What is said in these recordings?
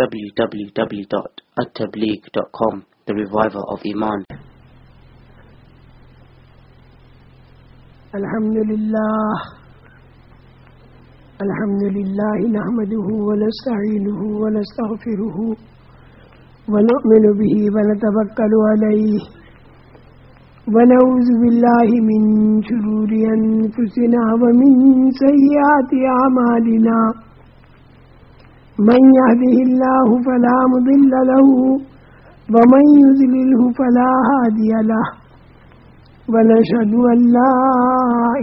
www.attableek.com The Reviver of Iman. الحمد لله الحمد لله نحمده ونستعينه ونستغفره ونؤمن به ونتبكل عليه ونعوذ بالله من شرور أنفسنا ومن سيئات أعمالنا من يهده الله فلا مضل له ومن يذلله فلا هادي له ونشهد أن لا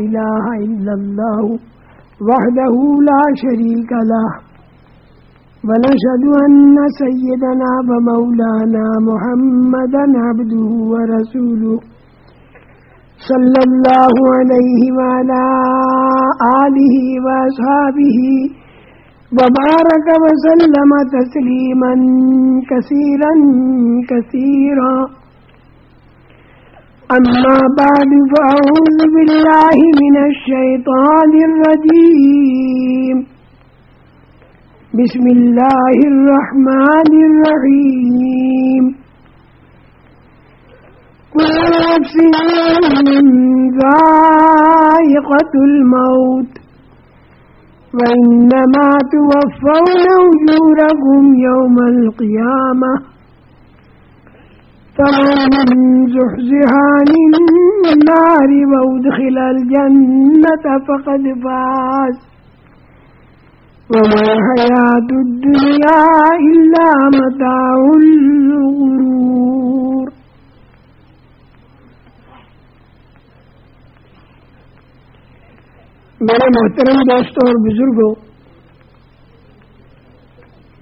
إله إلا الله وحده لا شريك له ونشهد أن سيدنا ومولانا محمدا عبده ورسوله صلى الله عليه وعلى آله وأصحابه وبارك وسلم تسليما كثيرا كثيرا. أما بعد، فأعوذ بالله من الشيطان الرجيم. بسم الله الرحمن الرحيم. كل نفس ذائقة الموت. وإنما توفون أجوركم يوم القيامة فمن زحزح عن النار وادخل الجنة فقد فاز وما حياة الدنيا إلا متاع الغرور میرے محترم دوستوں اور بزرگوں،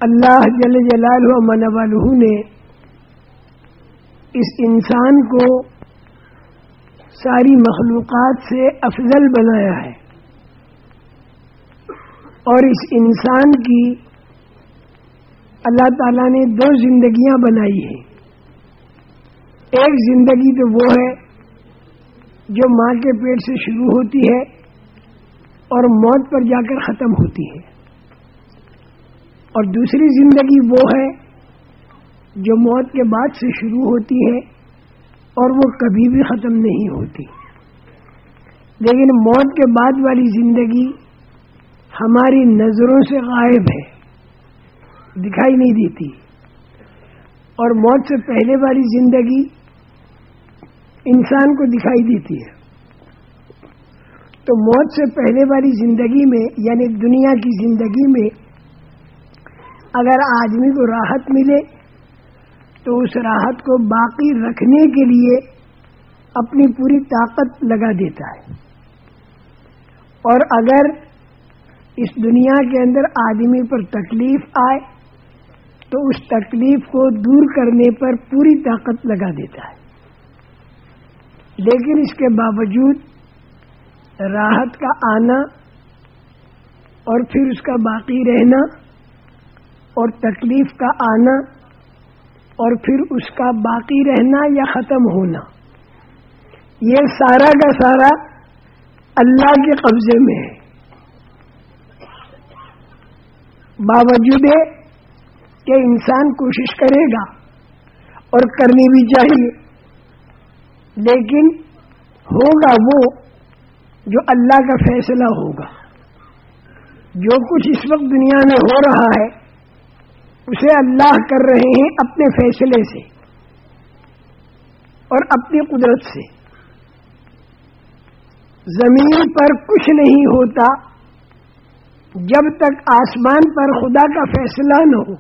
اللہ جل جلال و منوالہ نے اس انسان کو ساری مخلوقات سے افضل بنایا ہے اور اس انسان کی اللہ تعالیٰ نے دو زندگیاں بنائی ہیں۔ ایک زندگی تو وہ ہے جو ماں کے پیٹ سے شروع ہوتی ہے اور موت پر جا کر ختم ہوتی ہے۔ اور دوسری زندگی وہ ہے جو موت کے بعد سے شروع ہوتی ہے اور وہ کبھی بھی ختم نہیں ہوتی۔ لیکن موت کے بعد والی زندگی ہماری نظروں سے غائب ہے، دکھائی نہیں دیتی۔ اور موت سے پہلے والی زندگی انسان کو دکھائی دیتی ہے۔ تو موت سے پہلے والی زندگی میں یعنی دنیا کی زندگی میں، اگر آدمی کو راحت ملے، تو اس راحت کو باقی رکھنے کے لیے اپنی پوری طاقت لگا دیتا ہے۔ اور اگر اس دنیا کے اندر آدمی پر تکلیف آئے، تو اس تکلیف کو دور کرنے پر پوری طاقت لگا دیتا ہے۔ لیکن اس کے باوجود راحت کا آنا اور پھر اس کا باقی رہنا اور تکلیف کا آنا اور پھر اس کا باقی رہنا یا ختم ہونا یہ سارا کا سارا اللہ کے قبضے میں ہے۔ باوجود کہ انسان کوشش کرے گا اور کرنی بھی چاہیے، لیکن ہوگا وہ جو اللہ کا فیصلہ ہوگا۔ جو کچھ اس وقت دنیا میں ہو رہا ہے، اسے اللہ کر رہے ہیں اپنے فیصلے سے اور اپنی قدرت سے۔ زمین پر کچھ نہیں ہوتا جب تک آسمان پر خدا کا فیصلہ نہ ہو۔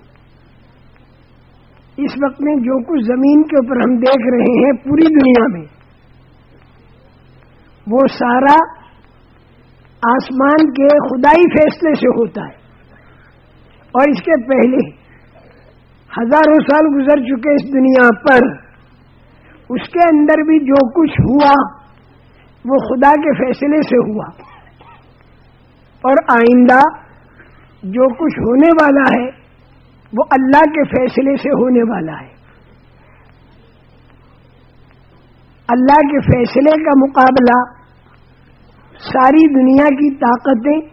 اس وقت میں جو کچھ زمین کے اوپر ہم دیکھ رہے ہیں پوری دنیا میں وہ سارا آسمان کے خدائی فیصلے سے ہوتا ہے۔ اور اس کے پہلے ہزاروں سال گزر چکے اس دنیا پر، اس کے اندر بھی جو کچھ ہوا، وہ خدا کے فیصلے سے ہوا۔ اور آئندہ جو کچھ ہونے والا ہے، وہ اللہ کے فیصلے سے ہونے والا ہے۔ اللہ کے فیصلے کا مقابلہ ساری دنیا کی طاقتیں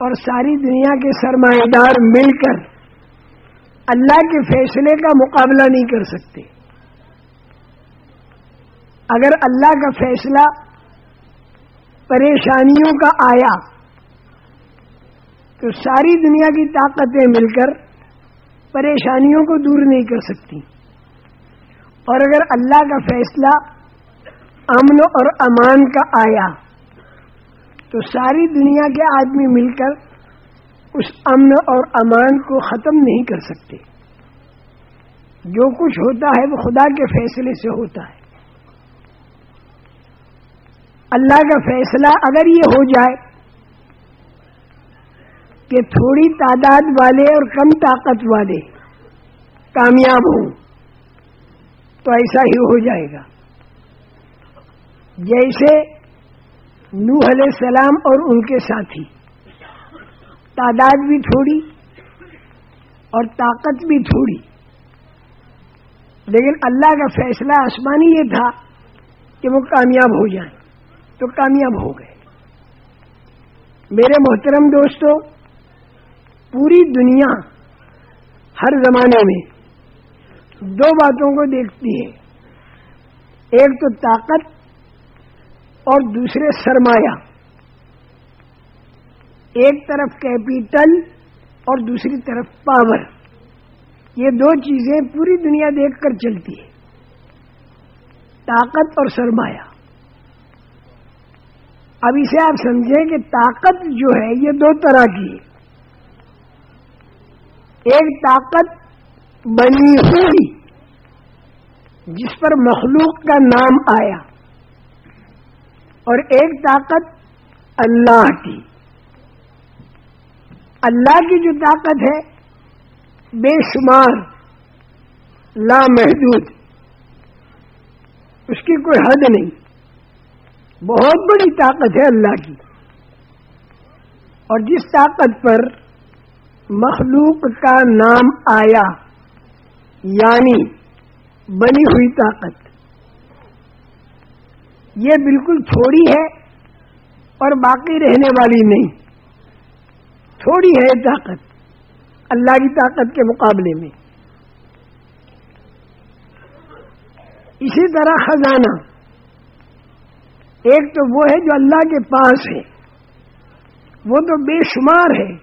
اور ساری دنیا کے سرمایہ دار مل کر اللہ کے فیصلے کا مقابلہ نہیں کر سکتے۔ اگر اللہ کا فیصلہ پریشانیوں کا آیا تو ساری دنیا کی طاقتیں مل کر پریشانیوں کو دور نہیں کر سکتی۔ اور اگر اللہ کا فیصلہ امن اور امان کا آیا تو ساری دنیا کے آدمی مل کر اس امن اور امان کو ختم نہیں کر سکتے۔ جو کچھ ہوتا ہے وہ خدا کے فیصلے سے ہوتا ہے۔ اللہ کا فیصلہ اگر یہ ہو جائے کہ تھوڑی تعداد والے اور کم طاقت والے کامیاب ہوں تو ایسا ہی ہو جائے گا۔ جیسے نوح علیہ السلام اور ان کے ساتھی۔ تعداد بھی تھوڑی اور طاقت بھی تھوڑی۔ لیکن اللہ کا فیصلہ آسمانی یہ تھا کہ وہ کامیاب ہو جائیں۔ تو کامیاب ہو گئے۔ میرے محترم دوستو، پوری دنیا ہر زمانے میں دو باتوں کو دیکھتی ہے۔ ایک تو طاقت اور دوسرے سرمایہ۔ ایک طرف کیپیٹل اور دوسری طرف پاور۔ یہ دو چیزیں پوری دنیا دیکھ کر چلتی ہے طاقت اور سرمایہ۔ اب اسے آپ سمجھیں کہ طاقت جو ہے یہ دو طرح کی ہے۔ ایک طاقت بنی ہوئی جس پر مخلوق کا نام آیا۔ اور ایک طاقت اللہ کی۔ اللہ کی جو طاقت ہے، بے شمار، لامحدود، اس کی کوئی حد نہیں۔ بہت بڑی طاقت ہے اللہ کی۔ اور جس طاقت پر مخلوق کا نام آیا یعنی بنی ہوئی طاقت۔ یہ بالکل تھوڑی ہے اور باقی رہنے والی نہیں۔ تھوڑی ہے طاقت، اللہ کی طاقت کے مقابلے میں۔ اسی طرح خزانہ۔ ایک تو وہ ہے جو اللہ کے پاس ہے۔ وہ تو بے شمار ہے۔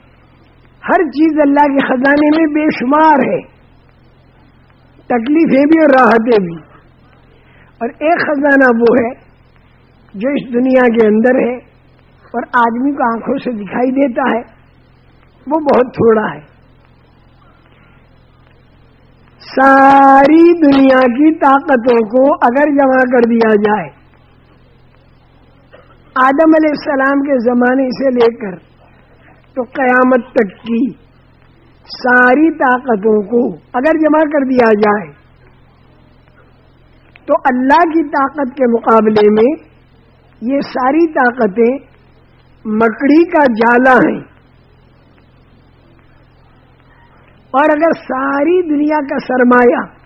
ہر چیز اللہ کے خزانے میں بے شمار ہے۔ تکلیفیں بھی اور راحتیں بھی۔ اور ایک خزانہ وہ ہے جو اس دنیا کے اندر ہے اور آدمی کو آنکھوں سے دکھائی دیتا ہے، وہ بہت تھوڑا ہے۔ ساری دنیا کی طاقتوں کو اگر جمع کر دیا جائے، آدم علیہ السلام کے زمانے سے لے کر تو قیامت تک کی ساری طاقتوں کو اگر جمع کر دیا جائے، تو اللہ کی طاقت کے مقابلے میں یہ ساری طاقتیں مکڑی کا جالا ہیں۔ اور اگر ساری دنیا کا سرمایہ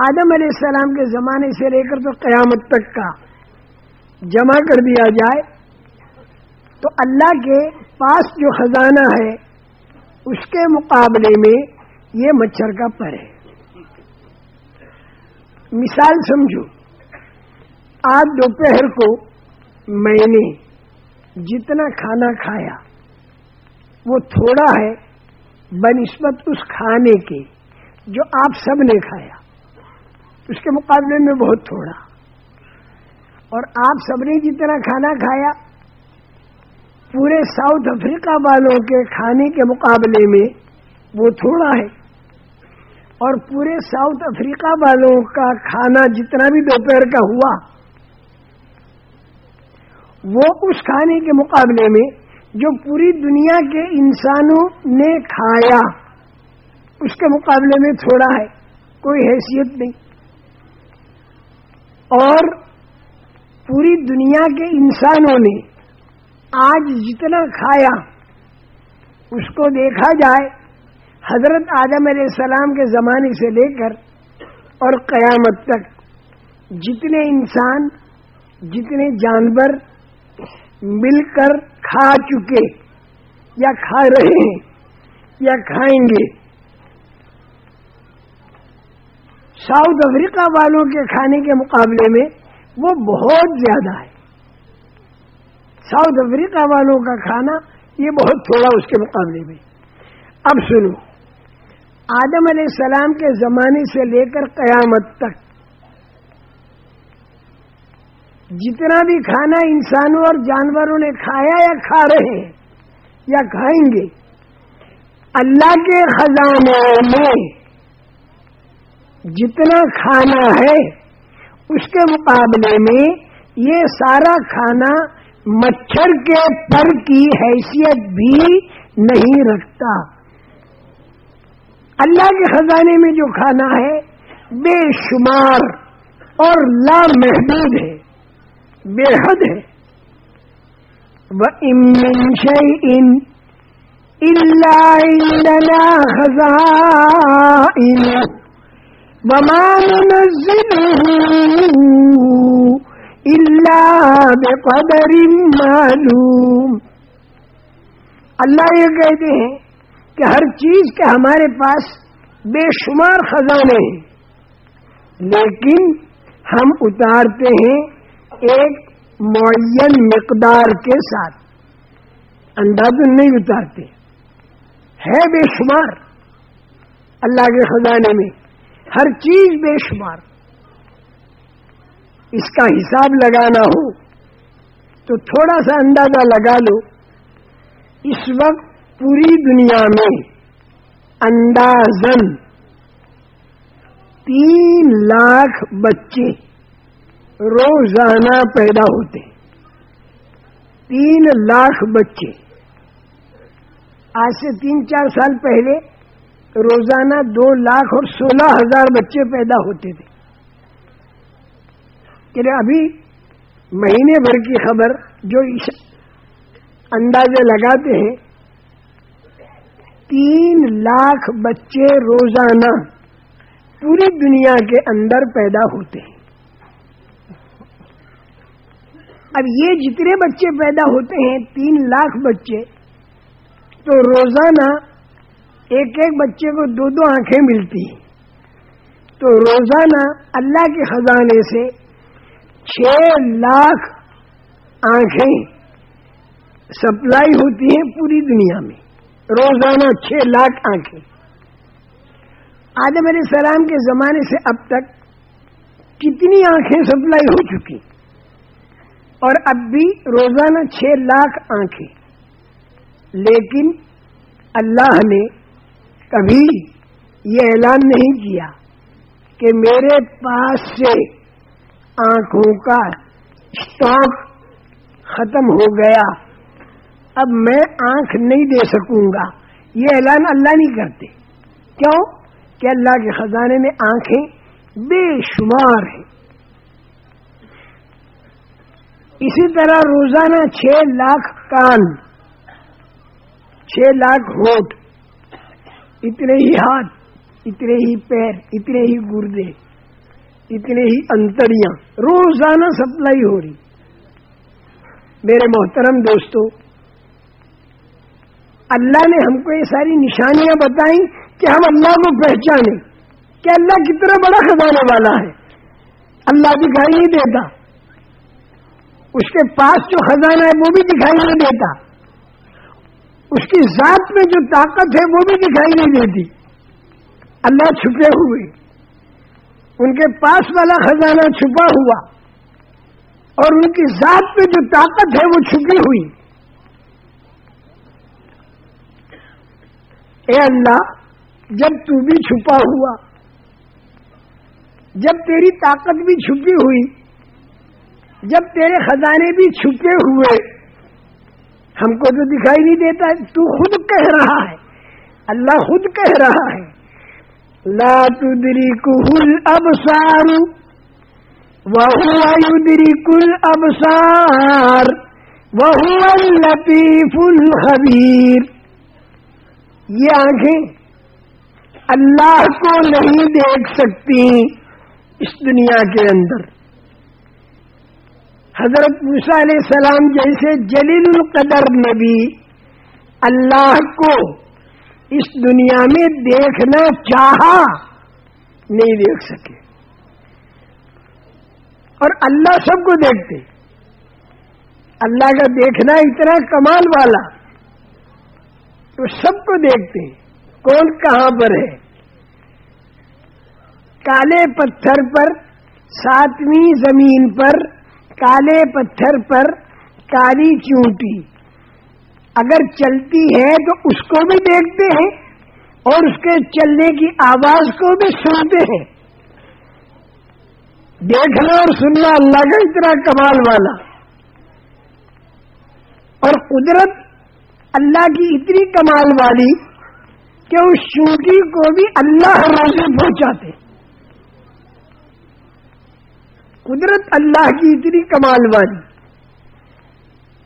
آدم علیہ السلام کے زمانے سے لے کر تو قیامت تک کا جمع کر دیا جائے، تو اللہ کے پاس جو خزانہ ہے، اس کے مقابلے میں یہ مچھر کا پر ہے۔ مثال سمجھو۔ آج دوپہر کو میں نے جتنا کھانا کھایا، وہ تھوڑا ہے، بنسبت اس کھانے کے جو آپ سب نے کھایا۔ اس کے مقابلے میں بہت تھوڑا۔ اور آپ سب نے جتنا کھانا کھایا، پورے ساؤتھ افریقہ والوں کے کھانے کے مقابلے میں وہ تھوڑا ہے۔ اور پورے ساؤتھ افریقہ والوں کا کھانا جتنا بھی دوپہر کا ہوا وہ اس کھانے کے مقابلے میں جو پوری دنیا کے انسانوں نے کھایا، اس کے مقابلے میں تھوڑا ہے، کوئی حیثیت نہیں۔ اور پوری دنیا کے انسانوں نے آج جتنا کھایا، اس کو دیکھا جائے حضرت آدم علیہ السلام کے زمانے سے لے کر اور قیامت تک، جتنے انسان، جتنے جانور مل کر کھا چکے یا کھا رہے ہیں یا کھائیں گے۔ ساؤتھ افریقہ والوں کے کھانے کے مقابلے میں وہ بہت زیادہ ہے۔ ساؤتھ افریقہ والوں کا کھانا یہ بہت تھوڑا اس کے مقابلے میں۔ اب سنو، آدم علیہ السلام کے زمانے سے لے کر قیامت تک جتنا بھی کھانا انسانوں اور جانوروں نے کھایا یا کھا رہے ہیں یا کھائیں گے، اللہ کے خزانے میں جتنا کھانا ہے، اس کے مقابلے میں یہ سارا کھانا مچھر کے پر کی حیثیت بھی نہیں رکھتا۔ اللہ کے خزانے میں جو کھانا ہے، بے شمار اور لامحدود ہے۔ بے حد ہے وہ ان اللہ خزائن وما ننزله بقدر معلوم۔ اللہ یہ کہتے ہیں کہ ہر چیز کے ہمارے پاس بے شمار خزانے ہیں، لیکن ہم اتارتے ہیں ایک معین مقدار کے ساتھ انداز نہیں اتارتے۔ ہے بے شمار۔ اللہ کے خزانے میں ہر چیز بے شمار۔ اس کا حساب لگانا ہو تو تھوڑا سا اندازہ لگا لو۔ اس وقت پوری دنیا میں اندازن تین لاکھ بچے روزانہ پیدا ہوتے تین لاکھ بچے۔ آج سے تین چار سال پہلے روزانہ دو لاکھ اور سولہ ہزار بچے پیدا ہوتے تھے۔ کہ ابھی مہینے بھر کی خبر جو اندازے لگاتے ہیں، تین لاکھ بچے روزانہ پوری دنیا کے اندر پیدا ہوتے ہیں۔ اب یہ جتنے بچے پیدا ہوتے ہیں، تین لاکھ بچے، تو روزانہ ایک ایک بچے کو دو دو آنکھیں ملتی تو روزانہ اللہ کے خزانے سے چھ لاکھ آنکھیں سپلائی ہوتی ہیں پوری دنیا میں۔ روزانہ چھ لاکھ آنکھیں۔ آدم علیہ السلام کے زمانے سے اب تک کتنی آنکھیں سپلائی ہو چکی؟ اور اب بھی روزانہ چھ لاکھ آنکھیں۔ لیکن اللہ نے کبھی یہ اعلان نہیں کیا کہ میرے پاس سے آنکھوں کا اسٹاک ختم ہو گیا۔ اب میں آنکھ نہیں دے سکوں گا۔ یہ اعلان اللہ نہیں کرتے۔ کیوں؟ کہ اللہ کے خزانے میں آنکھیں بے شمار ہیں۔ اسی طرح روزانہ چھ لاکھ کان، چھ لاکھ ہوٹ، اتنے ہی ہاتھ، اتنے ہی پیر، اتنے ہی گردے، اتنے ہی انتریاں، روزانہ سپلائی ہو رہی۔ میرے محترم دوستو، اللہ نے ہم کو یہ ساری نشانیاں بتائیں کہ ہم اللہ کو پہچانیں کہ اللہ کتنا بڑا خزانے والا ہے۔ اللہ دکھائی نہیں دیتا۔ اس کے پاس جو خزانہ ہے وہ بھی دکھائی نہیں دیتا۔ اس کی ذات میں جو طاقت ہے وہ بھی دکھائی نہیں دیتی۔ اللہ چھپے ہوئے۔ ان کے پاس والا خزانہ چھپا ہوا۔ اور ان کی ذات میں جو طاقت ہے وہ چھپی ہوئی۔ اے اللہ، جب تو بھی چھپا ہوا، جب تیری طاقت بھی چھپی ہوئی جب تیرے خزانے بھی چھپے ہوئے، ہم کو تو دکھائی نہیں دیتا، تو خود کہہ رہا ہے۔ اللہ خود کہہ رہا ہے۔ لا تدركه الابصار وهو يدرك الابصار وهو اللطيف الخبير یہ آنکھیں اللہ کو نہیں دیکھ سکتی اس دنیا کے اندر۔ حضرت علیہ السلام جیسے جلیل القدر نبی اللہ کو اس دنیا میں دیکھنا چاہا نہیں دیکھ سکے۔ اور اللہ سب کو دیکھتے۔ اللہ کا دیکھنا اتنا کمال والا تو سب کو دیکھتے۔ کون کہاں پر ہے؟ کالے پتھر پر، ساتویں زمین پر کالے پتھر پر کالی چونٹی۔ اگر چلتی ہے تو اس کو بھی دیکھتے ہیں اور اس کے چلنے کی آواز کو بھی سنتے ہیں۔ دیکھنا اور سننا اللہ کا اتنا کمال والا۔ اور قدرت اللہ کی اتنی کمال والی کہ اس چونٹی کو بھی اللہ سے پہنچاتے۔ قدرت اللہ کی اتنی کمال والی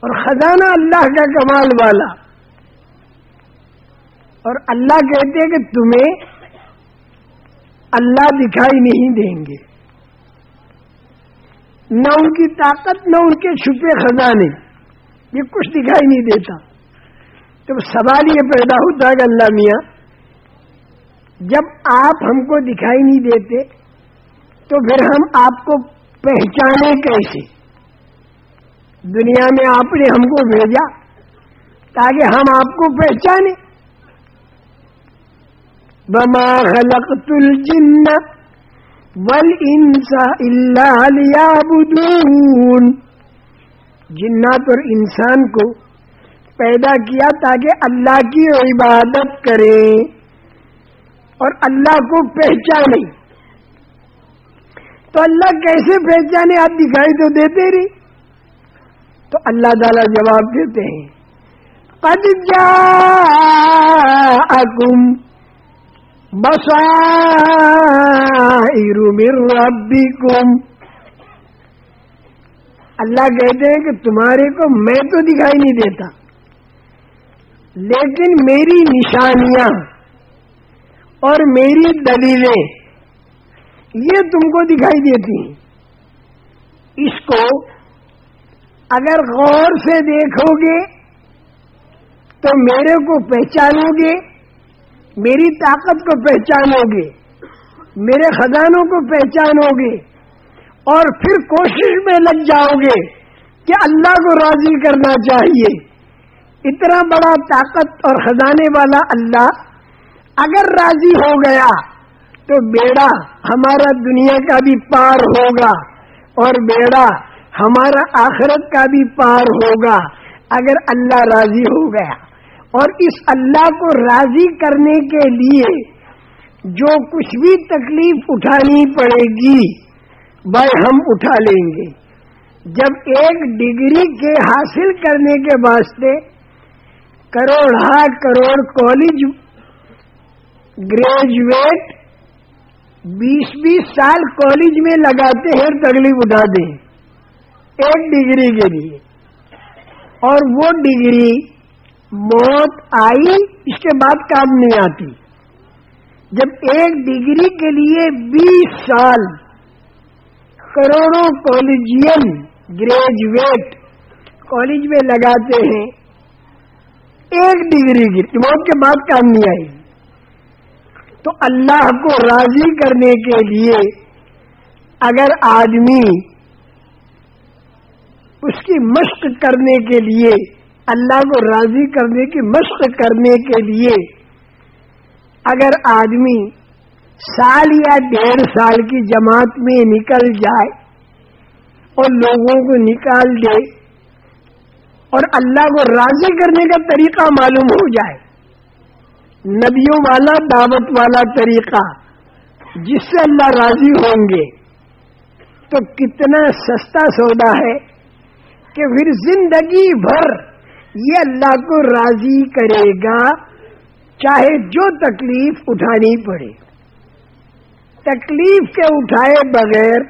اور خزانہ اللہ کا کمال والا اور اللہ کہتے کہ تمہیں اللہ دکھائی نہیں دیں گے۔ نہ ان کی طاقت، نہ ان کے چھپے خزانے۔ یہ کچھ دکھائی نہیں دیتا۔ تو سوال یہ پیدا ہوتا کہ اللہ میاں، جب آپ ہم کو دکھائی نہیں دیتے، تو پھر ہم آپ کو پہچانے کیسے؟ دنیا میں آپ نے ہم کو بھیجا تاکہ ہم آپ کو پہچانے بما خلقت الجن والانس الا ليعبدون۔ جنات اور انسان کو پیدا کیا تاکہ اللہ کی عبادت کریں اور اللہ کو پہچانے تو اللہ کیسے پہچانے؟ آپ دکھائی تو دیتے رہی تو اللہ تعالی جواب دیتے ہیں۔ قد جاءکم بصائر من ربکم اللہ کہتے ہیں کہ تمہارے کو میں تو دکھائی نہیں دیتا۔ لیکن میری نشانیاں اور میری دلیلیں یہ تم کو دکھائی دیتی ہیں اس کو اگر غور سے دیکھو گے تو میرے کو پہچانو گے میری طاقت کو پہچانو گے میرے خزانوں کو پہچانو گے اور پھر کوشش میں لگ جاؤ گے کہ اللہ کو راضی کرنا چاہیے۔ اتنا بڑا طاقت اور خزانے والا اللہ اگر راضی ہو گیا تو بیڑا ہمارا دنیا کا بھی پار ہوگا اور بیڑا ہمارا آخرت کا بھی پار ہوگا اگر اللہ راضی ہو گیا۔ اور اس اللہ کو راضی کرنے کے لیے جو کچھ بھی تکلیف اٹھانی پڑے گی وہ ہم اٹھا لیں گے۔ جب ایک ڈگری کے حاصل کرنے کے واسطے کروڑ ہاٹ کروڑ کالج گریجویٹ بیس بیس سال کالج میں لگاتے ہیں تکلیف اٹھا دیں۔ ایک ڈگری کے لیے۔ اور وہ ڈگری موت آئی، اس کے بعد کام نہیں آتی۔ جب ایک ڈگری کے لیے بیس سال کروڑوں کالجین گریجویٹ کالج میں لگاتے ہیں، ایک ڈگری کی موت کے بعد کام نہیں آئی۔ تو اللہ کو راضی کرنے کے لیے اگر آدمی اس کی مشق کرنے کے لیے، اللہ کو راضی کرنے کی مشق کرنے کے لیے اگر آدمی سال یا ڈیڑھ سال کی جماعت میں نکل جائے اور لوگوں کو نکال دے اور اللہ کو راضی کرنے کا طریقہ معلوم ہو جائے نبیوں والا، دعوت والا طریقہ، جس سے اللہ راضی ہوں گے، تو کتنا سستا سودا ہے کہ پھر زندگی بھر یہ اللہ کو راضی کرے گا، چاہے جو تکلیف اٹھانی پڑے۔ تکلیف کے اٹھائے بغیر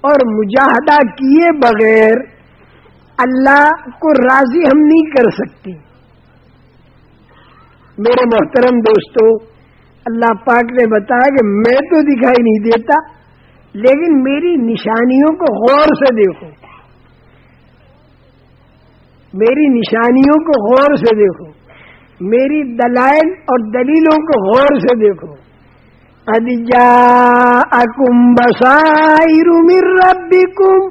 اور مجاہدہ کیے بغیر، اللہ کو راضی ہم نہیں کر سکتے۔ میرے محترم دوستو، اللہ پاک نے بتایا کہ میں تو دکھائی نہیں دیتا، لیکن میری نشانیوں کو غور سے دیکھو۔ میری نشانیوں کو غور سے دیکھو۔ میری دلائل اور دلیلوں کو غور سے دیکھو۔ جاءكم بصائر من ربكم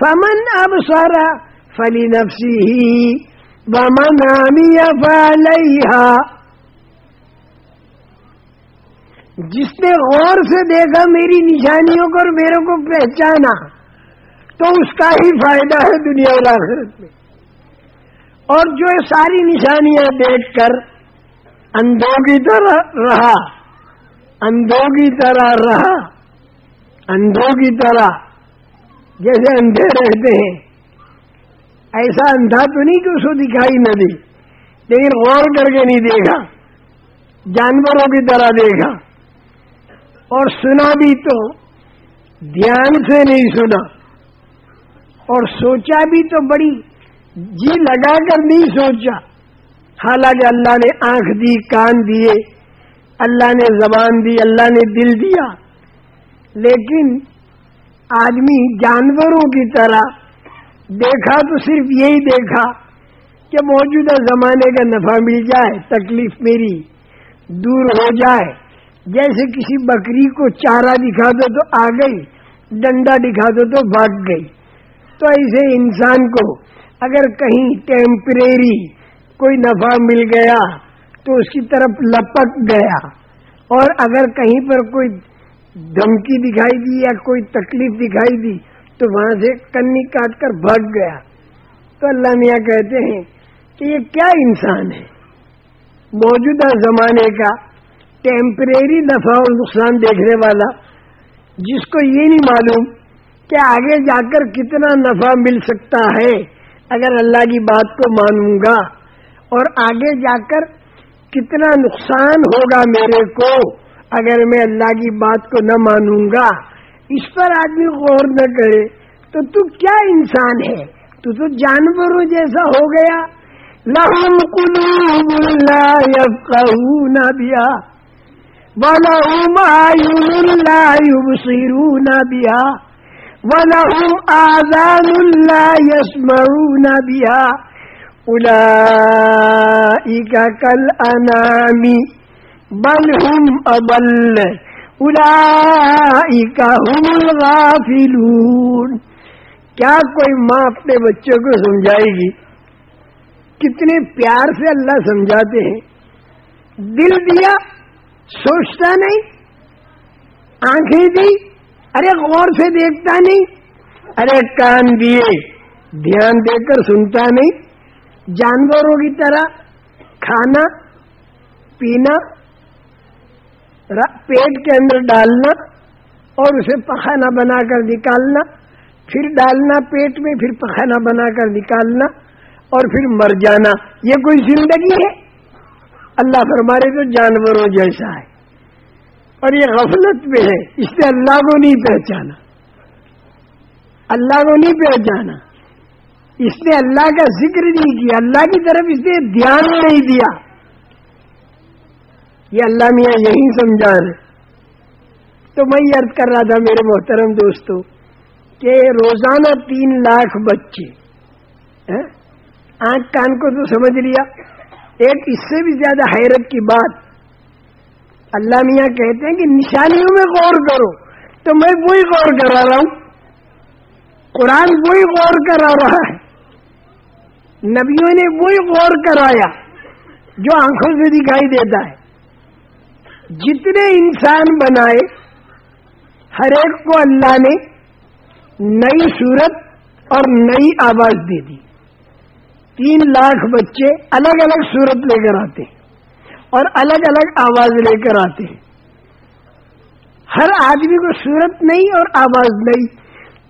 فمن أبصر فلنفسه ومن عمي فعليها جس نے غور سے دیکھا میری نشانیوں کو اور میرے کو پہچانا، تو اس کا ہی فائدہ ہے دنیا اور آخرت میں۔ اور جو ساری نشانیاں دیکھ کر اندھوں کی طرح رہا، اندھوں کی طرح رہا، اندھوں کی طرح جیسے اندھے رہتے ہیں۔ ایسا اندھا تو نہیں کہ اس کو دکھائی نہ دی لیکن غور کر کے نہیں دیکھا، جانوروں کی طرح دیکھا۔ اور سنا بھی تو، دھیان سے نہیں سنا۔ اور سوچا بھی تو بڑی جی لگا کر نہیں سوچا۔ حالانکہ اللہ نے آنکھ دی، کان دیے، اللہ نے زبان دی، اللہ نے دل دیا۔ لیکن آدمی جانوروں کی طرح، دیکھا تو صرف یہی دیکھا کہ موجودہ زمانے کا نفع مل جائے، تکلیف میری دور ہو جائے۔ جیسے کسی بکری کو چارہ دکھا دو تو آ گئی، ڈنڈا دکھا دو تو بھاگ گئی۔ تو ایسے انسان کو اگر کہیں ٹیمپریری کوئی نفع مل گیا تو اس کی طرف لپک گیا۔ اور اگر کہیں پر کوئی دھمکی دکھائی دی یا کوئی تکلیف دکھائی دی تو وہاں سے کنی کاٹ کر بھاگ گیا۔ تو اللہ میاں کہتے ہیں کہ یہ کیا انسان ہے؟ موجودہ زمانے کا ٹیمپریری نفع اور نقصان دیکھنے والا، جس کو یہ نہیں معلوم کہ آگے جا کر کتنا نفع مل سکتا ہے، اگر اللہ کی بات کو مانوں گا اور آگے جا کر کتنا نقصان ہوگا میرے کو، اگر میں اللہ کی بات کو نہ مانوں گا۔ اس پر آدمی غور نہ کرے، تو تو کیا انسان ہے؟ تو تو جانوروں جیسا ہو گیا۔ لہم قلوب لا يفقهون بها۔ ولهم عيون لا يبصرون بها ولهم آذان لا يسمعون بها أولئك كالأنام بل هم أضل أولئك هم الغافلون کیا کوئی ماں اپنے بچوں کو سمجھائے گی؟ کتنے پیار سے اللہ سمجھاتے ہیں۔ دل دیا سوچتا نہیں، آنکھیں دی، ارے غور سے دیکھتا نہیں، ارے کان دیے، دھیان دے کر سنتا نہیں۔ جانوروں کی طرح کھانا، پینا پیٹ کے اندر ڈالنا اور اسے پخانا بنا کر نکالنا، پھر ڈالنا پیٹ میں، پھر پخانا بنا کر نکالنا اور پھر مر جانا۔ یہ کوئی زندگی ہے؟ اللہ فرمارے تو جانوروں جیسا ہے۔ اور یہ غفلت میں ہے۔ اس نے اللہ کو نہیں پہچانا۔ اللہ کو نہیں پہچانا۔ اس نے اللہ کا ذکر نہیں کیا۔ اللہ کی طرف اس نے دھیان نہیں دیا۔ یہ اللہ میاں یہی سمجھا رہے تو میں یہ عرض کر رہا تھا میرے محترم دوستوں کہ روزانہ تین لاکھ بچے ہاں؟ آنکھ کان کو تو سمجھ لیا۔ ایک اس سے بھی زیادہ حیرت کی بات، اللہ میاں کہتے ہیں کہ نشانیوں میں غور کرو، تو میں وہی غور کرا رہا ہوں۔ قرآن وہی غور کرا رہا ہے۔ نبیوں نے وہی غور کرایا جو آنکھوں سے دکھائی دیتا ہے۔ جتنے انسان بنائے، ہر ایک کو اللہ نے نئی صورت اور نئی آواز دے دی۔ تین لاکھ بچے الگ الگ صورت لے کر آتے ہیں اور الگ الگ آواز لے کر آتے ہیں ہر آدمی کو صورت نہیں اور آواز نہیں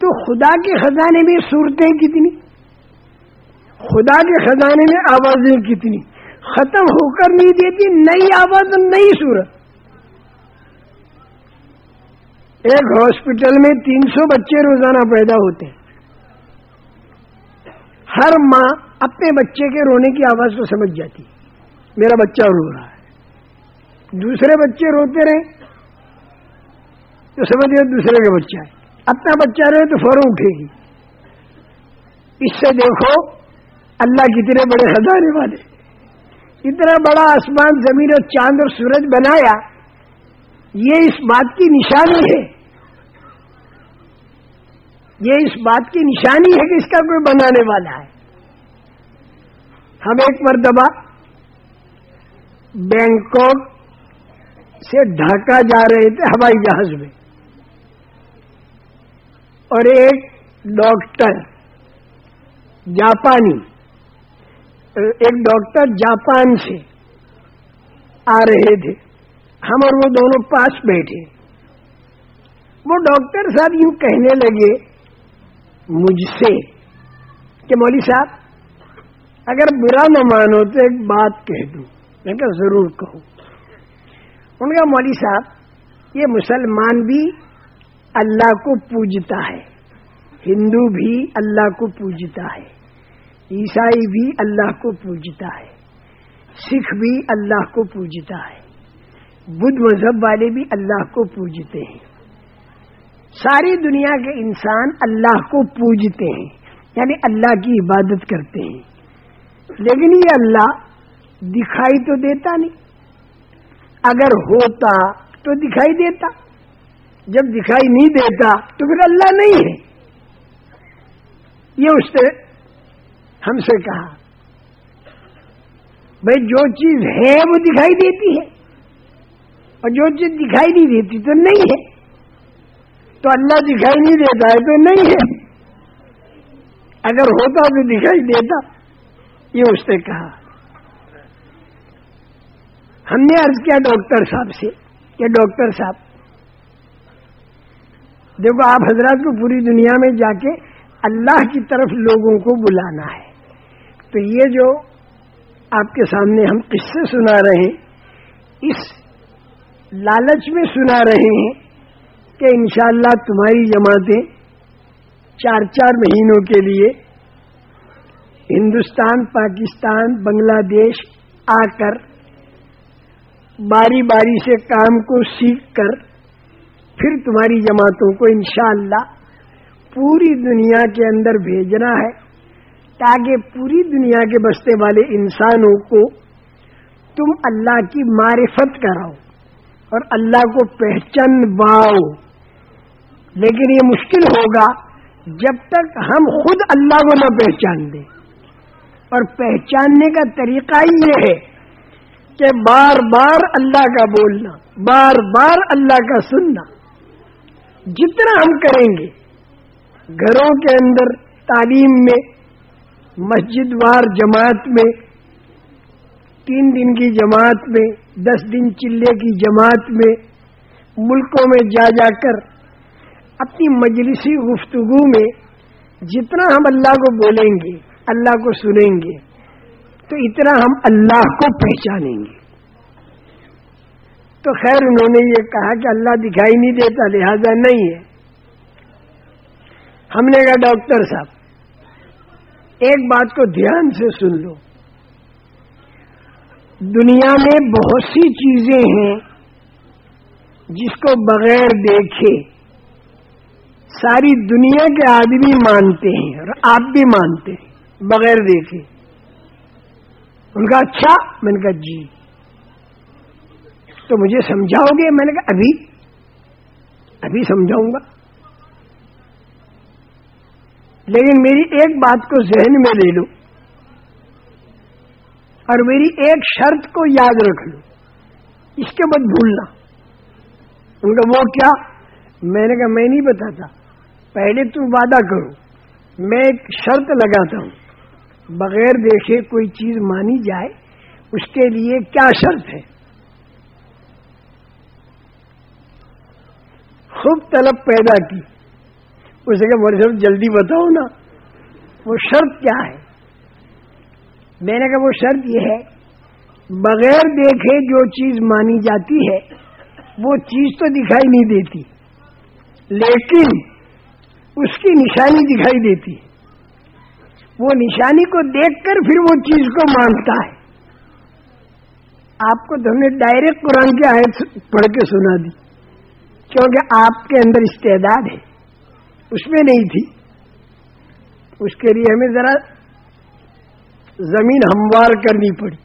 تو خدا کے خزانے میں صورتیں کتنی؟ خدا کے خزانے میں آوازیں کتنی؟ ختم ہو کر نہیں دیتی، نئی آواز نئی صورت۔ ایک ہاسپٹل میں تین سو بچے روزانہ پیدا ہوتے۔ ہیں ہر ماں اپنے بچے کے رونے کی آواز کو سمجھ جاتی۔ میرا بچہ رو رہا ہے۔ دوسرے بچے روتے رہے تو سمجھ گئے دوسرے کا بچہ ہے۔ اپنا بچہ رہے تو فوراً اٹھے گی۔ اس سے دیکھو، اللہ کتنے بڑے خزانے والے۔ اتنا بڑا آسمان، زمین اور چاند اور سورج بنایا، یہ اس بات کی نشانی ہے۔ یہ اس بات کی نشانی ہے کہ اس کا کوئی بنانے والا ہے۔ ہم ایک مرتبہ بینکاک سے ڈھاکہ جا رہے تھے ہوائی جہاز میں اور ایک ڈاکٹر جاپانی، ایک ڈاکٹر جاپان سے آ رہے تھے۔ ہم اور وہ دونوں پاس بیٹھے۔ وہ ڈاکٹر صاحب یوں کہنے لگے مجھ سے کہ مولوی صاحب اگر برا نہ مانو تو ایک بات کہہ دوں۔ میں کہ ضرور کہوں۔ ان کا مولوی صاحب، یہ مسلمان بھی اللہ کو پوجتا ہے۔ ہندو بھی اللہ کو پوجتا ہے۔ عیسائی بھی اللہ کو پوجتا ہے۔ سکھ بھی اللہ کو پوجتا ہے۔ بدھ مذہب والے بھی اللہ کو پوجتے ہیں۔ ساری دنیا کے انسان اللہ کو پوجتے ہیں یعنی اللہ کی عبادت کرتے ہیں۔ لیکن یہ اللہ دکھائی تو دیتا نہیں۔ اگر ہوتا تو دکھائی دیتا۔ جب دکھائی نہیں دیتا تو پھر اللہ نہیں ہے۔ یہ اس نے ہم سے کہا۔ بھائی جو چیز ہے وہ دکھائی دیتی ہے۔ اور جو چیز دکھائی نہیں دیتی تو نہیں ہے۔ تو اللہ دکھائی نہیں دیتا ہے تو نہیں ہے۔ اگر ہوتا تو دکھائی دیتا۔ یہ اس نے کہا۔ ہم نے عرض کیا ڈاکٹر صاحب سے کہ ڈاکٹر صاحب، دیکھو آپ حضرات کو پوری دنیا میں جا کے اللہ کی طرف لوگوں کو بلانا ہے۔ تو یہ جو آپ کے سامنے ہم قصے سنا رہے ہیں، اس لالچ میں سنا رہے ہیں کہ انشاءاللہ تمہاری جماعتیں چار چار مہینوں کے لیے ہندوستان، پاکستان، بنگلہ دیش آ کر باری باری سے کام کو سیکھ کر پھر تمہاری جماعتوں کو انشاءاللہ پوری دنیا کے اندر بھیجنا ہے تاکہ پوری دنیا کے بستے والے انسانوں کو تم اللہ کی معرفت کراؤ اور اللہ کو پہچان باؤ لیکن یہ مشکل ہوگا جب تک ہم خود اللہ کو نہ پہچان دیں۔ اور پہچاننے کا طریقہ ہی یہ ہے کہ بار بار اللہ کا بولنا، بار بار اللہ کا سننا، جتنا ہم کریں گے، گھروں کے اندر، تعلیم میں، مسجد وار جماعت میں، تین دن کی جماعت میں، دس دن چلے کی جماعت میں، ملکوں میں جا جا کر اپنی مجلسی گفتگو میں جتنا ہم اللہ کو بولیں گے اللہ کو سنیں گے تو اتنا ہم اللہ کو پہچانیں گے۔ تو خیر انہوں نے یہ کہا کہ اللہ دکھائی نہیں دیتا، لہذا نہیں ہے۔ ہم نے کہا، ڈاکٹر صاحب، ایک بات کو دھیان سے سن لو۔ دنیا میں بہت سی چیزیں ہیں جس کو بغیر دیکھے ساری دنیا کے آدمی مانتے ہیں اور آپ بھی مانتے ہیں۔ بغیر دیکھے۔ ان کا اچھا میں نے کہا جی۔ تو مجھے سمجھاؤ گے؟ میں نے کہا ابھی۔ ابھی سمجھاؤں گا۔ لیکن میری ایک بات کو ذہن میں لے لو۔ اور میری ایک شرط کو یاد رکھ لو۔ اس کے بعد بھولنا۔ ان کا وہ کیا؟ میں نے کہا میں نہیں بتاتا۔ پہلے تو وعدہ کرو۔ میں ایک شرط لگاتا ہوں۔ بغیر دیکھے کوئی چیز مانی جائے، اس کے لیے کیا شرط ہے؟ خوب طلب پیدا کی۔ اسے کہ مولوی صاحب، جلدی بتاؤ نا، وہ شرط کیا ہے؟ میں نے کہا، وہ شرط یہ ہے، بغیر دیکھے جو چیز مانی جاتی ہے، وہ چیز تو دکھائی نہیں دیتی، لیکن اس کی نشانی دکھائی دیتی وہ نشانی کو دیکھ کر پھر وہ چیز کو مانتا ہے۔ آپ کو تو ہم نے ڈائریکٹ قرآن کی آیت پڑھ کے سنا دی۔ کیونکہ آپ کے اندر استعداد ہے۔ اس میں نہیں تھی۔ اس کے لیے ہمیں ذرا زمین ہموار کرنی پڑی۔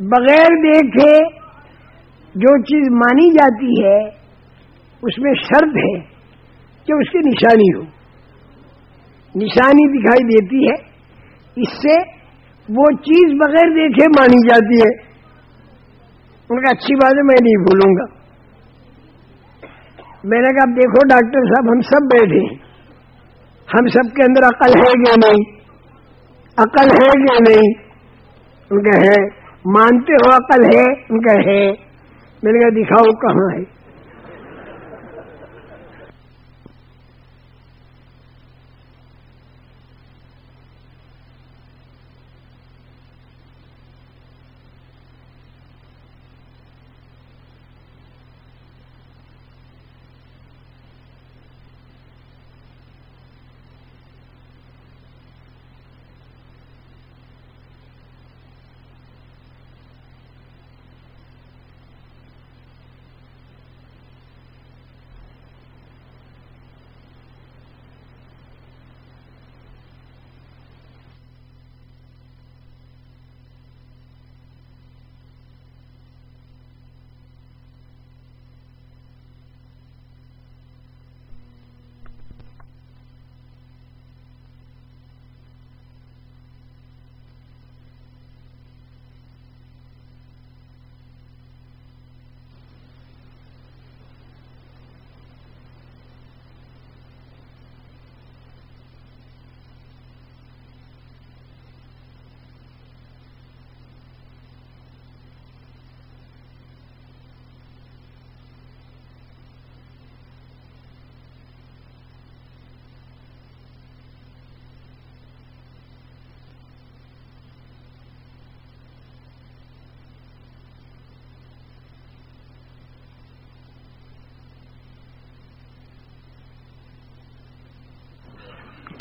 بغیر دیکھے جو چیز مانی جاتی ہے، اس میں شرط ہے کہ اس کی نشانی ہو۔ نشانی دکھائی دیتی ہے، اس سے وہ چیز بغیر دیکھے مانی جاتی ہے۔ ان کا اچھی بات ہے، میں نہیں بھولوں گا۔ میں نے کہا دیکھو ڈاکٹر صاحب، ہم سب بیٹھے ہیں۔ ہم سب کے اندر عقل ہے کہ نہیں؟ عقل ہے کہ نہیں؟ ان کا ہے، مانتے ہو عقل ہے، ان کا ہے۔ میں نے کہا، دکھاؤ کہاں ہے؟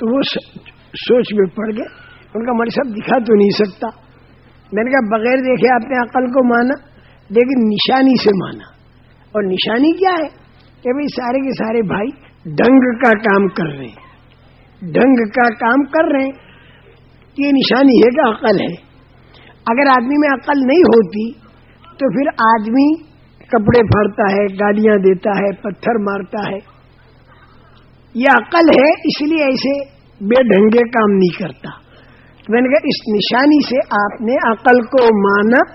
تو وہ سوچ میں پڑ گئے۔ ان کا مرسب دکھا تو نہیں سکتا۔ میں نے کہا، بغیر دیکھے آپ نے عقل کو مانا، لیکن نشانی سے مانا۔ اور نشانی کیا ہے؟ کہ بھائی سارے کے سارے بھائی ڈنگ کا کام کر رہے ہیں۔ ڈنگ کا کام کر رہے ہیں۔ یہ نشانی ہے کہ عقل ہے۔ اگر آدمی میں عقل نہیں ہوتی، تو پھر آدمی کپڑے پھاڑتا ہے، گالیاں دیتا ہے، پتھر مارتا ہے۔ یہ عقل ہے، اس لیے ایسے بے ڈھنگے کام نہیں کرتا۔ میں نے کہا، اس نشانی سے آپ نے عقل کو مانا،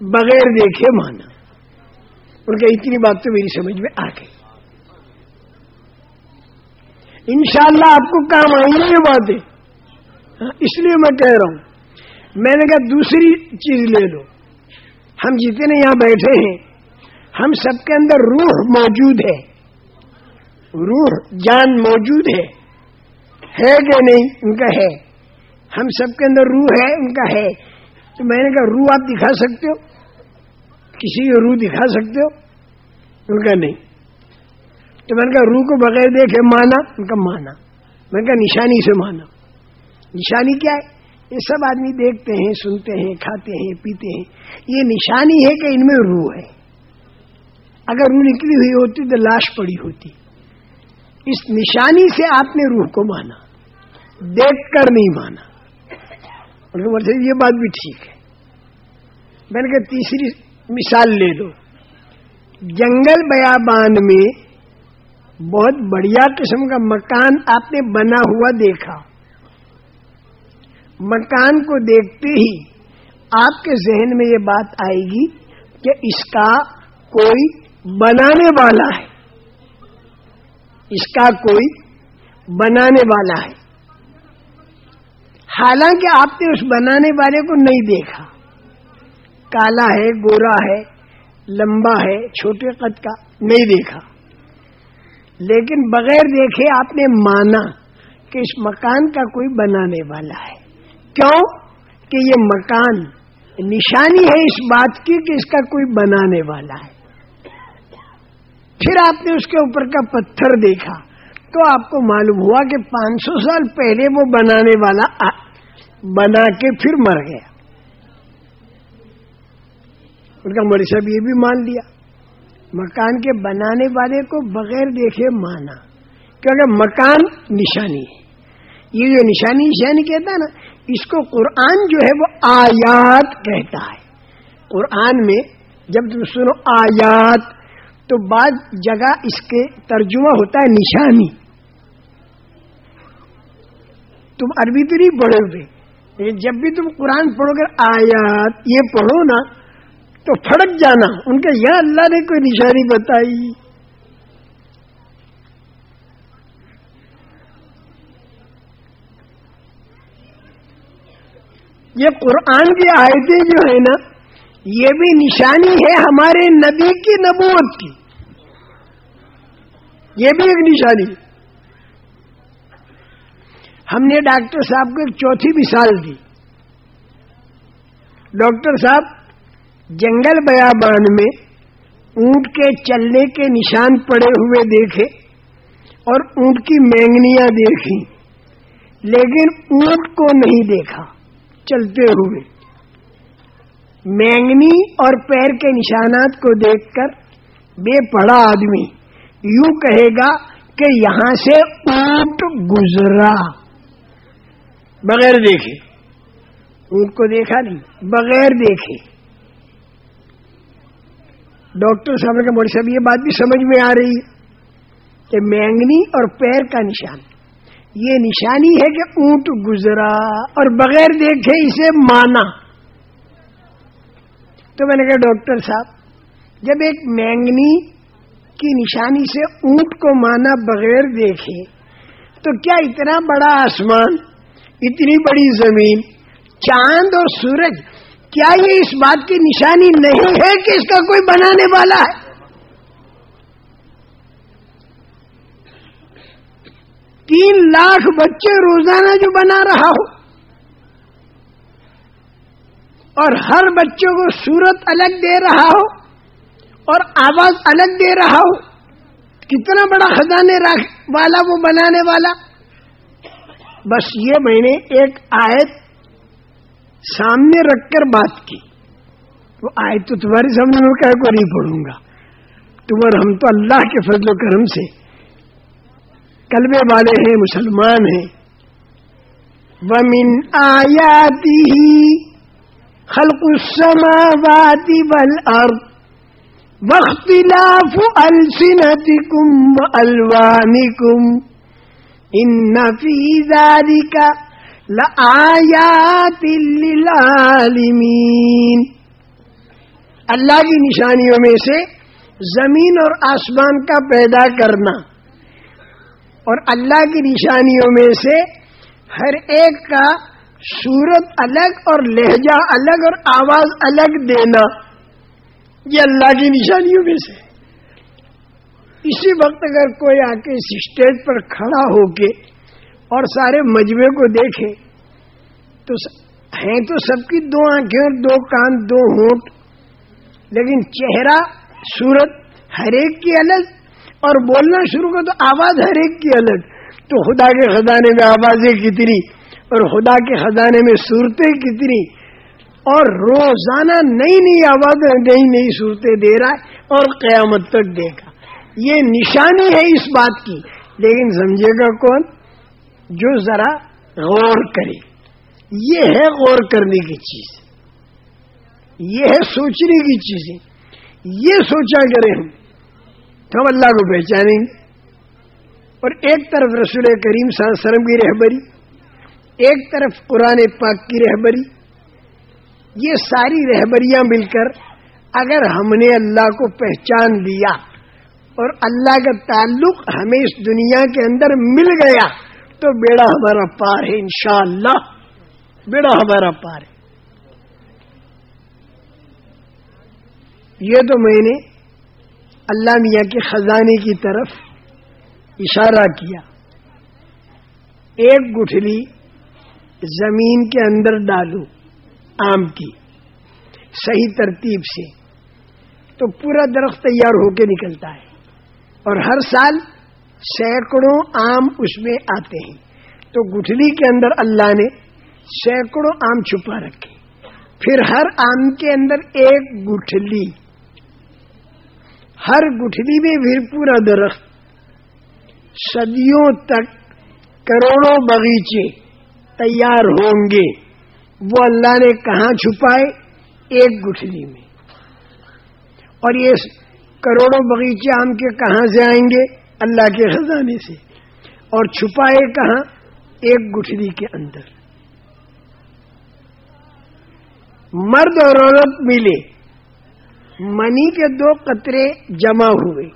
بغیر دیکھے مانا۔ ان کا اتنی بات تو میری سمجھ میں آ گئی۔ انشاءاللہ آپ کو کام آئی گی یہ باتیں۔ ہاں، اس لیے میں کہہ رہا ہوں۔ میں نے کہا، دوسری چیز لے لو۔ ہم جتنے یہاں بیٹھے ہیں، ہم سب کے اندر روح موجود ہے۔ روح، جان موجود ہے۔ ہے کہ نہیں؟ ان کا ہے۔ ہم سب کے اندر روح ہے، ان کا ہے۔ تو میں نے کہا، روح آپ دکھا سکتے ہو؟ کسی کی روح دکھا سکتے ہو؟ ان کا نہیں۔ تو میں نے کہا، روح کو بغیر دیکھے مانا، ان کا مانا۔ میں نے کہا، نشانی سے مانا۔ نشانی کیا ہے؟ یہ سب آدمی دیکھتے ہیں، سنتے ہیں، کھاتے ہیں، پیتے ہیں۔ یہ نشانی ہے کہ ان میں روح ہے۔ اگر روح نکلی ہوئی ہوتی تو لاش پڑی ہوتی۔ اس نشانی سے آپ نے روح کو مانا۔ دیکھ کر نہیں مانا۔ مطلب یہ بات بھی ٹھیک ہے۔ میں نے کہا تیسری مثال لے دو۔ جنگل بیابان میں بہت بڑھیا قسم کا مکان آپ نے بنا ہوا دیکھا۔ مکان کو دیکھتے ہی آپ کے ذہن میں یہ بات آئے گی کہ اس کا کوئی بنانے والا ہے۔ اس کا کوئی بنانے والا ہے۔ حالانکہ آپ نے اس بنانے والے کو نہیں دیکھا۔ کالا ہے، گورا ہے، لمبا ہے، چھوٹے قد کا نہیں دیکھا۔ لیکن بغیر دیکھے آپ نے مانا کہ اس مکان کا کوئی بنانے والا ہے۔ کیوں؟ کہ یہ مکان نشانی ہے اس بات کی کہ اس کا کوئی بنانے والا ہے۔ پھر آپ نے اس کے اوپر کا پتھر دیکھا۔ تو آپ کو معلوم ہوا کہ پانچ سو سال پہلے وہ بنانے والا بنا کے پھر مر گیا۔ ان کا مری صاحب یہ بھی مان لیا۔ مکان کے بنانے والے کو بغیر دیکھے مانا۔ کیونکہ مکان نشانی ہے۔ یہ جو نشانی نشانی کہتا ہے نا، اس کو قرآن جو ہے وہ آیات کہتا ہے۔ قرآن میں جب تم سنو آیات، تو بعض جگہ اس کے ترجمہ ہوتا ہے نشانی۔ تم عربی تو نہیں پڑھو گے لیکن جب بھی تم قرآن پڑھو گے، آیات، یہ پڑھو نا، تو پھڑک جانا۔ ان کے یا اللہ نے کوئی نشانی بتائی۔ یہ قرآن کی آیتیں جو ہے نا، یہ بھی نشانی ہے ہمارے نبی کی نبوت کی۔ یہ بھی ایک نشانی۔ ہم نے ڈاکٹر صاحب کو ایک چوتھی مثال دی۔ ڈاکٹر صاحب، جنگل بیابان میں اونٹ کے چلنے کے نشان پڑے ہوئے دیکھے اور اونٹ کی مینگنیاں دیکھی لیکن اونٹ کو نہیں دیکھا، چلتے ہوئے۔ مینگنی اور پیر کے نشانات کو دیکھ کر بے پڑا آدمی یوں کہے گا کہ یہاں سے اونٹ گزرا۔ بغیر دیکھے۔ اونٹ کو دیکھا نہیں، بغیر دیکھے۔ ڈاکٹر صاحب نے موڑی صاحب، یہ بات بھی سمجھ میں آ رہی ہے کہ مینگنی اور پیر کا نشان۔ یہ نشانی ہے کہ اونٹ گزرا اور بغیر دیکھے اسے مانا۔ تو میں نے کہا، ڈاکٹر صاحب، جب ایک مینگنی کی نشانی سے اونٹ کو مانا بغیر دیکھے، تو کیا اتنا بڑا آسمان اتنی بڑی زمین، چاند اور سورج، کیا یہ اس بات کی نشانی نہیں ہے کہ اس کا کوئی بنانے والا ہے؟ تین لاکھ بچے روزانہ جو بنا رہا ہو، اور ہر بچوں کو صورت الگ دے رہا ہو، اور آواز الگ دے رہا ہو، کتنا بڑا خزانے والا، وہ بنانے والا؟ بس یہ میں نے ایک آیت سامنے رکھ کر بات کی۔ وہ آیت تو تمہارے سامنے میں کہہ کو نہیں پڑھوں گا۔ تمہر ہم تو اللہ کے فضل و کرم سے کلبے والے ہیں، مسلمان ہیں۔ ومن آیاتی ہی خلق السماوات والارض واختلاف السنتكم والوانكم ان في ذلك لآیات للعالمین اللہ کی نشانیوں میں سے زمین اور آسمان کا پیدا کرنا اور اللہ کی نشانیوں میں سے ہر ایک کا صورت الگ اور لہجہ الگ اور آواز الگ دینا، یہ اللہ کی نشانیوں میں سے۔ اسی وقت اگر کوئی آ کے اس اسٹیج پر کھڑا ہو کے اور سارے مجمے کو دیکھے، تو ہیں تو سب کی دو آنکھیں اور دو کان، دو ہونٹ، لیکن چہرہ، صورت ہر ایک کی الگ اور بولنا شروع کر تو آواز ہر ایک کی الگ۔ تو خدا کے خزانے میں آوازیں کتنی اور خدا کے خزانے میں صورتیں کتنی اور روزانہ نئی نئی آوازیں، نئی نئی صورتیں دے رہا ہے اور قیامت تک دے گا یہ نشانی ہے اس بات کی، لیکن سمجھے گا کون؟ جو ذرا غور کرے۔ یہ ہے غور کرنے کی چیز۔ یہ ہے سوچنے کی چیزیں یہ سوچا کریں ہم۔ تو ہم اللہ کو پہچانیں۔ گے اور ایک طرف رسول کریم صلی اللہ علیہ وسلم کی رہبری، ایک طرف قرآن پاک کی رہبری۔ یہ ساری رہبریاں مل کر اگر ہم نے اللہ کو پہچان لیا اور اللہ کا تعلق ہمیں اس دنیا کے اندر مل گیا تو بیڑا ہمارا پار ہے، انشاءاللہ۔ بیڑا ہمارا پار ہے۔ یہ تو میں نے اللہ میاں کے خزانے کی طرف اشارہ کیا۔ ایک گٹھلی زمین کے اندر ڈالو، آم کی۔ صحیح ترتیب سے۔ تو پورا درخت تیار ہو کے نکلتا ہے۔ اور ہر سال سینکڑوں آم اس میں آتے ہیں۔ تو گٹھلی کے اندر اللہ نے سینکڑوں آم چھپا رکھے۔ پھر ہر آم کے اندر ایک گٹھلی ہر گٹھلی میں بھی پورا درخت۔ صدیوں تک کروڑوں باغیچے تیار ہوں گے۔ وہ اللہ نے کہاں چھپائے؟ ایک گٹھلی میں۔ اور یہ کروڑوں بغیچے آم کے کہاں سے آئیں گے؟ اللہ کے خزانے سے۔ اور چھپائے کہاں؟ ایک گٹھری کے اندر۔ مرد اور عورت ملے۔ منی کے دو قطرے جمع ہوئے۔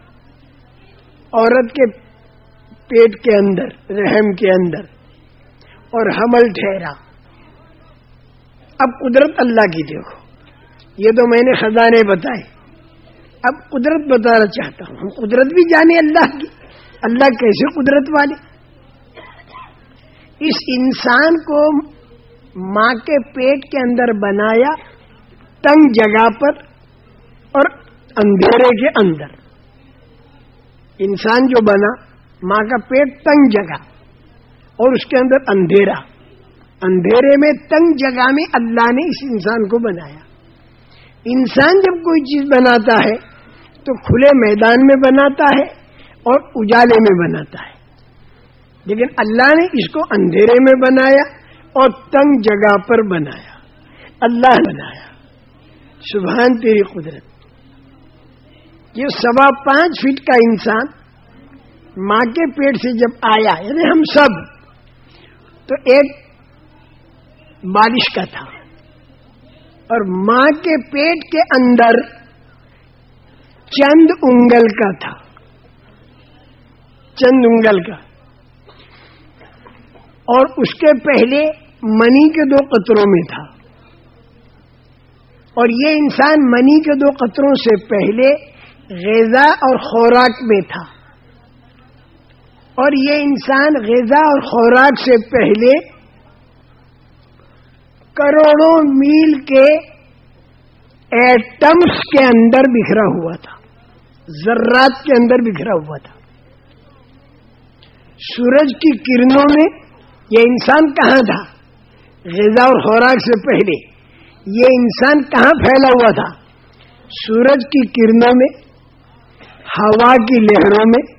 عورت کے پیٹ کے اندر، رحم کے اندر۔ اور حمل ٹھہرا۔ اب قدرت اللہ کی دیکھو۔ یہ تو میں نے خزانے بتائے۔ اب قدرت بتانا چاہتا ہوں۔ ہم قدرت بھی جانے اللہ کی۔ اللہ کیسے قدرت والے؟ اس انسان کو ماں کے پیٹ کے اندر بنایا تنگ جگہ پر اور اندھیرے کے اندر۔ انسان جو بنا، ماں کا پیٹ تنگ جگہ اور اس کے اندر اندھیرا۔ اندھیرے میں تنگ جگہ میں اللہ نے اس انسان کو بنایا۔ انسان جب کوئی چیز بناتا ہے تو کھلے میدان میں بناتا ہے اور اجالے میں بناتا ہے۔ لیکن اللہ نے اس کو اندھیرے میں بنایا اور تنگ جگہ پر بنایا۔ اللہ بنایا۔ سبحان تیری قدرت۔ یہ سوا پانچ فٹ کا انسان ماں کے پیٹ سے جب آیا یعنی ہم سب، تو ایک بارش کا تھا۔ اور ماں کے پیٹ کے اندر چند انگل کا تھا۔ چند انگل کا۔ اور اس کے پہلے منی کے دو قطروں میں تھا۔ اور یہ انسان منی کے دو قطروں سے پہلے غذا اور خوراک میں تھا۔ اور یہ انسان غذا اور خوراک سے پہلے کروڑوں میل کے ایٹمس کے اندر بکھرا ہوا تھا۔ ذرات کے اندر بکھرا ہوا تھا۔ سورج کی کرنوں میں یہ انسان کہاں تھا؟ غذا اور خوراک سے پہلے یہ انسان کہاں پھیلا ہوا تھا؟ سورج کی کرنوں میں، ہوا کی لہروں میں،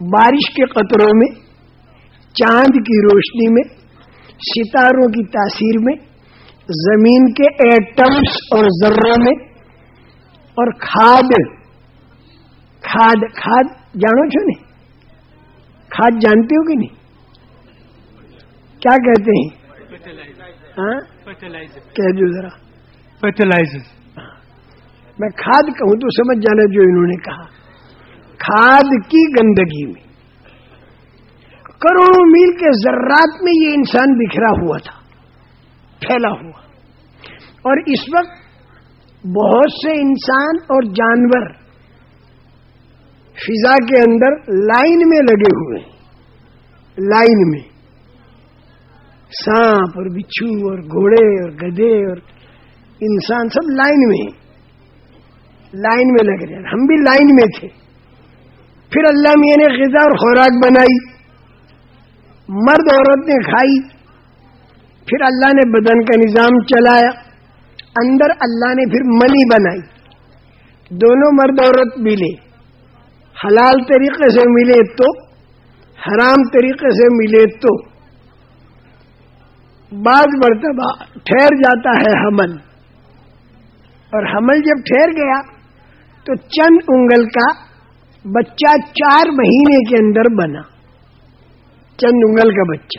بارش کے قطروں میں، چاند کی روشنی میں، ستاروں کی تاثیر میں، زمین کے ایٹمس اور ذروں میں اور کھاد کھاد جانو چھو نہیں؟ کھاد جانتے ہو کہ نہیں؟ کیا کہتے ہیں؟ ہاں؟ کہہ دو ذرا۔ فرٹیلائزر میں کھاد کہوں تو سمجھ جانا جو انہوں نے کہا۔ کھاد کی گندگی میں۔ کروڑوں میل کے ذرات میں یہ انسان بکھرا ہوا تھا۔ پھیلا ہوا۔ اور اس وقت بہت سے انسان اور جانور فضا کے اندر لائن میں لگے ہوئے لائن میں۔ سانپ اور بچھو اور گھوڑے اور گدے اور انسان سب لائن میں ہیں۔ لائن میں لگ رہے ہیں۔ ہم بھی لائن میں تھے۔ پھر اللہ میاں نے غذا اور خوراک بنائی۔ مرد عورت نے کھائی۔ پھر اللہ نے بدن کا نظام چلایا۔ اندر اللہ نے پھر منی بنائی۔ دونوں مرد عورت ملے حلال طریقے سے ملے تو، حرام طریقے سے ملے تو۔ بعض مرتبہ ٹھہر جاتا ہے حمل۔ اور حمل جب ٹھہر گیا تو چند انگل کا بچہ چار مہینے کے اندر بنا۔ چند انگل کا بچہ۔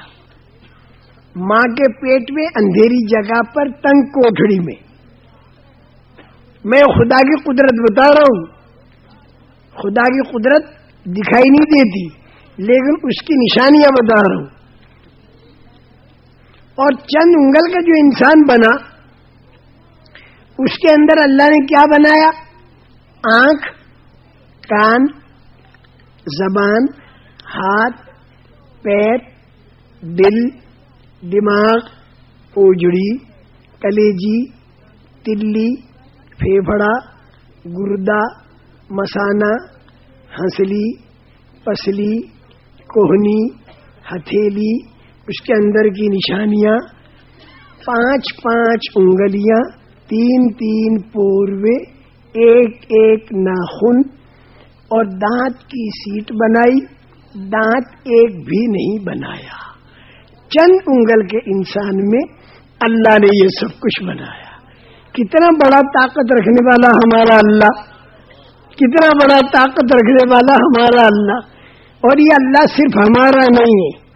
ماں کے پیٹ میں اندھیری جگہ پر تنگ کوٹڑی میں۔ میں خدا کی قدرت بتا رہا ہوں خدا کی قدرت دکھائی نہیں دیتی، لیکن اس کی نشانیاں بتا رہا ہوں۔ اور چند انگل کا جو انسان بنا، اس کے اندر اللہ نے کیا بنایا؟ آنکھ، کان، زبان، ہاتھ، پیر، دل، دماغ، اوجڑی، کلیجی، تلی پھیپڑا گردا مسانہ، ہنسلی، پسلی، کوہنی، ہتھیلی، اس کے اندر کی نشانیاں، پانچ پانچ انگلیاں، تین تین پوروے، ایک ایک ناخن، اور دانت کی سیٹ بنائی، دانت ایک بھی نہیں بنایا۔ چند انگل کے انسان میں اللہ نے یہ سب کچھ بنایا۔ کتنا بڑا طاقت رکھنے والا ہمارا اللہ۔ کتنا بڑا طاقت رکھنے والا ہمارا اللہ۔ اور یہ اللہ صرف ہمارا نہیں ہے۔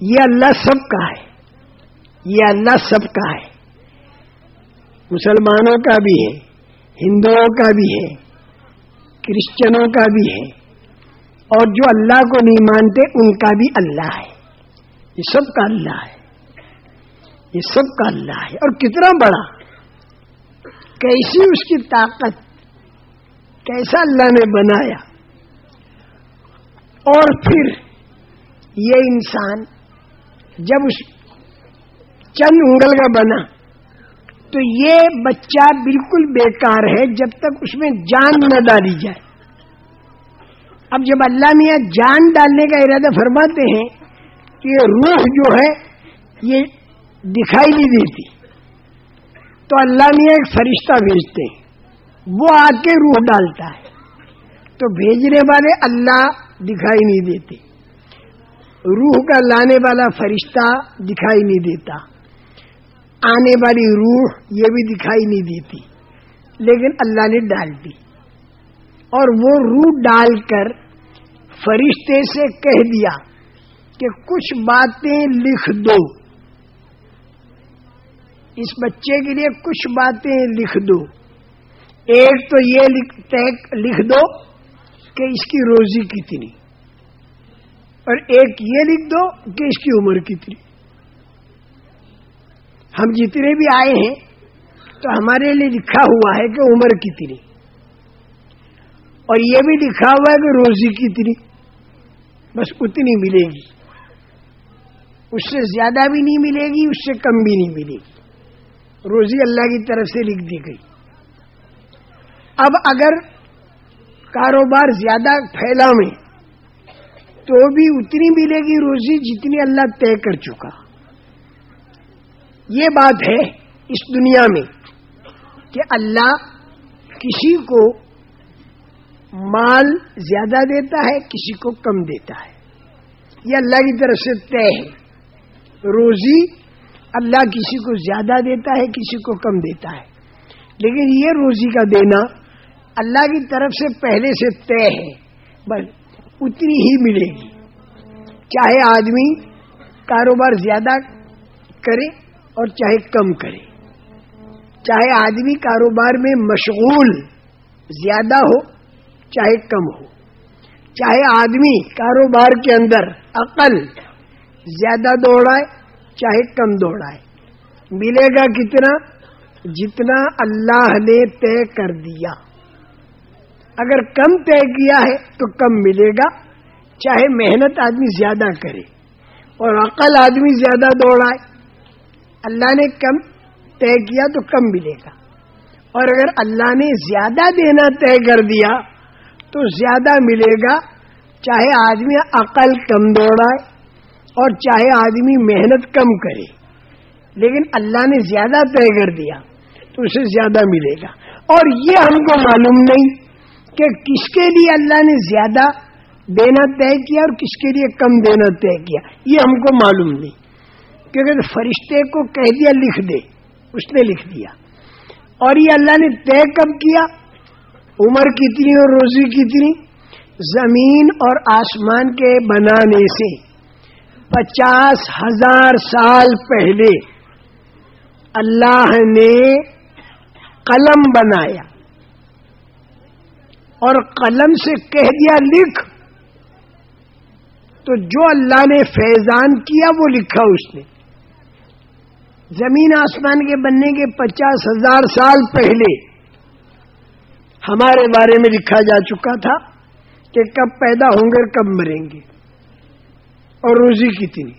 یہ اللہ سب کا ہے۔ یہ اللہ سب کا ہے۔ مسلمانوں کا بھی ہے، ہندوؤں کا بھی ہے، کرسچنوں کا بھی ہے۔ اور جو اللہ کو نہیں مانتے، ان کا بھی اللہ ہے۔ یہ سب کا اللہ ہے۔ یہ سب کا اللہ ہے۔ اور کتنا بڑا۔ کیسی اس کی طاقت؟ کیسا اللہ نے بنایا۔ اور پھر یہ انسان جب اس چند انگل کا بنا، تو یہ بچہ بالکل بیکار ہے جب تک اس میں جان نہ ڈالی جائے۔ اب جب اللہ میاں جان ڈالنے کا ارادہ فرماتے ہیں کہ روح جو ہے، یہ دکھائی نہیں دیتی۔ تو اللہ میاں ایک فرشتہ بھیجتے ہیں۔ وہ آ کے روح ڈالتا ہے۔ تو بھیجنے والے اللہ دکھائی نہیں دیتے۔ روح کا لانے والا فرشتہ دکھائی نہیں دیتا۔ آنے والی روح یہ بھی دکھائی نہیں دیتی۔ لیکن اللہ نے ڈال دی۔ اور وہ روح ڈال کر فرشتے سے کہہ دیا کہ کچھ باتیں لکھ دو۔ اس بچے کے لیے کچھ باتیں لکھ دو۔ ایک تو یہ لکھ دو کہ اس کی روزی کتنی۔ اور ایک یہ لکھ دو کہ اس کی عمر کتنی۔ ہم جتنے بھی آئے ہیں، تو ہمارے لیے لکھا ہوا ہے کہ عمر کتنی۔ اور یہ بھی لکھا ہوا ہے کہ روزی کتنی۔ بس اتنی ملے گی۔ اس سے زیادہ بھی نہیں ملے گی، اس سے کم بھی نہیں ملے گی۔ روزی اللہ کی طرف سے لکھ دی گئی۔ اب اگر کاروبار زیادہ پھیلا میں تو بھی اتنی ملے گی روزی جتنی اللہ طے کر چکا۔ یہ بات ہے اس دنیا میں کہ اللہ کسی کو مال زیادہ دیتا ہے، کسی کو کم دیتا ہے۔ یہ اللہ کی طرف سے طے ہے۔ روزی اللہ کسی کو زیادہ دیتا ہے، کسی کو کم دیتا ہے۔ لیکن یہ روزی کا دینا اللہ کی طرف سے پہلے سے طے ہے، بس اتنی ہی ملے گی۔ چاہے آدمی کاروبار زیادہ کرے اور چاہے کم کرے۔ چاہے آدمی کاروبار میں مشغول زیادہ ہو، چاہے کم ہو۔ چاہے آدمی کاروبار کے اندر عقل زیادہ دوڑائے، چاہے کم دوڑائے۔ ملے گا کتنا؟ جتنا اللہ نے طے کر دیا۔ اگر کم طے کیا ہے تو کم ملے گا، چاہے محنت آدمی زیادہ کرے اور عقل آدمی زیادہ دوڑائے۔ اللہ نے کم طے کیا تو کم ملے گا۔ اور اگر اللہ نے زیادہ دینا طے کر دیا تو زیادہ ملے گا، چاہے آدمی عقل کم دوڑائے اور چاہے آدمی محنت کم کرے۔ لیکن اللہ نے زیادہ طے کر دیا تو اسے زیادہ ملے گا۔ اور یہ ہم کو معلوم نہیں۔ کہ کس کے لیے اللہ نے زیادہ دینا طے کیا اور کس کے لیے کم دینا طے کیا؟ یہ ہم کو معلوم نہیں۔ کیونکہ فرشتے کو کہہ دیا، لکھ دے۔ اس نے لکھ دیا۔ اور یہ اللہ نے طے کب کیا؟ عمر کتنی اور روزی کتنی؟ زمین اور آسمان کے بنانے سے۔ پچاس ہزار سال پہلے اللہ نے قلم بنایا۔ اور قلم سے کہہ دیا لکھ، تو جو اللہ نے فیضان کیا وہ لکھا اس نے۔ زمین آسمان کے بننے کے پچاس ہزار سال پہلے ہمارے بارے میں لکھا جا چکا تھا کہ کب پیدا ہوں گے کب مریں گے۔ اور روزی کتنی۔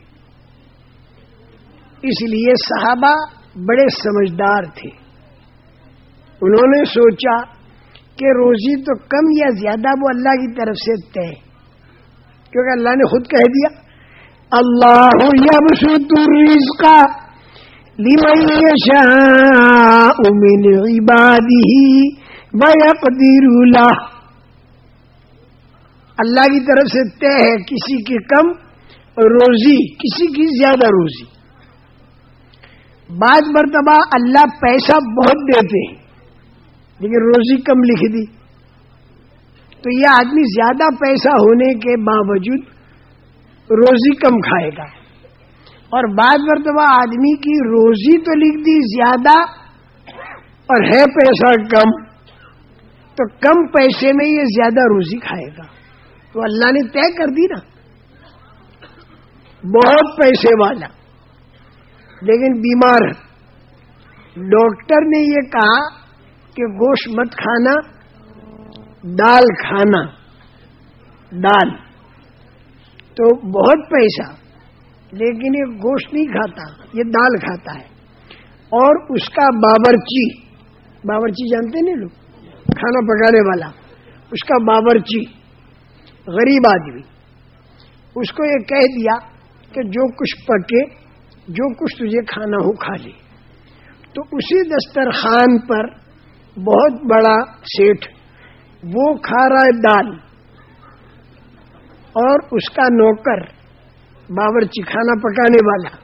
اس لیے صحابہ بڑے سمجھدار تھے۔ انہوں نے سوچا کہ روزی تو کم یا زیادہ وہ اللہ کی طرف سے طے کیونکہ اللہ نے خود کہہ دیا، اللہ کا من اللہ اللہ کی طرف سے طے ہے کسی کے کم روزی، کسی کی زیادہ روزی۔ بعض مرتبہ اللہ پیسہ بہت دیتے ہیں۔ لیکن روزی کم لکھ دی۔ تو یہ آدمی زیادہ پیسہ ہونے کے باوجود روزی کم کھائے گا۔ اور بعض مرتبہ آدمی کی روزی تو لکھ دی زیادہ اور ہے پیسہ کم۔ تو کم پیسے میں یہ زیادہ روزی کھائے گا۔ تو اللہ نے طے کر دی نا۔ بہت پیسے والا۔ لیکن بیمار۔ ہے ڈاکٹر نے یہ کہا کہ گوشت مت کھانا، دال کھانا، دال۔ تو بہت پیسہ، لیکن یہ گوشت نہیں کھاتا، یہ دال کھاتا ہے۔ اور اس کا باورچی باورچی جانتے نہیں لوگ؟ کھانا پکانے والا۔ اس کا باورچی، غریب آدمی۔ اس کو یہ کہہ دیا کہ جو کچھ پکے، جو کچھ تجھے کھانا ہو کھا لے۔ تو اسی دسترخوان پر بہت بڑا سیٹ وہ کھا رہا ہے دال اور اس کا نوکر، باورچی کھانا پکانے والا،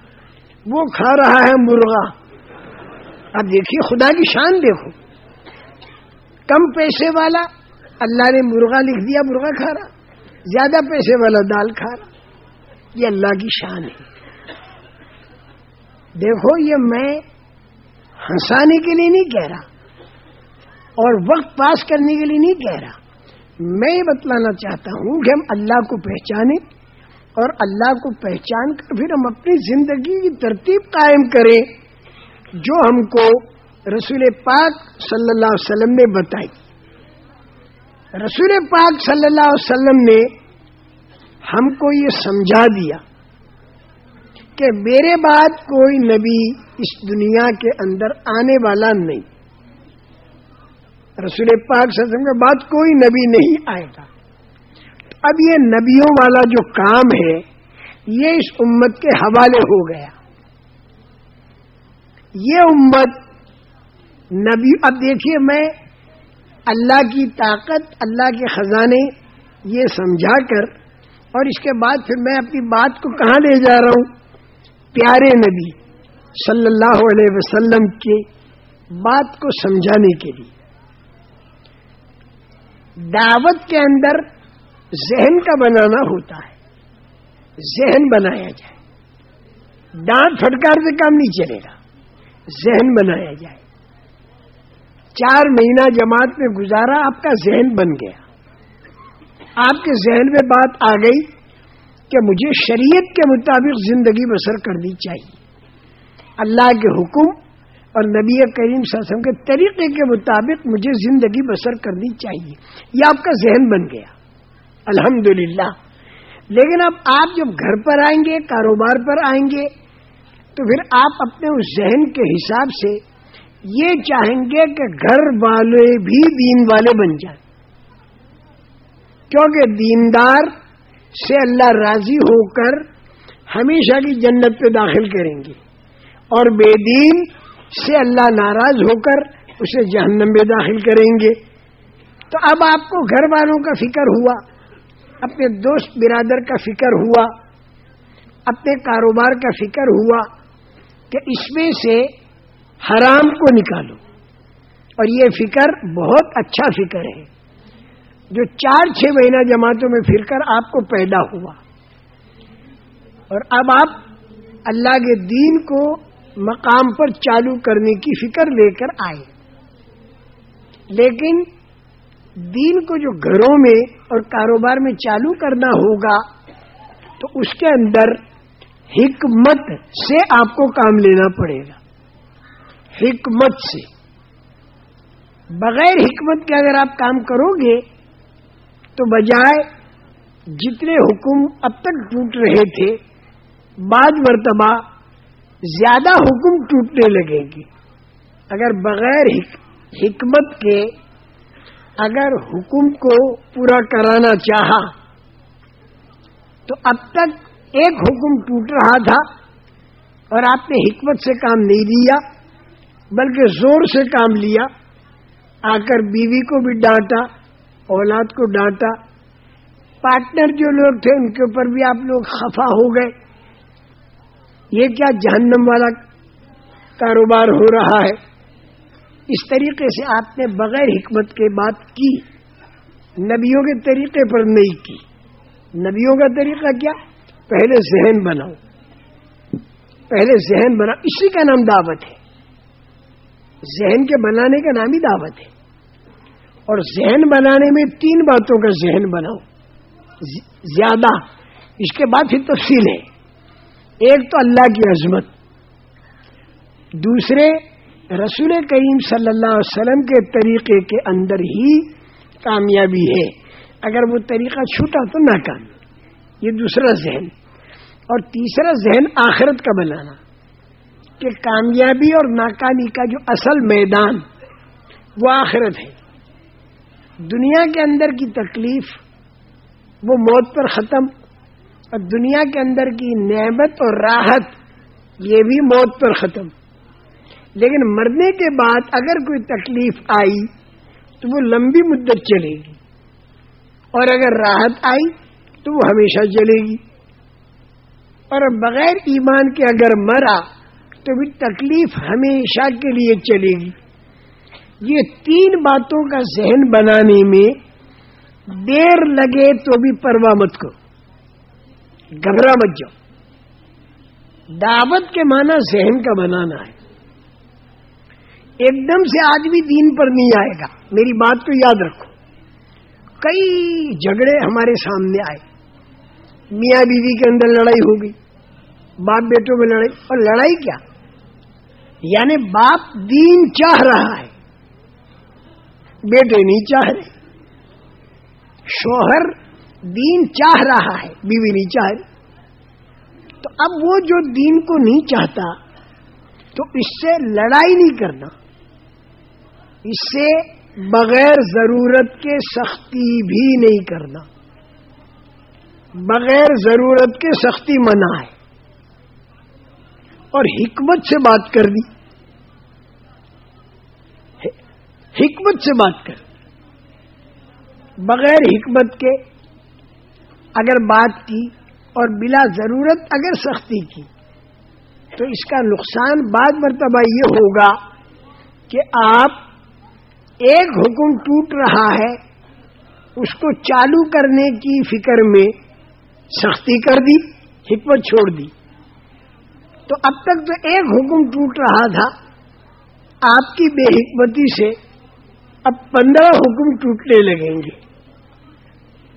وہ کھا رہا ہے مرغا۔ اب دیکھیے، خدا کی شان دیکھو۔ کم پیسے والا، اللہ نے مرغا لکھ دیا، مرغا کھا رہا۔ زیادہ پیسے والا دال کھا رہا۔ یہ اللہ کی شان ہے۔ دیکھو، یہ میں ہنسانے کے لیے نہیں کہہ رہا۔ اور وقت پاس کرنے کے لیے نہیں کہہ رہا۔ میں یہ بتلانا چاہتا ہوں کہ ہم اللہ کو پہچانیں اور اللہ کو پہچان کر پھر ہم اپنی زندگی کی ترتیب قائم کریں، جو ہم کو رسول پاک صلی اللہ علیہ وسلم نے بتائی۔ رسول پاک صلی اللہ علیہ وسلم نے ہم کو یہ سمجھا دیا کہ میرے بعد کوئی نبی اس دنیا کے اندر آنے والا نہیں۔ رسول پاک وسلم کے بعد کوئی نبی نہیں آئے گا۔ اب یہ نبیوں والا جو کام ہے، یہ اس امت کے حوالے ہو گیا۔ یہ امت نبی، اب دیکھیے میں اللہ کی طاقت، اللہ کے خزانے یہ سمجھا کر اور اس کے بعد پھر میں اپنی بات کو کہاں لے جا رہا ہوں؟ پیارے نبی صلی اللہ علیہ وسلم کی بات کو سمجھانے کے لیے۔ دعوت کے اندر ذہن کا بنانا ہوتا ہے۔ ذہن بنایا جائے۔ ڈانٹ پھٹکار سے کام نہیں چلے گا۔ ذہن بنایا جائے۔ چار مہینہ جماعت میں گزارا، آپ کا ذہن بن گیا۔ آپ کے ذہن میں بات آ گئی کہ مجھے شریعت کے مطابق زندگی بسر کرنی چاہیے۔ اللہ کے حکم اور نبی کریم صلی اللہ علیہ وسلم کے طریقے کے مطابق مجھے زندگی بسر کرنی چاہیے۔ یہ آپ کا ذہن بن گیا۔ الحمد لیکن اب آپ جب گھر پر آئیں گے، کاروبار پر آئیں گے، تو پھر آپ اپنے اس ذہن کے حساب سے یہ چاہیں گے کہ گھر والے بھی دین والے بن جائیں۔ کیونکہ دیندار سے اللہ راضی ہو کر ہمیشہ کی جنت پہ داخل کریں گے۔ اور بے دین سے اللہ ناراض ہو کر اسے جہنم میں داخل کریں گے۔ تو اب آپ کو گھر والوں کا فکر ہوا، اپنے دوست برادر کا فکر ہوا، اپنے کاروبار کا فکر ہوا کہ اس میں سے حرام کو نکالو۔ اور یہ فکر بہت اچھا فکر ہے۔ جو چار چھ مہینہ جماعتوں میں پھر کر آپ کو پیدا ہوا۔ اور اب آپ اللہ کے دین کو مقام پر چالو کرنے کی فکر لے کر آئے۔ لیکن دین کو جو گھروں میں اور کاروبار میں چالو کرنا ہوگا، تو اس کے اندر حکمت سے آپ کو کام لینا پڑے گا۔ حکمت سے۔ بغیر حکمت کے اگر آپ کام کرو گے، تو بجائے جتنے حکم اب تک ٹوٹ رہے تھے، بعض مرتبہ زیادہ حکم ٹوٹنے لگے گی۔ اگر بغیر حکمت کے اگر حکم کو پورا کرانا چاہا، تو اب تک ایک حکم ٹوٹ رہا تھا اور آپ نے حکمت سے کام نہیں لیا، بلکہ زور سے کام لیا۔ آ کر بیوی کو بھی ڈانٹا، اولاد کو ڈانٹا۔ پارٹنر جو لوگ تھے، ان کے اوپر بھی آپ لوگ خفا ہو گئے۔ یہ کیا جہنم والا کاروبار ہو رہا ہے؟ اس طریقے سے آپ نے بغیر حکمت کے بات کی۔ نبیوں کے طریقے پر نہیں کی۔ نبیوں کا طریقہ کیا؟ پہلے ذہن بناؤ۔ پہلے ذہن بناؤ اسی کا نام دعوت ہے۔ ذہن کے بنانے کا نام ہی دعوت ہے۔ اور ذہن بنانے میں تین باتوں کا ذہن بناؤ۔ زیادہ۔ اس کے بعد پھر تفصیل ہے۔ ایک تو اللہ کی عظمت، دوسرے رسول کریم صلی اللہ علیہ وسلم کے طریقے کے اندر ہی کامیابی ہے۔ اگر وہ طریقہ چھوٹا تو ناکام، یہ دوسرا ذہن۔ اور تیسرا ذہن آخرت کا بنانا، کہ کامیابی اور ناکامی کا جو اصل میدان، وہ آخرت ہے۔ دنیا کے اندر کی تکلیف، وہ موت پر ختم اور دنیا کے اندر کی نعمت اور راحت یہ بھی موت پر ختم۔ لیکن مرنے کے بعد اگر کوئی تکلیف آئی تو وہ لمبی مدت چلے گی۔ اور اگر راحت آئی تو وہ ہمیشہ چلے گی۔ اور بغیر ایمان کے اگر مرا تو بھی تکلیف ہمیشہ کے لیے چلے گی۔ یہ تین باتوں کا ذہن بنانے میں دیر لگے تو بھی پرواہ مت کو گھبرا مت جاؤ۔ دعوت کے معنی ذہن کا بنانا ہے۔ ایک دم سے آدمی دین پر نہیں آئے گا۔ میری بات کو یاد رکھو۔ کئی جھگڑے ہمارے سامنے آئے۔ میاں بیوی کے اندر لڑائی ہو گئی۔ باپ بیٹوں میں لڑائی۔ اور لڑائی کیا؟ یعنی باپ دین چاہ رہا ہے۔ بیٹے نہیں چاہ رہے۔ شوہر دین چاہ رہا ہے، بیوی نہیں چاہ رہی۔ تو اب وہ جو دین کو نہیں چاہتا، تو اس سے لڑائی نہیں کرنا۔ اس سے بغیر ضرورت کے سختی بھی نہیں کرنا۔ بغیر ضرورت کے سختی منع ہے۔ اور حکمت سے بات کر دی۔ حکمت سے بات کر۔ بغیر حکمت کے اگر بات کی اور بلا ضرورت اگر سختی کی، تو اس کا نقصان بعد مرتبہ یہ ہوگا کہ آپ ایک حکم ٹوٹ رہا ہے، اس کو چالو کرنے کی فکر میں سختی کر دی، حکمت چھوڑ دی۔ تو اب تک تو ایک حکم ٹوٹ رہا تھا، آپ کی بے حکمتی سے اب پندرہ حکم ٹوٹنے لگیں گے۔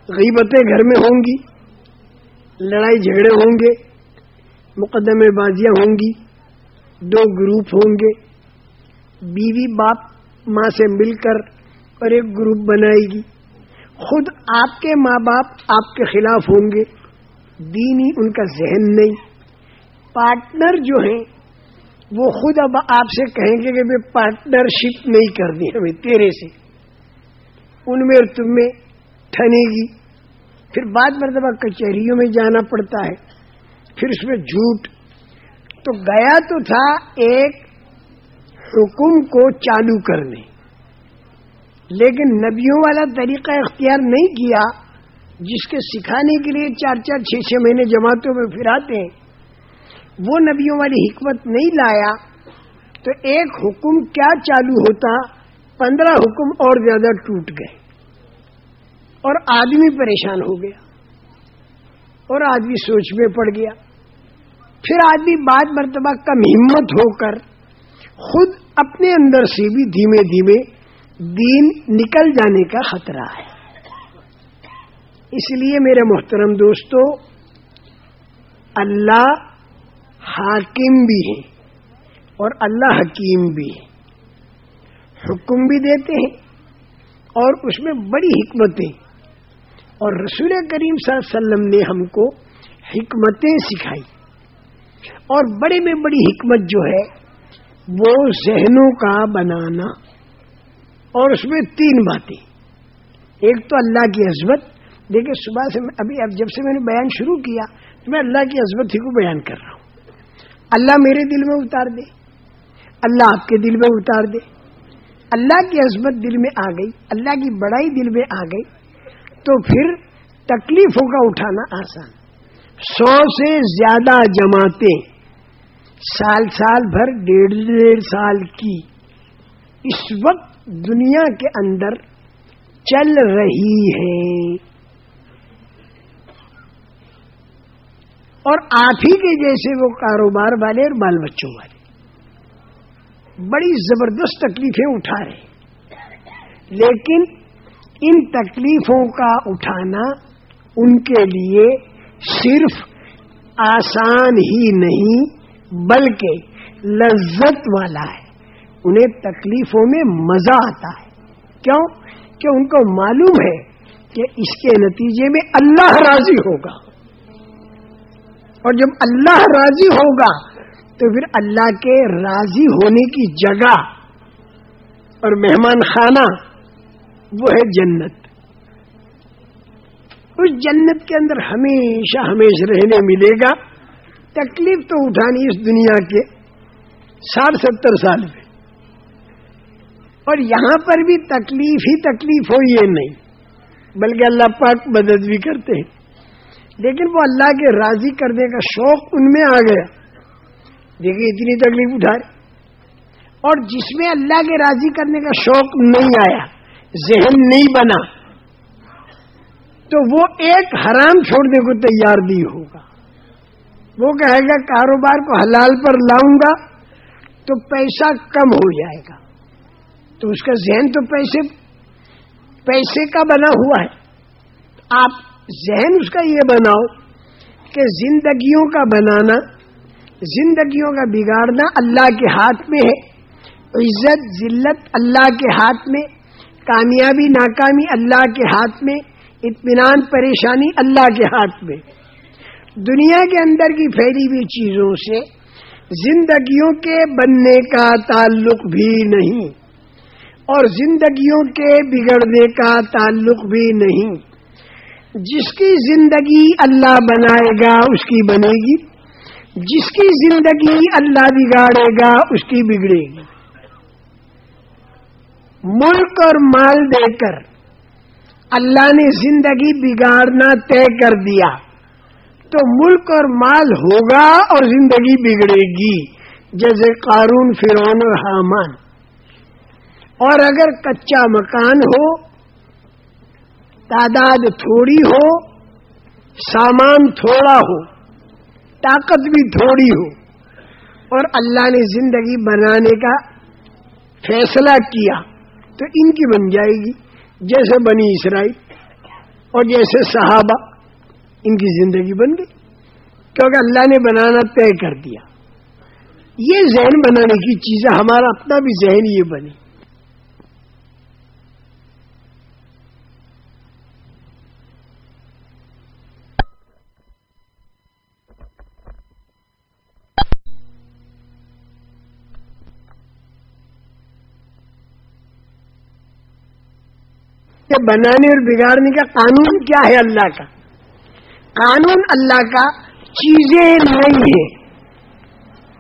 غیبتیں گھر میں ہوں گی، لڑائی جھگڑے ہوں گے، مقدمے بازیاں ہوں گی، دو گروپ ہوں گے، بیوی باپ ماں سے مل کر اور ایک گروپ بنائے گی۔ خود آپ کے ماں باپ آپ کے خلاف ہوں گے دینی ان کا ذہن نہیں۔ پارٹنر جو ہیں، وہ خود اب آپ سے کہیں گے کہ پارٹنر شپ نہیں کرنی ہمیں تیرے سے۔ ان میں تم میں ٹھنے گی پھر بعد مرتبہ کچہریوں میں جانا پڑتا ہے۔ پھر اس میں جھوٹ۔ تو گیا تو تھا ایک حکم کو چالو کرنے۔ لیکن نبیوں والا طریقہ اختیار نہیں کیا، جس کے سکھانے کے لیے چار چار چھ چھ مہینے جماعتوں میں پھراتے ہیں۔ وہ نبیوں والی حکمت نہیں لایا۔ تو ایک حکم کیا چالو ہوتا؟ پندرہ حکم اور زیادہ ٹوٹ گئے۔ اور آدمی پریشان ہو گیا اور آدمی سوچ میں پڑ گیا۔ پھر آدمی بعد مرتبہ کم ہمت ہو کر خود اپنے اندر سے بھی دھیمے دھیمے دین نکل جانے کا خطرہ ہے۔ اس لیے میرے محترم دوستو، اللہ حاکم بھی ہے اور اللہ حکیم بھی ہے حکم بھی دیتے ہیں اور اس میں بڑی حکمتیں اور رسول کریم صلی اللہ علیہ وسلم نے ہم کو حکمتیں سکھائی اور بڑے میں بڑی حکمت جو ہے وہ ذہنوں کا بنانا اور اس میں تین باتیں۔ ایک تو اللہ کی عزمت دیکھیں صبح سے ابھی اب جب سے میں نے بیان شروع کیا تو میں اللہ کی عزمت ہی کو بیان کر رہا ہوں۔ اللہ میرے دل میں اتار دے۔ اللہ آپ کے دل میں اتار دے۔ اللہ کی عظمت دل میں آ گئی، اللہ کی بڑائی دل میں آ گئی۔ تو پھر تکلیفوں کا اٹھانا آسان۔ سو سے زیادہ جماعتیں سال سال بھر، ڈیڑھ ڈیڑھ سال کی اس وقت دنیا کے اندر چل رہی ہے اور آپ ہی کے جیسے وہ کاروبار والے اور بال بچوں والے۔ بڑی زبردست تکلیفیں اٹھا رہے لیکن ان تکلیفوں کا اٹھانا ان کے لیے صرف آسان ہی نہیں، بلکہ لذت والا ہے۔ انہیں تکلیفوں میں مزہ آتا ہے۔ کیوں؟ کہ ان کو معلوم ہے کہ اس کے نتیجے میں اللہ راضی ہوگا۔ اور جب اللہ راضی ہوگا، تو پھر اللہ کے راضی ہونے کی جگہ اور مہمان خانہ وہ ہے جنت۔ اس جنت کے اندر ہمیشہ ہمیشہ رہنے ملے گا۔ تکلیف تو اٹھانی اس دنیا کے ساٹھ ستر سال میں۔ اور یہاں پر بھی تکلیف ہی تکلیف ہو یہ نہیں۔ بلکہ اللہ پاک مدد بھی کرتے ہیں۔ لیکن وہ اللہ کے راضی کرنے کا شوق ان میں آ گیا۔ دیکھیے اتنی تکلیف اٹھا رہے۔ اور جس میں اللہ کے راضی کرنے کا شوق نہیں آیا۔ ذہن نہیں بنا۔ تو وہ ایک حرام چھوڑنے کو تیار نہیں ہوگا۔ وہ کہے گا، کاروبار کو حلال پر لاؤں گا تو پیسہ کم ہو جائے گا۔ تو اس کا ذہن تو پیسے پیسے کا بنا ہوا ہے۔ آپ ذہن اس کا یہ بناؤ کہ زندگیوں کا بنانا، زندگیوں کا بگاڑنا اللہ کے ہاتھ میں ہے۔ عزت، ذلت اللہ کے ہاتھ میں کامیابی، ناکامی اللہ کے ہاتھ میں، اطمینان، پریشانی اللہ کے ہاتھ میں۔ دنیا کے اندر کی پھیلی ہوئی چیزوں سے زندگیوں کے بننے کا تعلق بھی نہیں اور زندگیوں کے بگڑنے کا تعلق بھی نہیں۔ جس کی زندگی اللہ بنائے گا، اس کی بنے گی۔ جس کی زندگی اللہ بگاڑے گا، اس کی بگڑے گی۔ ملک اور مال دے کر اللہ نے زندگی بگاڑنا طے کر دیا تو ملک اور مال ہوگا اور زندگی بگڑے گی۔ جیسے قارون فرون اور حامان۔ اور اگر کچا مکان ہو، تعداد تھوڑی ہو، سامان تھوڑا ہو، طاقت بھی تھوڑی ہو، اور اللہ نے زندگی بنانے کا فیصلہ کیا۔ تو ان کی بن جائے گی۔ جیسے بنی اسرائیل اور جیسے صحابہ ان کی زندگی بن گئی۔ کیونکہ اللہ نے بنانا طے کر دیا۔ یہ ذہن بنانے کی چیزیں ہمارا اپنا بھی ذہن یہ بنی بنانے اور بگاڑنے کا قانون کیا ہے اللہ کا؟ قانون اللہ کا چیزیں نہیں ہے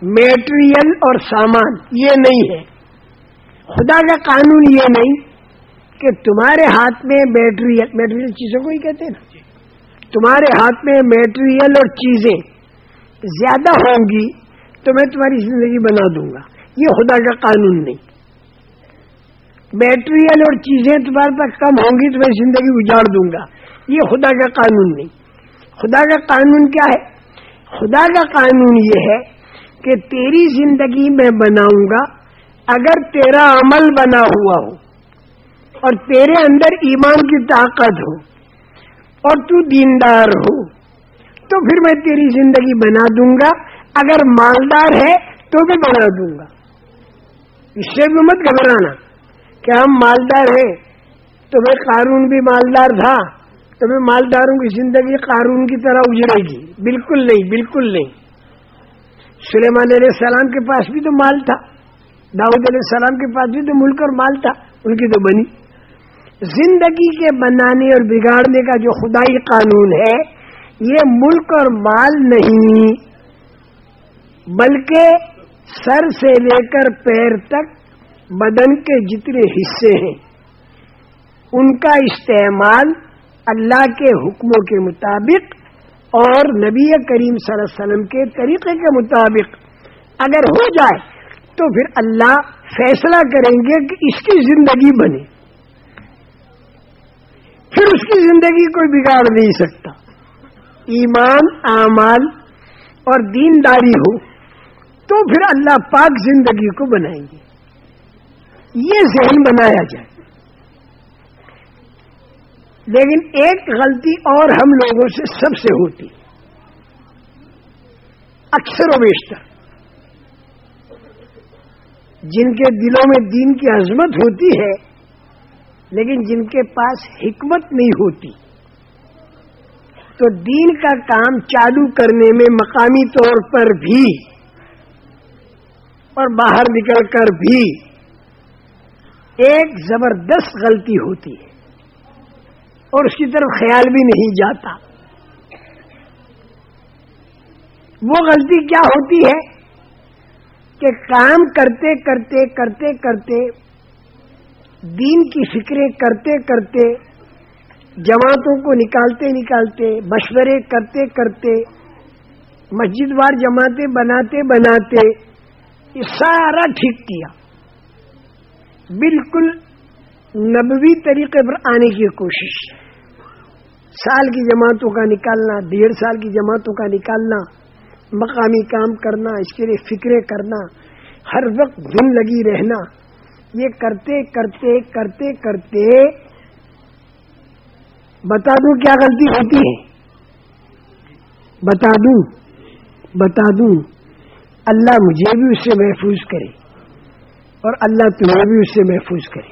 میٹریل اور سامان یہ نہیں ہے۔ خدا کا قانون یہ نہیں کہ تمہارے ہاتھ میں میٹریل میٹریل چیزوں کو ہی کہتے ہیں نا۔ تمہارے ہاتھ میں میٹریل اور چیزیں زیادہ ہوں گی تو میں تمہاری زندگی بنا دوں گا۔ یہ خدا کا قانون نہیں۔ میٹریل اور چیزیں تمہارے پاس کم ہوں گی تو میں زندگی اجاڑ دوں گا۔ یہ خدا کا قانون نہیں۔ خدا کا قانون کیا ہے؟ خدا کا قانون یہ ہے کہ تیری زندگی میں بناؤں گا اگر تیرا عمل بنا ہوا ہو اور تیرے اندر ایمان کی طاقت ہو اور تو دیندار ہو، تو پھر میں تیری زندگی بنا دوں گا۔ اگر مالدار ہے تو بھی بنا دوں گا۔ اس سے بھی مت گھبرانا۔ کہ ہم مالدار ہیں۔ تو بھائی قانون بھی مالدار تھا۔ تو میں مالداروں کی زندگی قانون کی طرح اجڑے گی۔ بالکل نہیں بالکل نہیں۔ سلیمان علیہ السلام کے پاس بھی تو مال تھا۔ داؤد علیہ السلام کے پاس بھی تو ملک اور مال تھا۔ ان کی تو بنی۔ زندگی کے بنانے اور بگاڑنے کا جو خدائی قانون ہے، یہ ملک اور مال نہیں، بلکہ سر سے لے کر پیر تک بدن کے جتنے حصے ہیں، ان کا استعمال اللہ کے حکموں کے مطابق اور نبی کریم صلی اللہ علیہ وسلم کے طریقے کے مطابق اگر ہو جائے تو پھر اللہ فیصلہ کریں گے کہ اس کی زندگی بنے۔ پھر اس کی زندگی کوئی بگاڑ نہیں سکتا۔ ایمان، اعمال اور دینداری ہو تو پھر اللہ پاک زندگی کو بنائیں گے۔ یہ ذہن بنایا جائے۔ لیکن ایک غلطی اور ہم لوگوں سے سب سے ہوتی۔ اکثر و بیشتر۔ جن کے دلوں میں دین کی عظمت ہوتی ہے، لیکن جن کے پاس حکمت نہیں ہوتی۔ تو دین کا کام چالو کرنے میں مقامی طور پر بھی اور باہر نکل کر بھی ایک زبردست غلطی ہوتی ہے اور اس کی طرف خیال بھی نہیں جاتا۔ وہ غلطی کیا ہوتی ہے کہ کام کرتے کرتے کرتے کرتے، دین کی فکریں کرتے کرتے، جماعتوں کو نکالتے نکالتے، مشورے کرتے کرتے، مسجد وار جماعتیں بناتے بناتے، یہ سارا ٹھیک کیا۔ بالکل نبوی طریقے پر آنے کی کوشش. سال کی جماعتوں کا نکالنا، ڈیڑھ سال کی جماعتوں کا نکالنا، مقامی کام کرنا، اس کے لیے فکریں کرنا، ہر وقت دن لگی رہنا، یہ کرتے کرتے کرتے کرتے بتا دوں کیا غلطی ہوتی ہے؟ بتا دوں بتا دوں، اللہ مجھے بھی اس سے محفوظ کرے۔ اور اللہ تمہیں بھی اس سے محفوظ کرے۔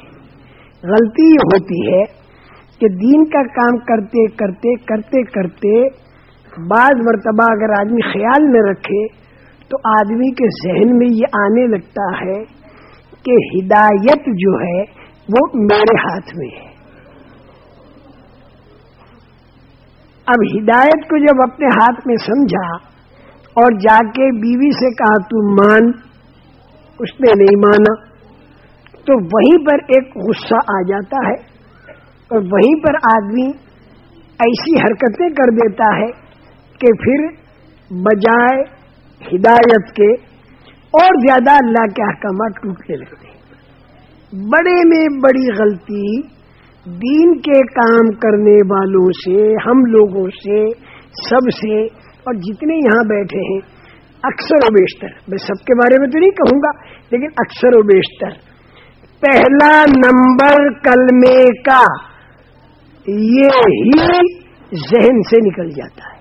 غلطی یہ ہوتی ہے کہ دین کا کام کرتے کرتے کرتے کرتے بعض مرتبہ اگر آدمی خیال نہ رکھے تو آدمی کے ذہن میں یہ آنے لگتا ہے کہ ہدایت جو ہے وہ میرے ہاتھ میں ہے۔ اب ہدایت کو جب اپنے ہاتھ میں سمجھا اور جا کے بیوی سے کہا، تو مان اس نے نہیں مانا، تو وہیں پر ایک غصہ آ جاتا ہے اور وہیں پر آدمی ایسی حرکتیں کر دیتا ہے کہ پھر بجائے ہدایت کے اور زیادہ اللہ کے احکامات ٹوٹنے لگتے ہیں۔ بڑے میں بڑی غلطی دین کے کام کرنے والوں سے، ہم لوگوں سے، سب سے اور جتنے یہاں بیٹھے ہیں اکثر و بیشتر. میں سب کے بارے میں تو نہیں کہوں گا، لیکن اکثر و بیشتر. پہلا نمبر کلمے کا یہ ہی ذہن سے نکل جاتا ہے۔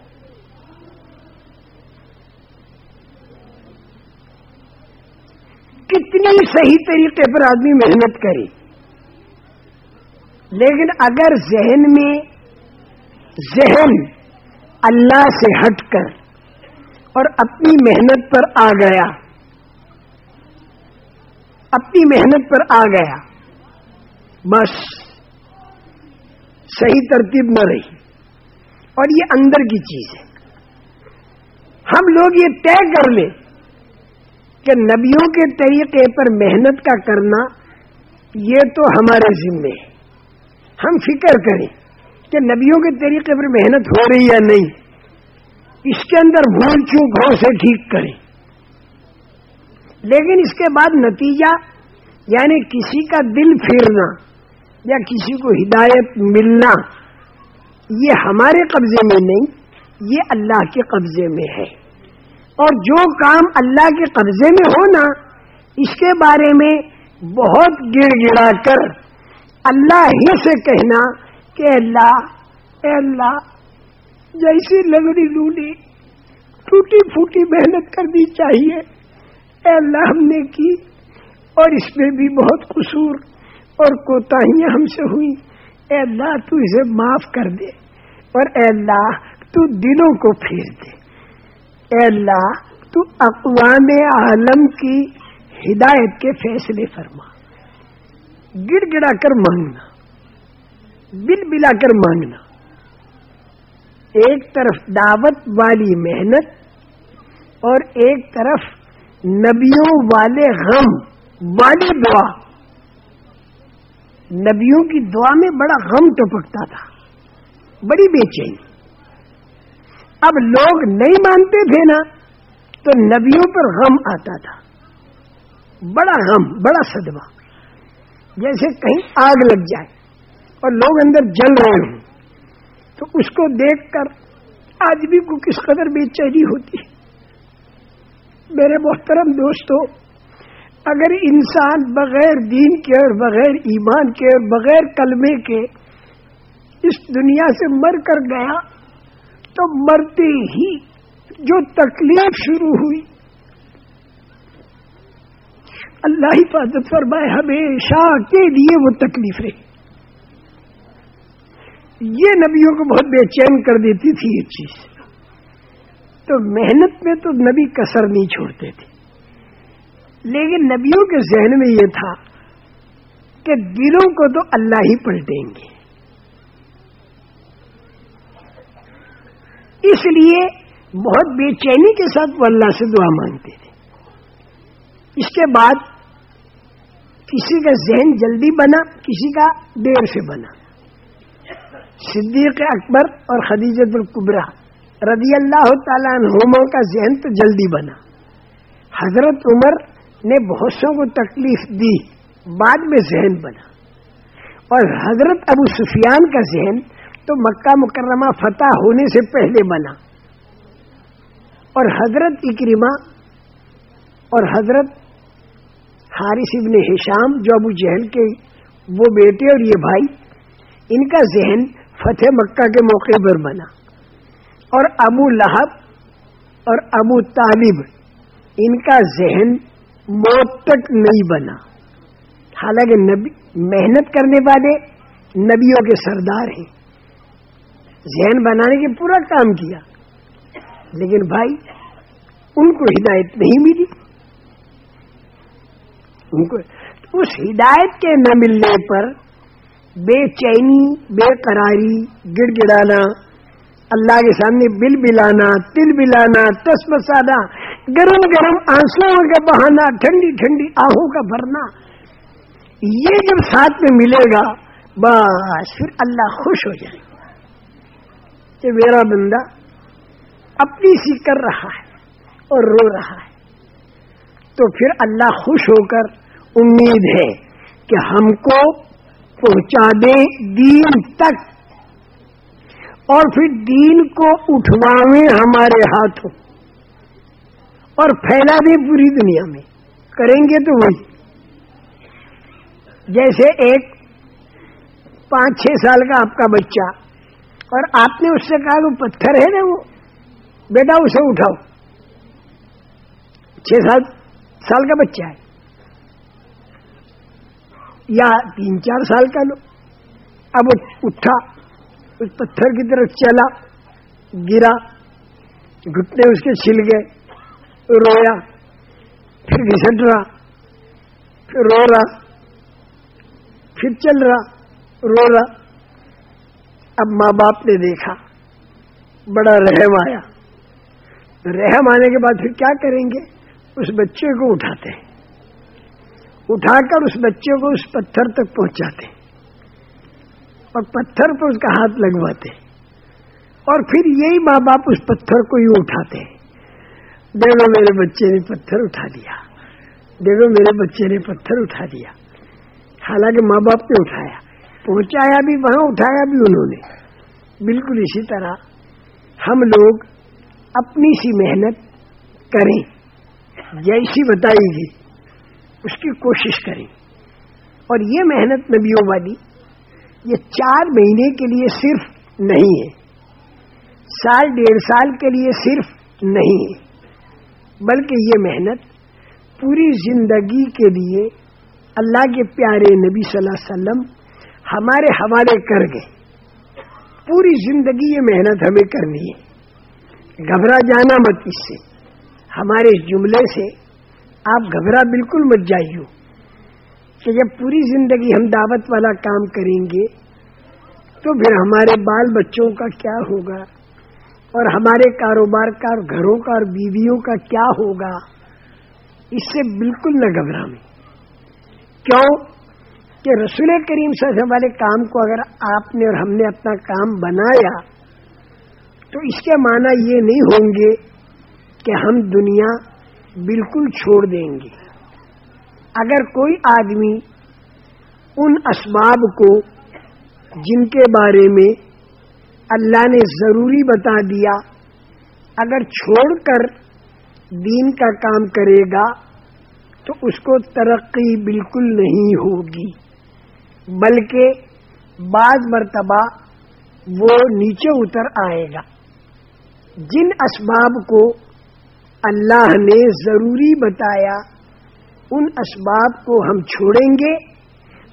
کتنی صحیح طریقے پر آدمی محنت کرے۔ لیکن اگر ذہن میں ذہن اللہ سے ہٹ کر اور اپنی محنت پر آ گیا۔ اپنی محنت پر آ گیا۔ بس، صحیح ترتیب نہ رہی۔ اور یہ اندر کی چیز ہے۔ ہم لوگ یہ طے کر لیں کہ نبیوں کے طریقے پر محنت کا کرنا یہ تو ہمارے ذمے ہے۔ ہم فکر کریں کہ نبیوں کے طریقے پر محنت ہو رہی یا نہیں۔ اس کے اندر بھول چوک ہو سے ٹھیک کریں؟ لیکن اس کے بعد نتیجہ یعنی کسی کا دل پھیرنا یا کسی کو ہدایت ملنا، یہ ہمارے قبضے میں نہیں، یہ اللہ کے قبضے میں ہے۔ اور جو کام اللہ کے قبضے میں ہونا، اس کے بارے میں بہت گڑ گڑا کر اللہ ہی سے کہنا کہ اللہ، اے اللہ جیسی لگڑی لوڑی ٹوٹی پھوٹی محنت کرنی چاہیے۔ اے اللہ ہم نے کی اور اس میں بھی بہت قصور اور کوتاہیاں ہم سے ہوئی اے اللہ، تو اسے معاف کر دے، اور اے اللہ، تو دلوں کو پھیر دے۔ اے اللہ، تو اقوام عالم کی ہدایت کے فیصلے فرما۔ گڑ گڑا کر مانگنا، بل بلا کر مانگنا۔ ایک طرف دعوت والی محنت اور ایک طرف نبیوں والے غم والی دعا۔ نبیوں کی دعا میں بڑا غم ٹپکتا تھا، بڑی بے چینی۔ اب لوگ نہیں مانتے تھے نا، تو نبیوں پر غم آتا تھا۔ بڑا غم، بڑا صدمہ۔ جیسے کہیں آگ لگ جائے اور لوگ اندر جل رہے ہوں۔ تو اس کو دیکھ کر آدمی کو کس قدر بے چینی ہوتی ہے۔ میرے محترم دوستوں اگر انسان بغیر دین کے اور بغیر ایمان کے اور بغیر کلمے کے اس دنیا سے مر کر گیا، تو مرتے ہی جو تکلیف شروع ہوئی۔ اللہ حفاظت فرمائے، ہمیشہ کے لیے وہ تکلیف رہی۔ یہ نبیوں کو بہت بے چین کر دیتی تھی یہ چیز۔ تو محنت میں تو نبی کسر نہیں چھوڑتے تھے۔ لیکن نبیوں کے ذہن میں یہ تھا کہ دلوں کو تو اللہ ہی پلٹیں گے۔ اس لیے بہت بے چینی کے ساتھ وہ اللہ سے دعا مانگتے تھے۔ اس کے بعد کسی کا ذہن جلدی بنا، کسی کا دیر سے بنا۔ صدیق اکبر اور خدیجت القبرہ رضی اللہ تعالیٰ عنہما کا ذہن تو جلدی بنا۔ حضرت عمر نے بہت سو کو تکلیف دی، بعد میں ذہن بنا۔ اور حضرت ابو سفیان کا ذہن تو مکہ مکرمہ فتح ہونے سے پہلے بنا۔ اور حضرت اکریما اور حضرت حارث ابن ہشام جو ابو جہل کے وہ بیٹے اور یہ بھائی، ان کا ذہن فتح مکہ کے موقع پر بنا۔ اور ابو لہب اور ابو طالب، ان کا ذہن موت تک نہیں بنا۔ حالانکہ نبی، محنت کرنے والے نبیوں کے سردار ہیں۔ ذہن بنانے کے پورا کام کیا۔ لیکن بھائی، ان کو ہدایت نہیں ملی۔ ان کو اس ہدایت کے نہ ملنے پر بے چینی، بے قراری گڑ گڑانا اللہ کے سامنے بل بلانا، تل بلانا، تس مسانا گرم گرم آنسو کا بہانا، ٹھنڈی ٹھنڈی آہوں کا بھرنا۔ یہ جب ساتھ میں ملے گا، بس پھر اللہ خوش ہو جائے گا۔ کہ میرا بندہ اپنی سی کر رہا ہے اور رو رہا ہے۔ تو پھر اللہ خوش ہو کر امید ہے کہ ہم کو پہنچا دے دین تک۔ اور پھر دین کو اٹھواویں ہمارے ہاتھوں۔ اور پھیلا دیں پوری دنیا میں۔ کریں گے تو وہی۔ جیسے ایک پانچ چھ سال کا آپ کا بچہ، اور آپ نے اس سے کہا، وہ پتھر ہے نا وہ۔ بیٹا، اسے اٹھاؤ۔ چھ سال سال کا بچہ ہے۔ یا تین چار سال کا لو۔ اب اٹھا، اس پتھر کی طرف چلا، گرا، گھٹنے اس کے چھل گئے، رویا، پھر گھسٹ رہا، پھر رو رہا، پھر چل رہا، رو رہا۔ اب ماں باپ نے دیکھا، بڑا رحم آیا۔ رحم آنے کے بعد پھر کیا کریں گے؟ اس بچے کو اٹھاتے ہیں۔ اٹھا کر اس بچے کو اس پتھر تک پہنچاتے اور پتھر پہ اس کا ہاتھ لگواتے اور پھر یہی ماں باپ اس پتھر کو ہی اٹھاتے دیکھو میرے بچے نے پتھر اٹھا دیا، دیکھو میرے بچے نے پتھر اٹھا دیا۔ حالانکہ ماں باپ نے اٹھایا، پہنچایا بھی وہاں، اٹھایا بھی انہوں نے۔ بالکل اسی طرح ہم لوگ اپنی سی محنت کریں۔ جیسی بتائی گی اس کی کوشش کریں۔ اور یہ محنت نبیوں والی یہ چار مہینے کے لیے صرف نہیں ہے۔ سال ڈیڑھ سال کے لیے صرف نہیں ہے۔ بلکہ یہ محنت پوری زندگی کے لیے اللہ کے پیارے نبی صلی اللہ علیہ وسلم ہمارے حوالے کر گئے۔ پوری زندگی یہ محنت ہمیں کرنی ہے۔ گھبرا جانا مت اس سے۔ ہمارے جملے سے آپ گھبرا بالکل مت جائیے کہ جب پوری زندگی ہم دعوت والا کام کریں گے تو پھر ہمارے بال بچوں کا کیا ہوگا اور ہمارے کاروبار کا اور گھروں کا اور بیویوں کا کیا ہوگا؟ اس سے بالکل نہ گھبرا میں کیوں؟ کہ رسول کریم سے والے کام کو اگر آپ نے اور ہم نے اپنا کام بنایا تو اس کے معنی یہ نہیں ہوں گے کہ ہم دنیا بالکل چھوڑ دیں گے۔ اگر کوئی آدمی ان اسباب کو جن کے بارے میں اللہ نے ضروری بتا دیا، اگر چھوڑ کر دین کا کام کرے گا، تو اس کو ترقی بالکل نہیں ہوگی۔ بلکہ بعض مرتبہ وہ نیچے اتر آئے گا۔ جن اسباب کو اللہ نے ضروری بتایا ان اسباب کو ہم چھوڑیں گے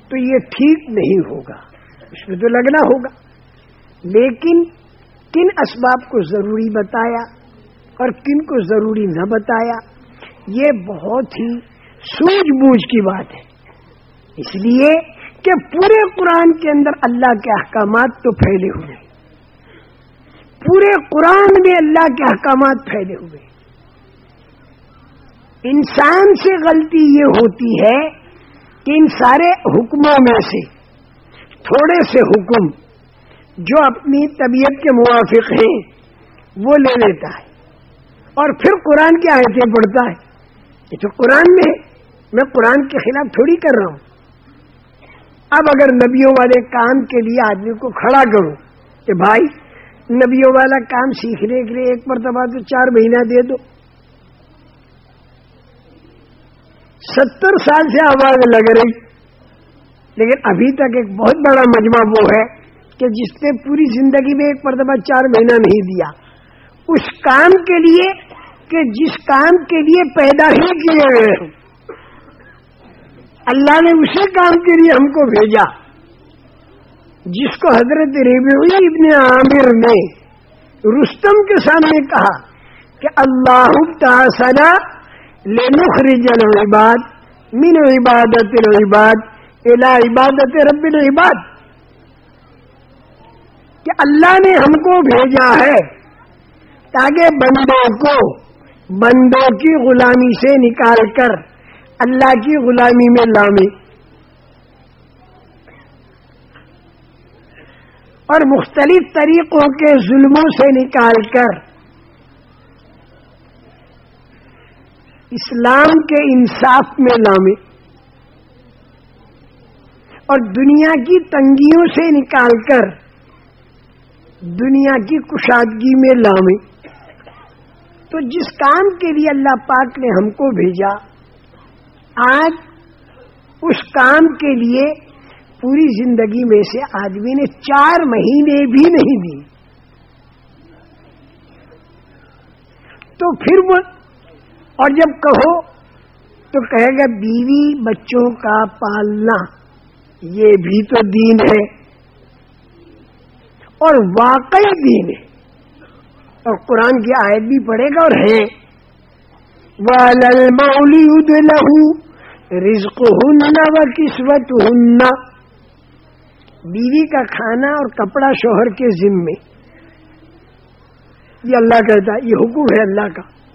تو یہ ٹھیک نہیں ہوگا، اس میں تو لگنا ہوگا۔ لیکن کن اسباب کو ضروری بتایا اور کن کو ضروری نہ بتایا، یہ بہت ہی سوجھ بوجھ کی بات ہے۔ اس لیے کہ پورے قرآن کے اندر اللہ کے احکامات تو پھیلے ہوئے۔ پورے قرآن میں اللہ کے احکامات پھیلے ہوئے۔ انسان سے غلطی یہ ہوتی ہے کہ ان سارے حکموں میں سے، تھوڑے سے حکم جو اپنی طبیعت کے موافق ہیں، وہ لے لیتا ہے۔ اور پھر قرآن کی آیتیں پڑھتا ہے۔ یہ تو قرآن میں ہے۔ میں قرآن کے خلاف تھوڑی کر رہا ہوں۔ اب اگر نبیوں والے کام کے لیے آدمی کو کھڑا کروں کہ بھائی، نبیوں والا کام سیکھنے کے لیے ایک مرتبہ تو چار مہینہ دے دو۔ ستر سال سے آواز لگ رہی۔ لیکن ابھی تک ایک بہت بڑا مجمع وہ ہے کہ جس نے پوری زندگی میں ایک مرتبہ چار مہینہ نہیں دیا۔ اس کام کے لیے کہ جس کام کے لیے پیدا ہی کیے گئے۔ اللہ نے اسی کام کے لیے ہم کو بھیجا۔ جس کو حضرت ریبی ابن عامر نے رستم کے سامنے کہا کہ اللہ تعالی لنخرج العباد من عبادت العباد الى عبادت رب العباد. کہ اللہ نے ہم کو بھیجا ہے تاکہ بندوں کو بندوں کی غلامی سے نکال کر اللہ کی غلامی میں لامے اور مختلف طریقوں کے ظلموں سے نکال کر اسلام کے انصاف میں لامے اور دنیا کی تنگیوں سے نکال کر دنیا کی کشادگی میں لامے تو جس کام کے لیے اللہ پاک نے ہم کو بھیجا، آج اس کام کے لیے پوری زندگی میں سے آدمی نے چار مہینے بھی نہیں دی تو پھر وہ اور جب کہو تو کہے گا بیوی بچوں کا پالنا، یہ بھی تو دین ہے۔ اور واقعی دین ہے۔ اور قرآن کی آیت بھی پڑے گا اور ہے۔ لہو رزق ہن و قسمت ہن بیوی کا کھانا اور کپڑا شوہر کے ذمے۔ یہ اللہ کہتا ہے، یہ حکم ہے اللہ کا۔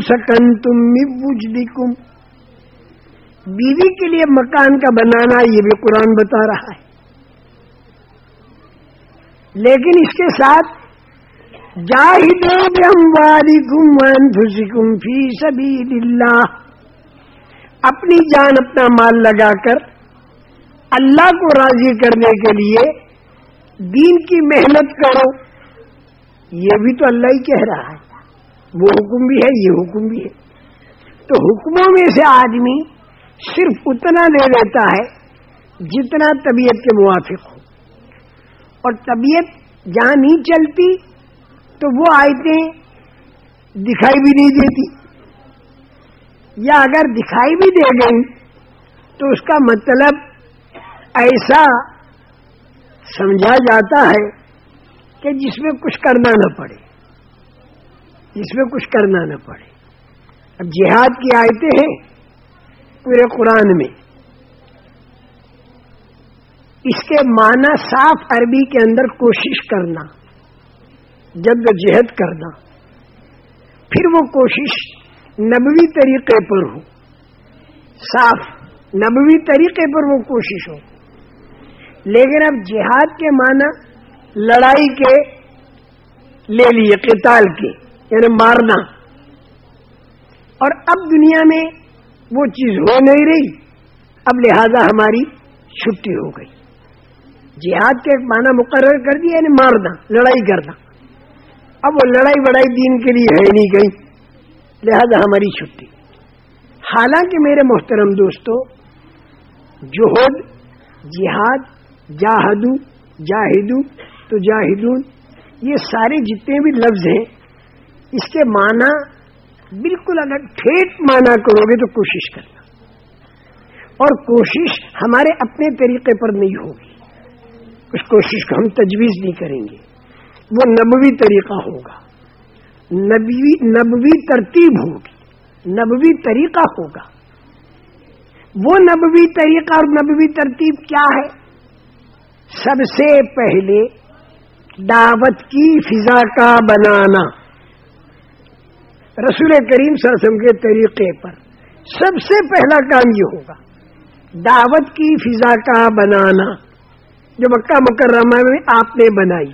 سکن تم کم بیوی کے لیے مکان کا بنانا یہ بھی قرآن بتا رہا ہے۔ لیکن اس کے ساتھ جاہدو انفسکم فی سبیل اللہ اپنی جان اپنا مال لگا کر اللہ کو راضی کرنے کے لیے دین کی محنت کرو۔ یہ بھی تو اللہ ہی کہہ رہا ہے۔ وہ حکم بھی ہے، یہ حکم بھی ہے۔ تو حکموں میں سے آدمی صرف اتنا دے دیتا ہے جتنا طبیعت کے موافق ہو۔ اور طبیعت جہاں نہیں چلتی تو وہ آیتیں دکھائی بھی نہیں دیتی۔ یا اگر دکھائی بھی دے گئی تو اس کا مطلب ایسا سمجھا جاتا ہے کہ جس میں کچھ کرنا نہ پڑے۔ جس میں کچھ کرنا نہ پڑے۔ اب جہاد کی آیتیں ہیں پورے قرآن میں۔ اس کے معنی صاف عربی کے اندر کوشش کرنا، جد جہد کرنا۔ پھر وہ کوشش نبوی طریقے پر ہو۔ صاف نبوی طریقے پر وہ کوشش ہو۔ لیکن اب جہاد کے معنی لڑائی کے لے لیے، قتال کے یعنی مارنا۔ اور اب دنیا میں وہ چیز ہو نہیں رہی۔ اب لہذا ہماری چھٹی ہو گئی۔ جہاد کے ایک معنی مقرر کر دیا یعنی مارنا، لڑائی کرنا۔ اب وہ لڑائی بڑائی دین کے لیے ہے نہیں گئی لہذا ہماری چھٹی۔ حالانکہ میرے محترم دوستو جوہد جہاد، جاہدو جاہدو تو جاہدون یہ سارے جتنے بھی لفظ ہیں، اس کے معنی بالکل اگر ٹھیک معنی کرو گے تو کوشش کرنا۔ اور کوشش ہمارے اپنے طریقے پر نہیں ہوگی۔ اس کوشش کو ہم تجویز نہیں کریں گے۔ وہ نبوی طریقہ ہوگا۔ نبوی نبوی ترتیب ہوگی۔ نبوی طریقہ ہوگا۔ وہ نبوی طریقہ اور نبوی ترتیب کیا ہے؟ سب سے پہلے دعوت کی فضا کا بنانا۔ رسول کریم سرسم کے طریقے پر سب سے پہلا کام یہ ہوگا۔ دعوت کی فضا کا بنانا۔ جو مکہ مکرمہ میں آپ نے بنائی۔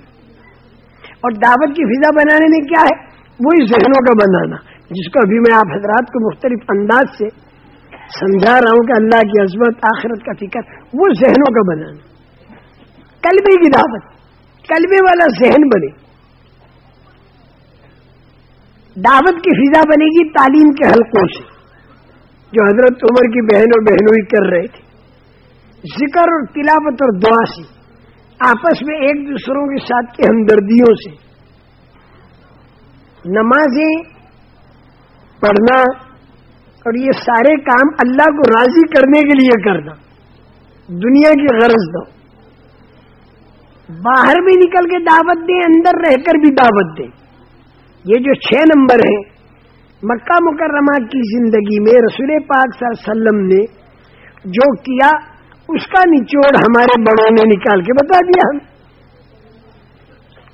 اور دعوت کی فضا بنانے میں کیا ہے؟ وہی ذہنوں کا بنانا۔ جس کو ابھی میں آپ حضرات کو مختلف انداز سے سمجھا رہا ہوں کہ اللہ کی عظمت، آخرت کا فکر، وہ ذہنوں کا بنانا۔ کلبے کی دعوت۔ کلبے والا ذہن بنے۔ دعوت کی فضا بنے گی، تعلیم کے حلقوں سے۔ جو حضرت عمر کی بہن بہنوں بہنوئی کر رہے تھے۔ ذکر اور تلاوت اور دعا سے، آپس میں ایک دوسروں کے ساتھ کی ہمدردیوں سے۔ نمازیں پڑھنا اور یہ سارے کام اللہ کو راضی کرنے کے لیے کرنا۔ دنیا کی غرض دو۔ باہر بھی نکل کے دعوت دیں، اندر رہ کر بھی دعوت دیں۔ یہ جو چھ نمبر ہیں، مکہ مکرمہ کی زندگی میں رسول پاک صلی اللہ علیہ وسلم نے جو کیا، اس کا نچوڑ ہمارے بڑوں نے نکال کے بتا دیا۔ ہم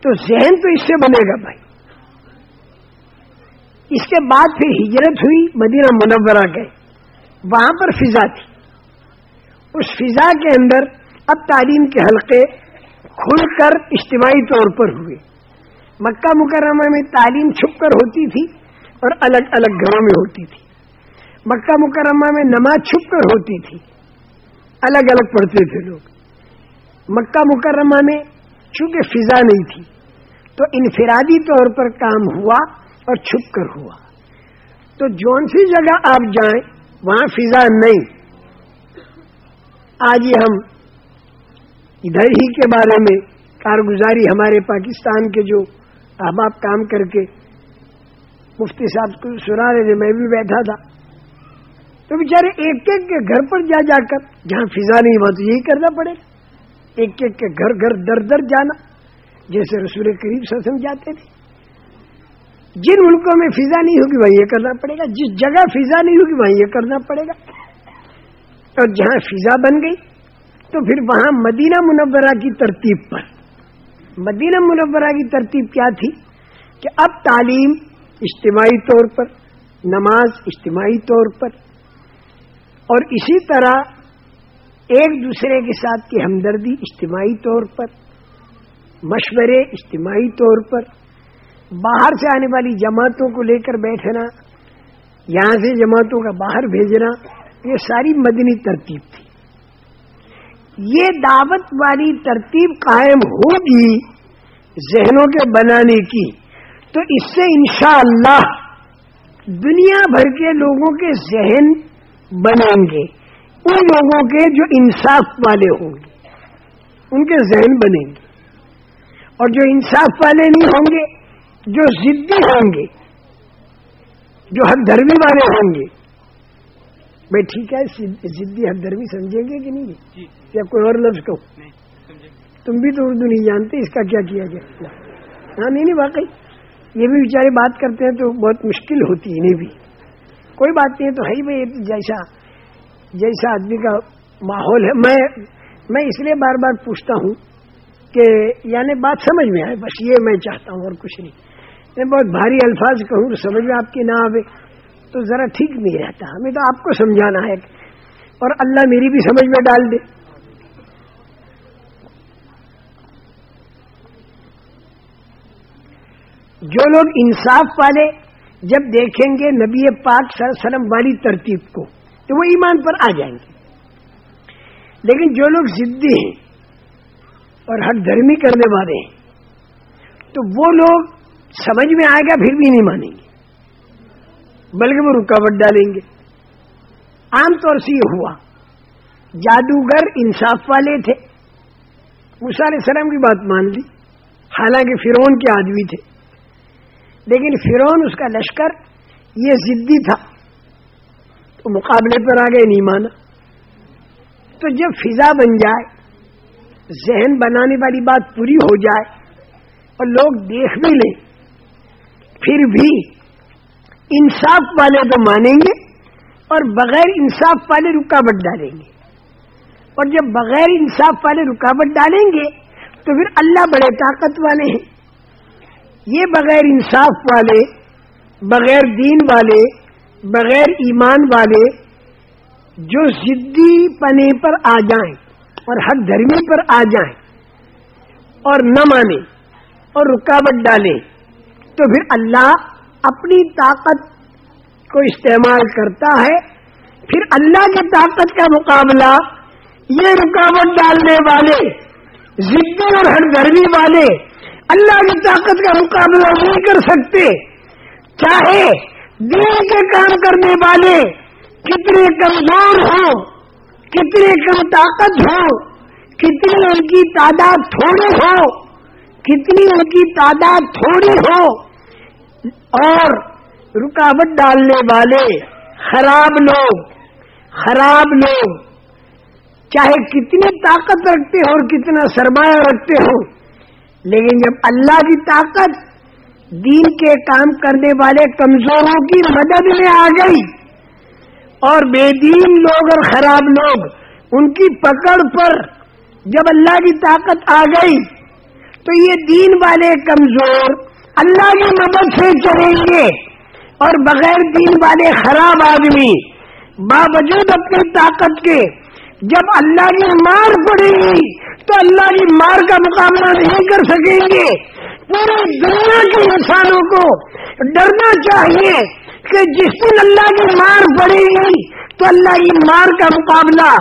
تو ذہن تو اس سے بنے گا بھائی۔ اس کے بعد پھر ہجرت ہوئی، مدینہ منورہ گئے۔ وہاں پر فضا تھی۔ اس فضا کے اندر اب تعلیم کے حلقے کھل کر اجتماعی طور پر ہوئے۔ مکہ مکرمہ میں تعلیم چھپ کر ہوتی تھی اور الگ الگ گھروں میں ہوتی تھی۔ مکہ مکرمہ میں نماز چھپ کر ہوتی تھی۔ الگ الگ پڑھتے تھے لوگ۔ مکہ مکرمہ میں چونکہ فضا نہیں تھی، تو انفرادی طور پر کام ہوا اور چھپ کر ہوا۔ تو جون سی جگہ آپ جائیں، وہاں فضا نہیں۔ آج یہ ہم ادھر ہی کے بارے میں کارگزاری ہمارے پاکستان کے جو احباب کام کر کے مفتی صاحب کو سنا رہے تھے، میں بھی بیٹھا تھا۔ تو بیچارے ایک ایک کے گھر پر جا جا کر، جہاں فضا نہیں ہوا تو یہی کرنا پڑے۔ گا ایک ایک کے گھر گھر در در جانا، جیسے رسول قریب سسم جاتے تھے۔ جن ملکوں میں فضا نہیں ہوگی وہاں یہ کرنا پڑے گا۔ جس جگہ فضا نہیں ہوگی وہاں یہ کرنا پڑے گا۔ اور جہاں فضا بن گئی تو پھر وہاں مدینہ منورہ کی ترتیب پر۔ مدینہ منورہ کی ترتیب کیا تھی؟ کہ اب تعلیم اجتماعی طور پر، نماز اجتماعی طور پر۔ اور اسی طرح ایک دوسرے کے ساتھ کی ہمدردی اجتماعی طور پر، مشورے اجتماعی طور پر۔ باہر سے آنے والی جماعتوں کو لے کر بیٹھنا، یہاں سے جماعتوں کا باہر بھیجنا، یہ ساری مدنی ترتیب تھی۔ یہ دعوت والی ترتیب قائم ہوگی، ذہنوں کے بنانے کی۔ تو اس سے انشاءاللہ دنیا بھر کے لوگوں کے ذہن بنیں گے۔ ان لوگوں کے جو انصاف والے ہوں گے، ان کے ذہن بنیں گے۔ اور جو انصاف والے نہیں ہوں گے، جو ضدی ہوں گے، جو حق دھرمی والے ہوں گے بھائی ٹھیک ہے ضدی حق دھرمی سمجھیں گے کہ نہیں؟ جی۔ یا کوئی اور لفظ کہو؟ تم بھی تو اردو نہیں جانتے اس کا کیا کیا گیا ہاں نہیں نہیں واقعی۔ یہ بھی بیچارے بات کرتے ہیں تو بہت مشکل ہوتی ہے انہیں بھی۔ کوئی بات نہیں تو ہے ہی بھائی جیسا جیسا آدمی کا ماحول ہے۔ میں میں اس لیے بار بار پوچھتا ہوں کہ یعنی بات سمجھ میں آئے بس یہ میں چاہتا ہوں اور کچھ نہیں۔ میں بہت بھاری الفاظ کہوں سمجھ میں آپ کی نہ آئے تو ذرا ٹھیک نہیں رہتا ہمیں تو آپ کو سمجھانا ہے اور اللہ میری بھی سمجھ میں ڈال دے۔ جو لوگ انصاف والے جب دیکھیں گے نبی پاک صلی اللہ علیہ وسلم والی ترتیب کو، تو وہ ایمان پر آ جائیں گے۔ لیکن جو لوگ ضدی ہیں اور حق دھرمی کرنے والے ہیں، تو وہ لوگ سمجھ میں آئے گا، پھر بھی نہیں مانیں گے۔ بلکہ وہ رکاوٹ ڈالیں گے۔ عام طور سے یہ ہوا۔ جادوگر انصاف والے تھے۔ علیہ السلام کی بات مان لی۔ حالانکہ فرون کے آدمی تھے۔ لیکن فرون اس کا لشکر یہ ضدی تھا۔ تو مقابلے پر آ گئے نہیں مانا۔ تو جب فضا بن جائے، ذہن بنانے والی بات پوری ہو جائے اور لوگ دیکھ بھی لیں، پھر بھی انصاف والے تو مانیں گے اور بغیر انصاف والے رکاوٹ ڈالیں گے۔ اور جب بغیر انصاف والے رکاوٹ ڈالیں گے تو پھر اللہ بڑے طاقت والے ہیں۔ یہ بغیر انصاف والے، بغیر دین والے، بغیر ایمان والے جو ضدی پنے پر آ جائیں اور حق دھرمی پر آ جائیں اور نہ مانیں اور رکاوٹ ڈالیں تو پھر اللہ اپنی طاقت کو استعمال کرتا ہے، پھر اللہ کی طاقت کا مقابلہ، یہ رکاوٹ ڈالنے والے ضدی اور ہر گرمی والے، اللہ کی طاقت کا مقابلہ نہیں کر سکتے۔ چاہے دین کے کام کرنے والے کتنے کمزور ہوں، کتنے کم طاقت ہو کتنی ان کی تعداد تھوڑی ہو، کتنی ان کی تعداد تھوڑی ہو اور رکاوٹ ڈالنے والے خراب لوگ خراب لوگ، چاہے کتنی طاقت رکھتے ہو اور کتنا سرمایہ رکھتے ہو، لیکن جب اللہ کی طاقت دین کے کام کرنے والے کمزوروں کی مدد میں آ گئی اور بے دین لوگ اور خراب لوگ، ان کی پکڑ پر جب اللہ کی طاقت آ گئی، تو یہ دین والے کمزور اللہ کی مدد سے چلیں گے۔ اور بغیر دین والے خراب آدمی باوجود اپنی طاقت کے جب اللہ کی مار پڑے گی تو اللہ کی مار کا مقابلہ نہیں کر سکیں گے۔ پورے دنیا کے انسانوں کو ڈرنا چاہیے کہ جس دن اللہ کی مار پڑے گی تو اللہ کی مار کا مقابلہ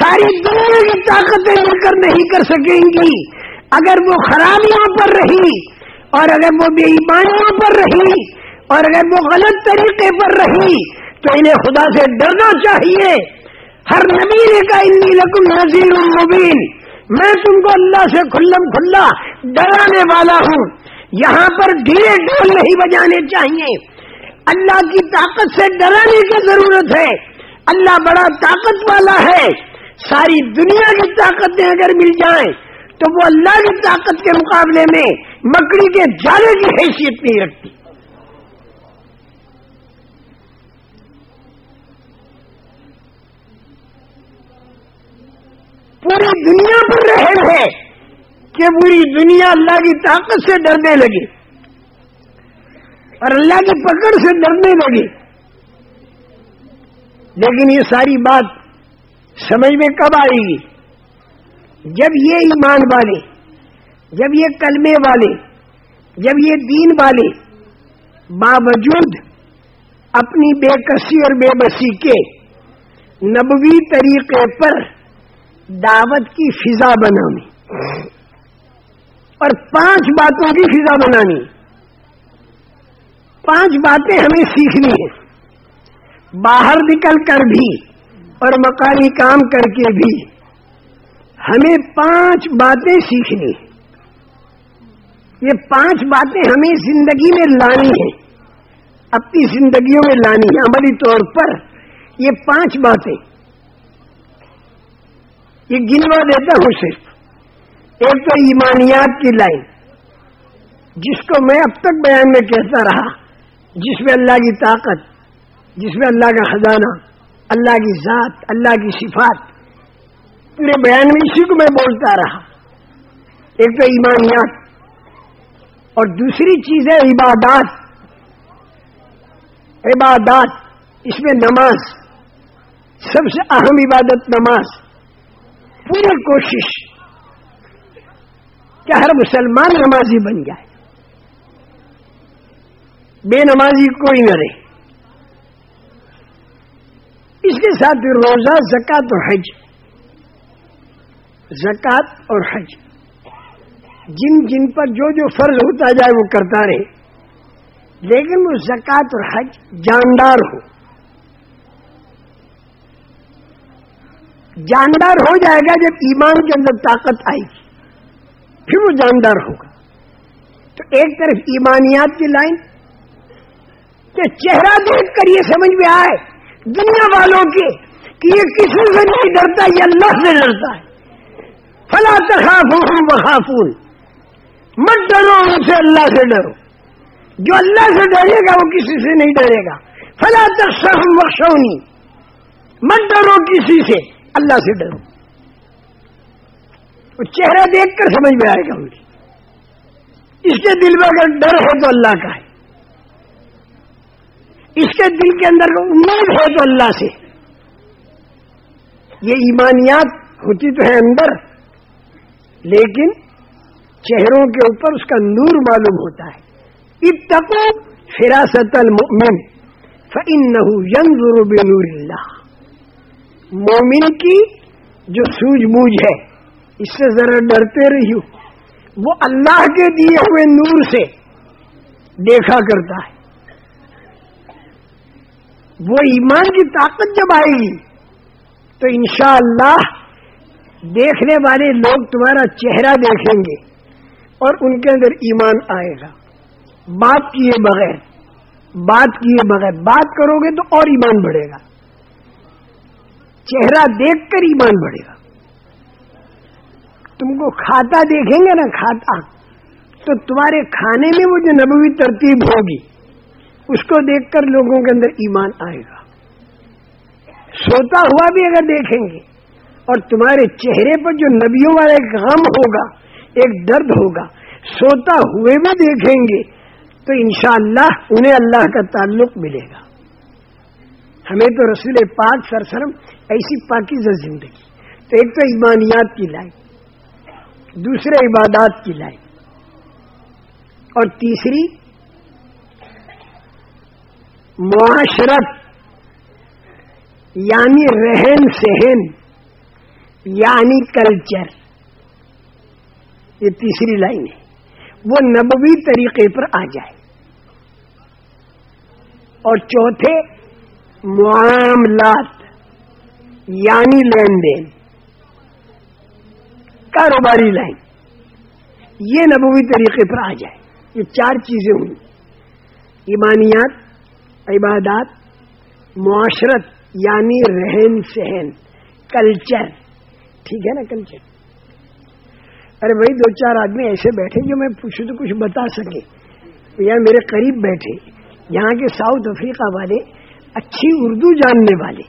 ساری دنیا کی طاقتیں مل کر نہیں کر سکیں گی۔ اگر وہ خرابیوں پر رہی اور اگر وہ بے ایمانیوں پر رہی اور اگر وہ غلط طریقے پر رہی تو انہیں خدا سے ڈرنا چاہیے۔ ہر نبی نے کا انی لکم نذیر المبین میں تم کو اللہ سے کھلم کھلا ڈرانے والا ہوں۔ یہاں پر ڈھیرے ڈول نہیں بجانے چاہیے۔ اللہ کی طاقت سے ڈرانے کی ضرورت ہے۔ اللہ بڑا طاقت والا ہے۔ ساری دنیا کی طاقتیں اگر مل جائیں تو وہ اللہ کی طاقت کے مقابلے میں مکڑی کے جالے کی حیثیت نہیں رکھتی۔ پوری دنیا پر رہے ہیں کہ پوری دنیا اللہ کی طاقت سے ڈرنے لگی۔ اور اللہ کی پکڑ سے ڈرنے لگی۔ لیکن یہ ساری بات سمجھ میں کب آئے گی؟ جب یہ ایمان والے، جب یہ کلمے والے، جب یہ دین والے باوجود اپنی بے کسی اور بے بسی کے نبوی طریقے پر دعوت کی فضا بنانی اور پانچ باتوں کی فضا بنانی۔ پانچ باتیں ہمیں سیکھنی ہیں۔ باہر نکل کر بھی اور مکانی کام کر کے بھی۔ ہمیں پانچ باتیں سیکھنی یہ پانچ باتیں ہمیں زندگی میں لانی ہیں۔ اپنی زندگیوں میں لانی ہے عملی طور پر یہ پانچ باتیں۔ یہ گنوا دیتا ہوں صرف۔ ایک تو ایمانیات کی لائن، جس کو میں اب تک بیان میں کہتا رہا، جس میں اللہ کی طاقت، جس میں اللہ کا خزانہ، اللہ کی ذات، اللہ کی صفات پورے بیان میں اسی کو میں بولتا رہا۔ ایک تو ایمانیات اور دوسری چیز ہے عبادات۔ عبادات، اس میں نماز، سب سے اہم عبادت نماز۔ پوری کوشش کہ ہر مسلمان نمازی بن جائے۔ بے نمازی کوئی نہ رہے۔ اس کے ساتھ روزہ زکات اور حج۔ زکات اور حج۔ جن جن پر جو جو فرض ہوتا جائے وہ کرتا رہے۔ لیکن وہ زکات اور حج جاندار ہو۔ جاندار ہو جائے گا جب ایمان کے اندر طاقت آئے گی۔ پھر وہ جاندار ہوگا۔ تو ایک طرف ایمانیات کی لائن کہ چہرہ دیکھ کر یہ سمجھ میں آئے، دنیا والوں کے کہ یہ کسی سے نہیں ڈرتا، یہ اللہ سے ڈرتا ہے۔ فلا تخاف بخافون مت ڈرو ان سے، اللہ سے ڈرو. جو اللہ سے ڈرے گا، وہ کسی سے نہیں ڈرے گا. فلا تخم بخشونی مت ڈرو کسی سے، اللہ سے ڈرو. چہرہ دیکھ کر سمجھ میں آئے گا ان کی. اس کے دل میں اگر ڈر ہے تو اللہ کا ہے. اس کے دل کے اندر امید ہے تو اللہ سے. یہ ایمانیات ہوتی تو ہے اندر لیکن چہروں کے اوپر اس کا نور معلوم ہوتا ہے۔ اب فراست المؤمن فإنه ينظر بنور اللہ۔ مومن کی جو سوج بوجھ ہے، اس سے ذرا ڈرتے رہی ہو وہ اللہ کے دیے ہوئے نور سے دیکھا کرتا ہے۔ وہ ایمان کی طاقت جب آئے گی، تو انشاءاللہ اللہ دیکھنے والے لوگ تمہارا چہرہ دیکھیں گے اور ان کے اندر ایمان آئے گا۔ بات کیے بغیر، بات کیے بغیر، بات کرو گے تو اور ایمان بڑھے گا۔ چہرہ دیکھ کر ایمان بڑھے گا۔ تم کو کھاتا دیکھیں گے نا، کھاتا۔ تو تمہارے کھانے میں وہ جو نبوی ترتیب ہوگی، اس کو دیکھ کر لوگوں کے اندر ایمان آئے گا۔ سوتا ہوا بھی اگر دیکھیں گے اور تمہارے چہرے پر جو نبیوں والا ایک غم ہوگا، ایک درد ہوگا، سوتا ہوئے بھی دیکھیں گے، تو انشاءاللہ انہیں اللہ کا تعلق ملے گا۔ ہمیں تو رسول پاک سرسرم ایسی پاکیزہ زندگی، تو ایک تو ایمانیات کی لائن، دوسرے عبادات کی لائن، اور تیسری معاشرت یعنی رہن سہن یعنی کلچر۔ یہ تیسری لائن ہے۔ وہ نبوی طریقے پر آ جائے۔ اور چوتھے، معاملات یعنی لین دین۔ کاروباری لائن۔ یہ نبوی طریقے پر آ جائے۔ یہ چار چیزیں ہوئی ایمانیات، عبادات، معاشرت یعنی رہن سہن، کلچر۔ ٹھیک ہے نا کلچر ارے بھائی دو چار آدمی ایسے بیٹھے جو میں پوچھوں تو کچھ بتا سکے۔ یا میرے قریب بیٹھے، یہاں کے ساؤتھ افریقہ والے، اچھی اردو جاننے والے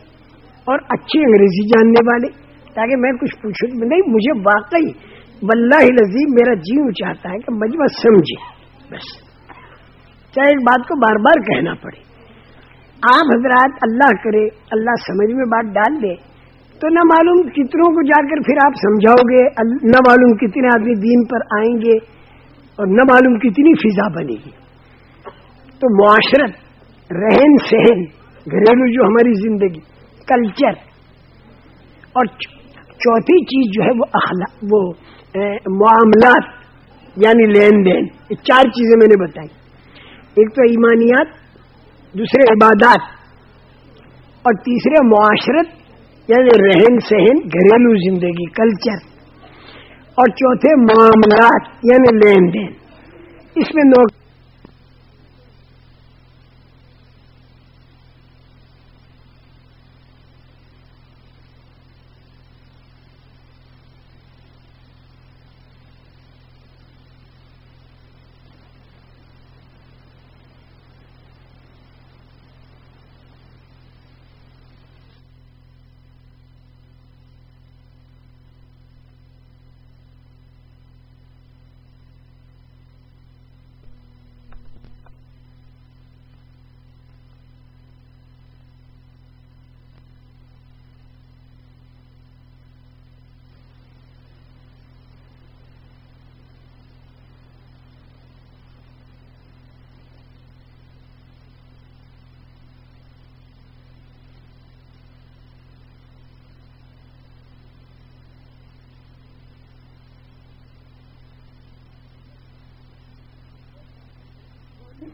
اور اچھی انگریزی جاننے والے۔ تاکہ میں کچھ پوچھوں، نہیں، مجھے واقعی واللہ لذیذ میرا جی چاہتا ہے کہ مجمع سمجھے، بس۔ چاہے ایک بات کو بار بار کہنا پڑے۔ آپ حضرات اللہ کرے، اللہ سمجھ میں بات ڈال دے۔ تو نہ معلوم کتنوں کو جا کر پھر آپ سمجھاؤ گے، نہ معلوم کتنے آدمی دین پر آئیں گے اور نہ معلوم کتنی فضا بنے گی۔ تو معاشرت، رہن سہن، گھریلو جو ہماری زندگی، کلچر اور چوتھی چیز جو ہے وہ اخلاق وہ معاملات یعنی لین دین، یہ چار چیزیں میں نے بتائی۔ ایک تو ایمانیات، دوسرے عبادات اور تیسرے معاشرت یعنی رہن سہن گھریلو زندگی کلچر اور چوتھے معاملات یعنی لین دین۔ اس میں نوکری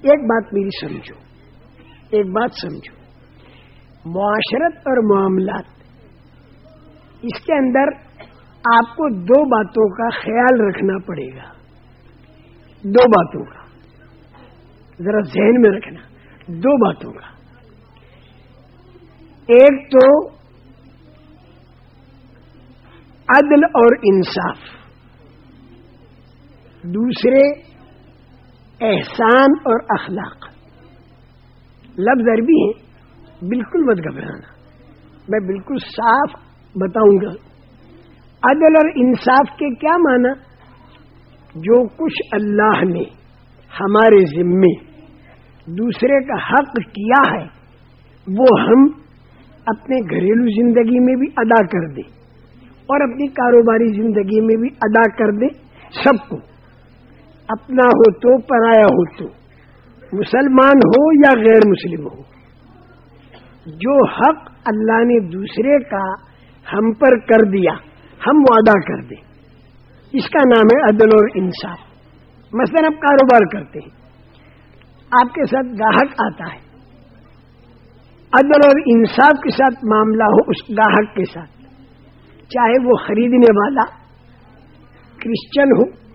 ایک بات میری سمجھو، ایک بات سمجھو۔ معاشرت اور معاملات، اس کے اندر آپ کو دو باتوں کا خیال رکھنا پڑے گا۔ دو باتوں کا۔ ذرا ذہن میں رکھنا۔ دو باتوں کا۔ ایک تو عدل اور انصاف۔ دوسرے احسان اور اخلاق۔ لفظ عربی ہیں، بالکل مت گھبرانا۔ میں بالکل صاف بتاؤں گا۔ عدل اور انصاف کے کیا مانا جو کچھ اللہ نے ہمارے ذمے دوسرے کا حق کیا ہے، وہ ہم اپنے گھریلو زندگی میں بھی ادا کر دیں اور اپنی کاروباری زندگی میں بھی ادا کر دیں سب کو۔ اپنا ہو تو، پرایا ہو تو۔ مسلمان ہو یا غیر مسلم ہو۔ جو حق اللہ نے دوسرے کا ہم پر کر دیا، ہم وہ ادا کر دیں۔ اس کا نام ہے عدل اور انصاف۔ مثلا اب کاروبار کرتے ہیں، آپ کے ساتھ گاہک آتا ہے۔ عدل اور انصاف کے ساتھ معاملہ ہو اس گاہک کے ساتھ، چاہے وہ خریدنے والا، کرسچن ہو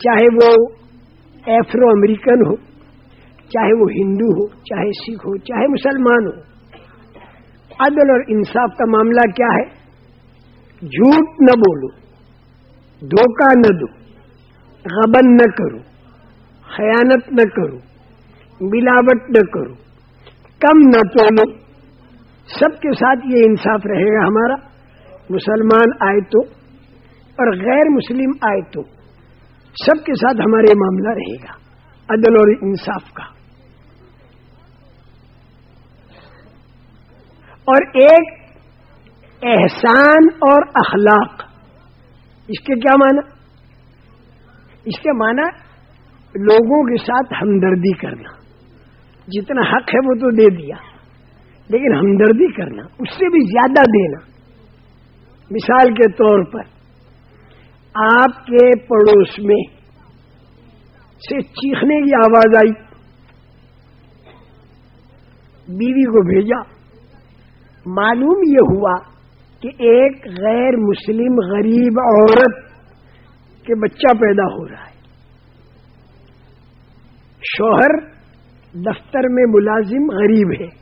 چاہے وہ ایفرو امریکن ہو، چاہے وہ ہندو ہو، چاہے سکھ ہو، چاہے مسلمان ہو۔ عدل اور انصاف کا معاملہ کیا ہے؟ جھوٹ نہ بولو، دھوکہ نہ دو، غبن نہ کرو، خیانت نہ کرو، ملاوٹ نہ کرو، کم نہ تولو۔ سب کے ساتھ یہ انصاف رہے گا ہمارا۔ مسلمان آئے تو اور غیر مسلم آئے تو۔ سب کے ساتھ ہمارے معاملہ رہے گا، عدل اور انصاف کا۔ اور ایک احسان اور اخلاق، اس کے کیا معنی؟ اس کے معنی لوگوں کے ساتھ ہمدردی کرنا۔ جتنا حق ہے وہ تو دے دیا، لیکن ہمدردی کرنا، اس سے بھی زیادہ دینا۔ مثال کے طور پر آپ کے پڑوس میں سے چیخنے کی آواز آئی۔ بیوی کو بھیجا۔ معلوم یہ ہوا کہ ایک غیر مسلم غریب عورت کے بچہ پیدا ہو رہا ہے۔ شوہر دفتر میں ملازم غریب ہے۔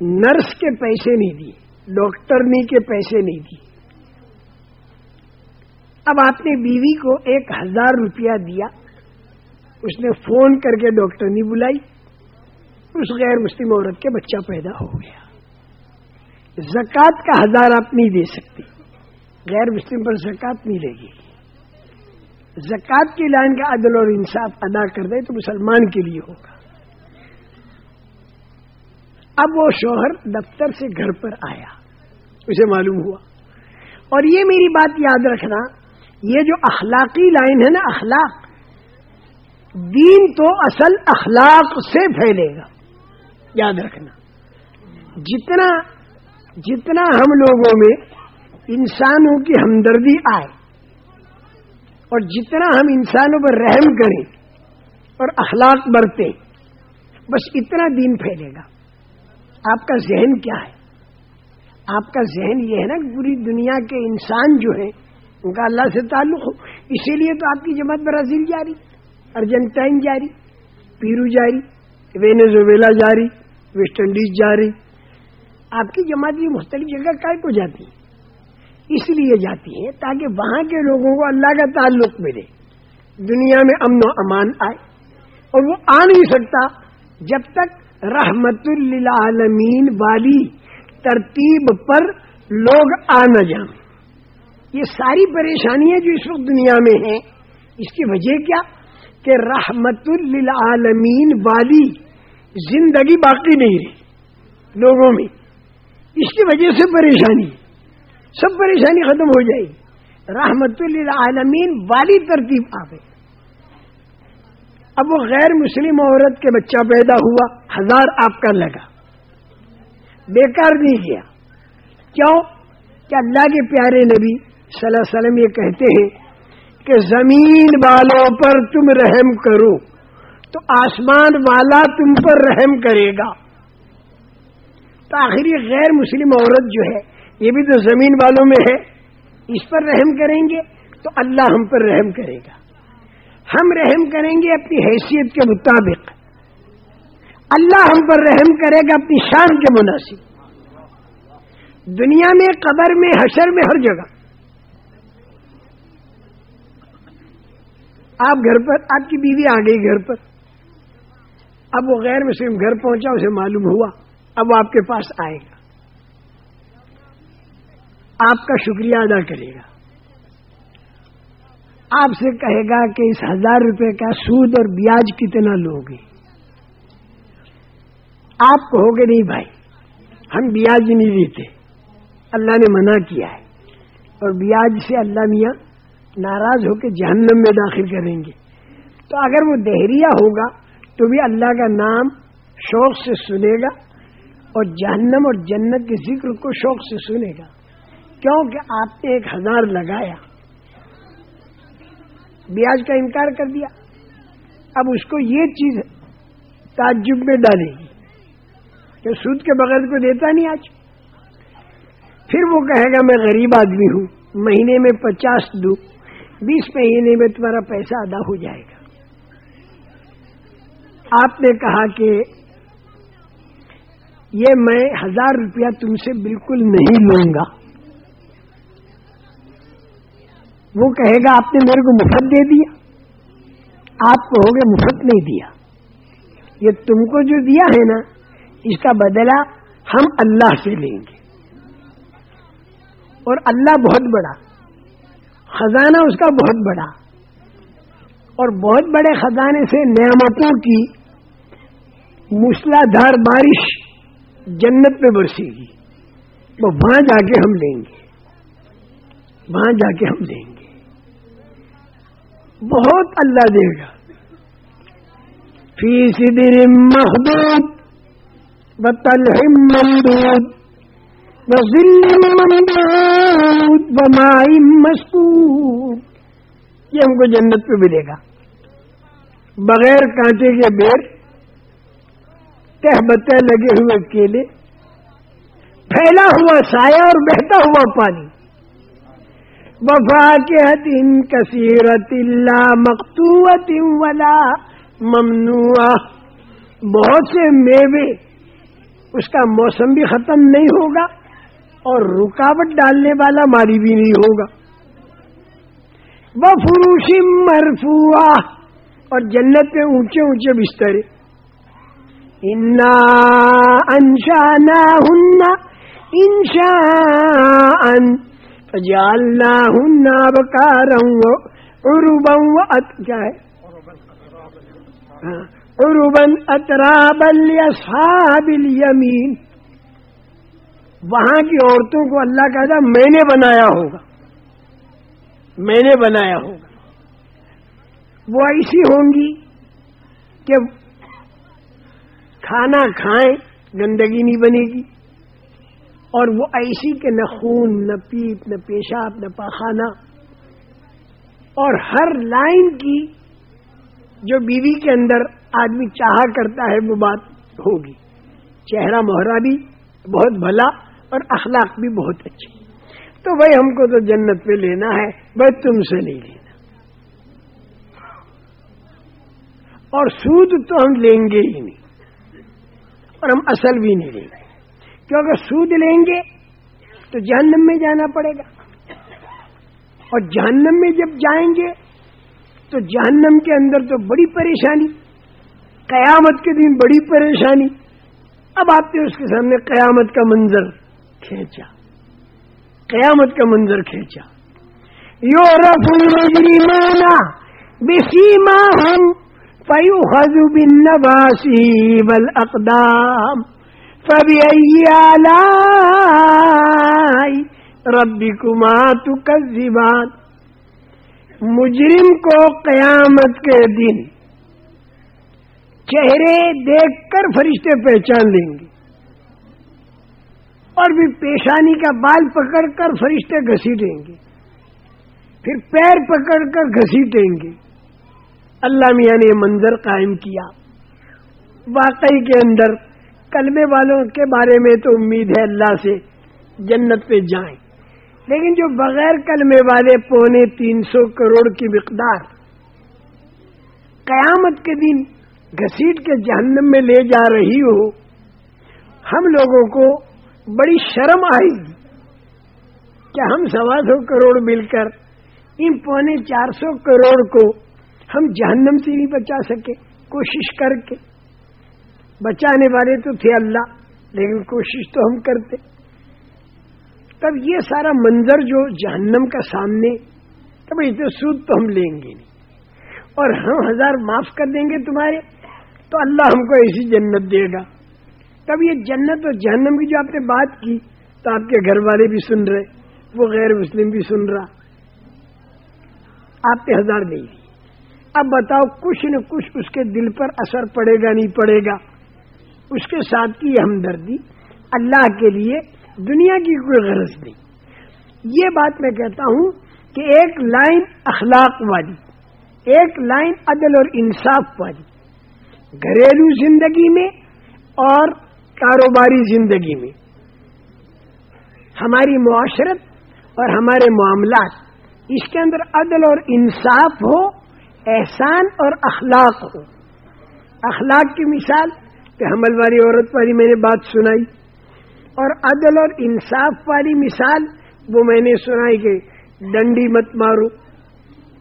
نرس کے پیسے نہیں دیے ڈاکٹرنی کے پیسے نہیں دیے۔ اب آپ نے بیوی کو ایک ہزار روپیہ دیا۔ اس نے فون کر کے ڈاکٹرنی بلائی۔ اس غیر مسلم عورت کے بچہ پیدا ہو گیا۔ زکوٰۃ کا ہزار آپ نہیں دے سکتے۔ غیر مسلم پر زکوٰۃ نہیں لگے گی۔ زکوٰۃ کی لائن کا عدل اور انصاف ادا کر دے تو مسلمان کے لیے ہوگا۔ اب وہ شوہر دفتر سے گھر پر آیا۔ اسے معلوم ہوا۔ اور یہ میری بات یاد رکھنا یہ جو اخلاقی لائن ہے نا، اخلاق، دین تو اصل اخلاق سے پھیلے گا۔ یاد رکھنا۔ جتنا جتنا ہم لوگوں میں انسانوں کی ہمدردی آئے اور جتنا ہم انسانوں پر رحم کریں اور اخلاق برتے بس اتنا دین پھیلے گا۔ آپ کا ذہن کیا ہے؟ آپ کا ذہن یہ ہے نا پوری دنیا کے انسان جو ہیں ان کا اللہ سے تعلق ہو۔ اسی لیے تو آپ کی جماعت برازیل جاری، ارجنٹائن جاری، پیرو جاری، وینزویلا جاری، ویسٹ انڈیز جاری۔ آپ کی جماعت بھی مختلف جگہ کائے کو جاتی اس لیے جاتی ہے تاکہ وہاں کے لوگوں کو اللہ کا تعلق ملے۔ دنیا میں امن و امان آئے۔ اور وہ آ نہیں سکتا جب تک رحمت للعالمین والی ترتیب پر لوگ آ نہ جائیں۔ یہ ساری پریشانیاں جو اس وقت دنیا میں ہیں، اس کی وجہ کیا؟ کہ رحمت للعالمین والی زندگی باقی نہیں رہی لوگوں میں۔ اس کی وجہ سے پریشانی۔ سب پریشانی ختم ہو جائے۔ گی رحمت للعالمین والی ترتیب آ گئی۔ اب وہ غیر مسلم عورت کے بچہ پیدا ہوا، ہزار آپ کا لگا۔ بیکار نہیں کیا۔ کیوں؟ کہ اللہ کے پیارے نبی صلی اللہ علیہ وسلم یہ کہتے ہیں کہ زمین والوں پر تم رحم کرو، تو آسمان والا تم پر رحم کرے گا۔ تو آخر یہ غیر مسلم عورت جو ہے، یہ بھی تو زمین والوں میں ہے، اس پر رحم کریں گے، تو اللہ ہم پر رحم کرے گا۔ ہم رحم کریں گے اپنی حیثیت کے مطابق۔ اللہ ہم پر رحم کرے گا اپنی شان کے مناسب۔ دنیا میں، قبر میں، حشر میں، ہر جگہ۔ آپ گھر پر، آپ کی بیوی آ گئی گھر پر۔ اب وہ غیر مسلم گھر پہنچا، اسے معلوم ہوا۔ اب وہ آپ کے پاس آئے گا۔ آپ کا شکریہ ادا کرے گا۔ آپ سے کہے گا کہ اس ہزار روپے کا سود اور بیاج کتنا لوگے؟ آپ کہو گے نہیں بھائی، ہم بیاج نہیں دیتے اللہ نے منع کیا ہے۔ اور بیاج سے اللہ میاں ناراض ہو کے جہنم میں داخل کریں گے۔ تو اگر وہ دہریا ہوگا، تو بھی اللہ کا نام شوق سے سنے گا اور جہنم اور جنت کے ذکر کو شوق سے سنے گا۔ کیونکہ آپ نے ایک ہزار لگایا۔ بیاج کا انکار کر دیا۔ اب اس کو یہ چیز تعجب میں ڈالے گی۔ کہ سود کے بغیر کو دیتا نہیں آج۔ پھر وہ کہے گا، میں غریب آدمی ہوں، مہینے میں پچاس دوں بیس مہینے میں تمہارا پیسہ ادا ہو جائے گا۔ آپ نے کہا کہ یہ میں ہزار روپیہ تم سے بالکل نہیں لوں گا۔ وہ کہے گا، آپ نے میرے کو مفت دے دیا۔ آپ کہو گے، مفت نہیں دیا۔ یہ تم کو جو دیا ہے نا، اس کا بدلہ ہم اللہ سے لیں گے۔ اور اللہ بہت بڑا۔ خزانہ اس کا بہت بڑا۔ اور بہت بڑے خزانے سے نعمتوں کی موسلادھار بارش جنت پہ برسے گی۔ وہ وہاں جا کے ہم لیں گے۔ وہاں جا کے ہم لیں گے۔ بہت اللہ دے گا۔ فی صدر محدود بطلحم ممدود یہ ہم کو جنت پہ ملے گا۔ بغیر کانٹے کے بیر تہ بتے لگے ہوئے کیلے، پھیلا ہوا سایہ اور بہتا ہوا پانی۔ وفا کے حتین کثیرت اللہ مختوت ولا ممنوع بہت سے میوے، اس کا موسم بھی ختم نہیں ہوگا۔ اور رکاوٹ ڈالنے والا ماری بھی نہیں ہوگا۔ وہ فروشی مرفوا اور جنت میں اونچے اونچے بستر انا انشانا ہن انشا ان جالنا ہن بکار اروبن کیا ہے اروبن اترابل اصحاب الیمین وہاں کی عورتوں کو اللہ کہتا میں نے بنایا ہوگا۔ میں نے بنایا ہوگا۔ وہ ایسی ہوں گی کہ کھانا کھائیں، گندگی نہیں بنے گی۔ اور وہ ایسی کہ نہ خون، نہ پیپ نہ پیشاب، نہ پاخانہ۔ اور ہر لائن کی جو بیوی کے اندر آدمی چاہا کرتا ہے، وہ بات ہوگی۔ چہرہ محرا بھی بہت بھلا۔ اور اخلاق بھی بہت اچھی تو بھائی ہم کو تو جنت پہ لینا ہے، بھائی تم سے نہیں لینا۔ اور سود تو ہم لیں گے ہی نہیں، اور ہم اصل بھی نہیں لیں گے۔ کیونکہ سود لیں گے تو جہنم میں جانا پڑے گا۔ اور جہنم میں جب جائیں گے تو جہنم کے اندر تو بڑی پریشانی، قیامت کے دن بڑی پریشانی۔ اب آپ نے اس کے سامنے قیامت کا منظر۔ کھینچا۔ قیامت کا منظر کھینچا۔ یو رف مانا بسیما ہم پیو خزو بن نباسی بل اقدام کبھی ربی کمات مجرم کو قیامت کے دن چہرے دیکھ کر فرشتے پہچان لیں گے۔ اور بھی پیشانی کا بال پکڑ کر فرشتے گھسیٹیں گے۔ پھر پیر پکڑ کر گھسیٹیں گے۔ اللہ میاں نے یہ منظر قائم کیا۔ واقعی کے اندر کلمے والوں کے بارے میں تو امید ہے اللہ سے جنت پہ جائیں۔ لیکن جو بغیر کلمے والے پونے تین سو کروڑ کی مقدار قیامت کے دن گھسیٹ کے جہنم میں لے جا رہی ہو، ہم لوگوں کو بڑی شرم آئے گی کہ ہم سوا سو کروڑ مل کر ان پونے چار سو کروڑ کو ہم جہنم سے نہیں بچا سکے، کوشش کر کے۔ بچانے والے تو تھے اللہ، لیکن کوشش تو ہم کرتے۔ تب یہ سارا منظر جو جہنم کا سامنے، تب اتنے سود تو ہم لیں گے نہیں۔ اور ہم ہزار معاف کر دیں گے تمہارے، تو اللہ ہم کو ایسی جنت دے گا۔ تب یہ جنت اور جہنم کی جو آپ نے بات کی، تو آپ کے گھر والے بھی سن رہے، وہ غیر مسلم بھی سن رہا۔ آپ کے ہزار نہیں۔ اب بتاؤ، کچھ نہ کچھ اس کے دل پر اثر پڑے گا، نہیں پڑے گا۔ اس کے ساتھ کی ہمدردی، اللہ کے لیے دنیا کی کوئی غرض نہیں۔ یہ بات میں کہتا ہوں کہ ایک لائن اخلاق والی، ایک لائن عدل اور انصاف والی، گھریلو زندگی میں اور کاروباری زندگی میں۔ ہماری معاشرت اور ہمارے معاملات، اس کے اندر عدل اور انصاف ہو، احسان اور اخلاق ہو۔ اخلاق کی مثال، کہ حمل والی، عورت والی میں نے بات سنائی۔ اور عدل اور انصاف والی مثال، وہ میں نے سنائی کہ ڈنڈی مت مارو،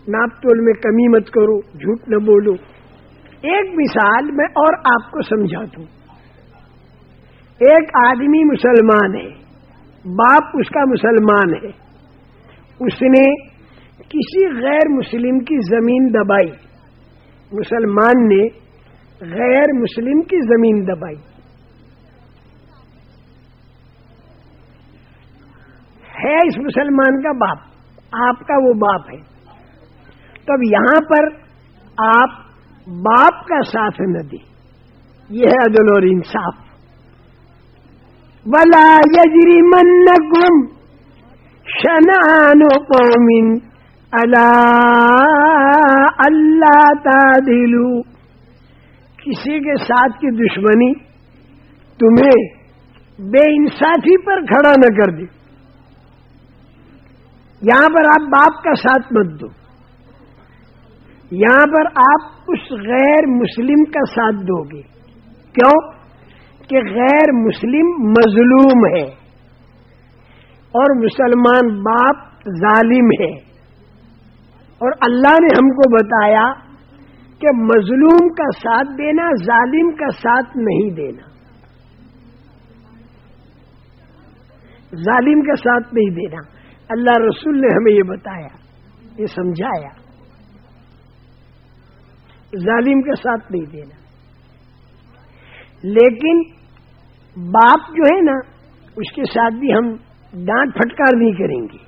ناپ تول میں کمی مت کرو، جھوٹ نہ بولو۔ ایک مثال میں اور آپ کو سمجھا دوں ایک آدمی مسلمان ہے، باپ اس کا مسلمان ہے۔ اس نے کسی غیر مسلم کی زمین دبائی۔ مسلمان نے غیر مسلم کی زمین دبائی۔ ہے اس مسلمان کا باپ، آپ کا وہ باپ ہے۔ تو اب یہاں پر آپ باپ کا ساتھ نہ دیں۔ یہ ہے عدل اور انصاف۔ بلا یجری من گم شنان قوم اللہ اللہ تعدلو کسی کے ساتھ کی دشمنی تمہیں بے انصافی پر کھڑا نہ کر دے. یہاں پر آپ باپ کا ساتھ مت دو. یہاں پر آپ اس غیر مسلم کا ساتھ دو گے. کیوں؟ کہ غیر مسلم مظلوم ہے اور مسلمان باپ ظالم ہے اور اللہ نے ہم کو بتایا کہ مظلوم کا ساتھ دینا، ظالم کا ساتھ نہیں دینا۔ ظالم کا ساتھ نہیں دینا۔ اللہ رسول نے ہمیں یہ بتایا، یہ سمجھایا۔ ظالم کا ساتھ نہیں دینا۔ لیکن باپ جو ہے نا، اس کے ساتھ بھی ہم ڈانٹ پھٹکار نہیں کریں گے۔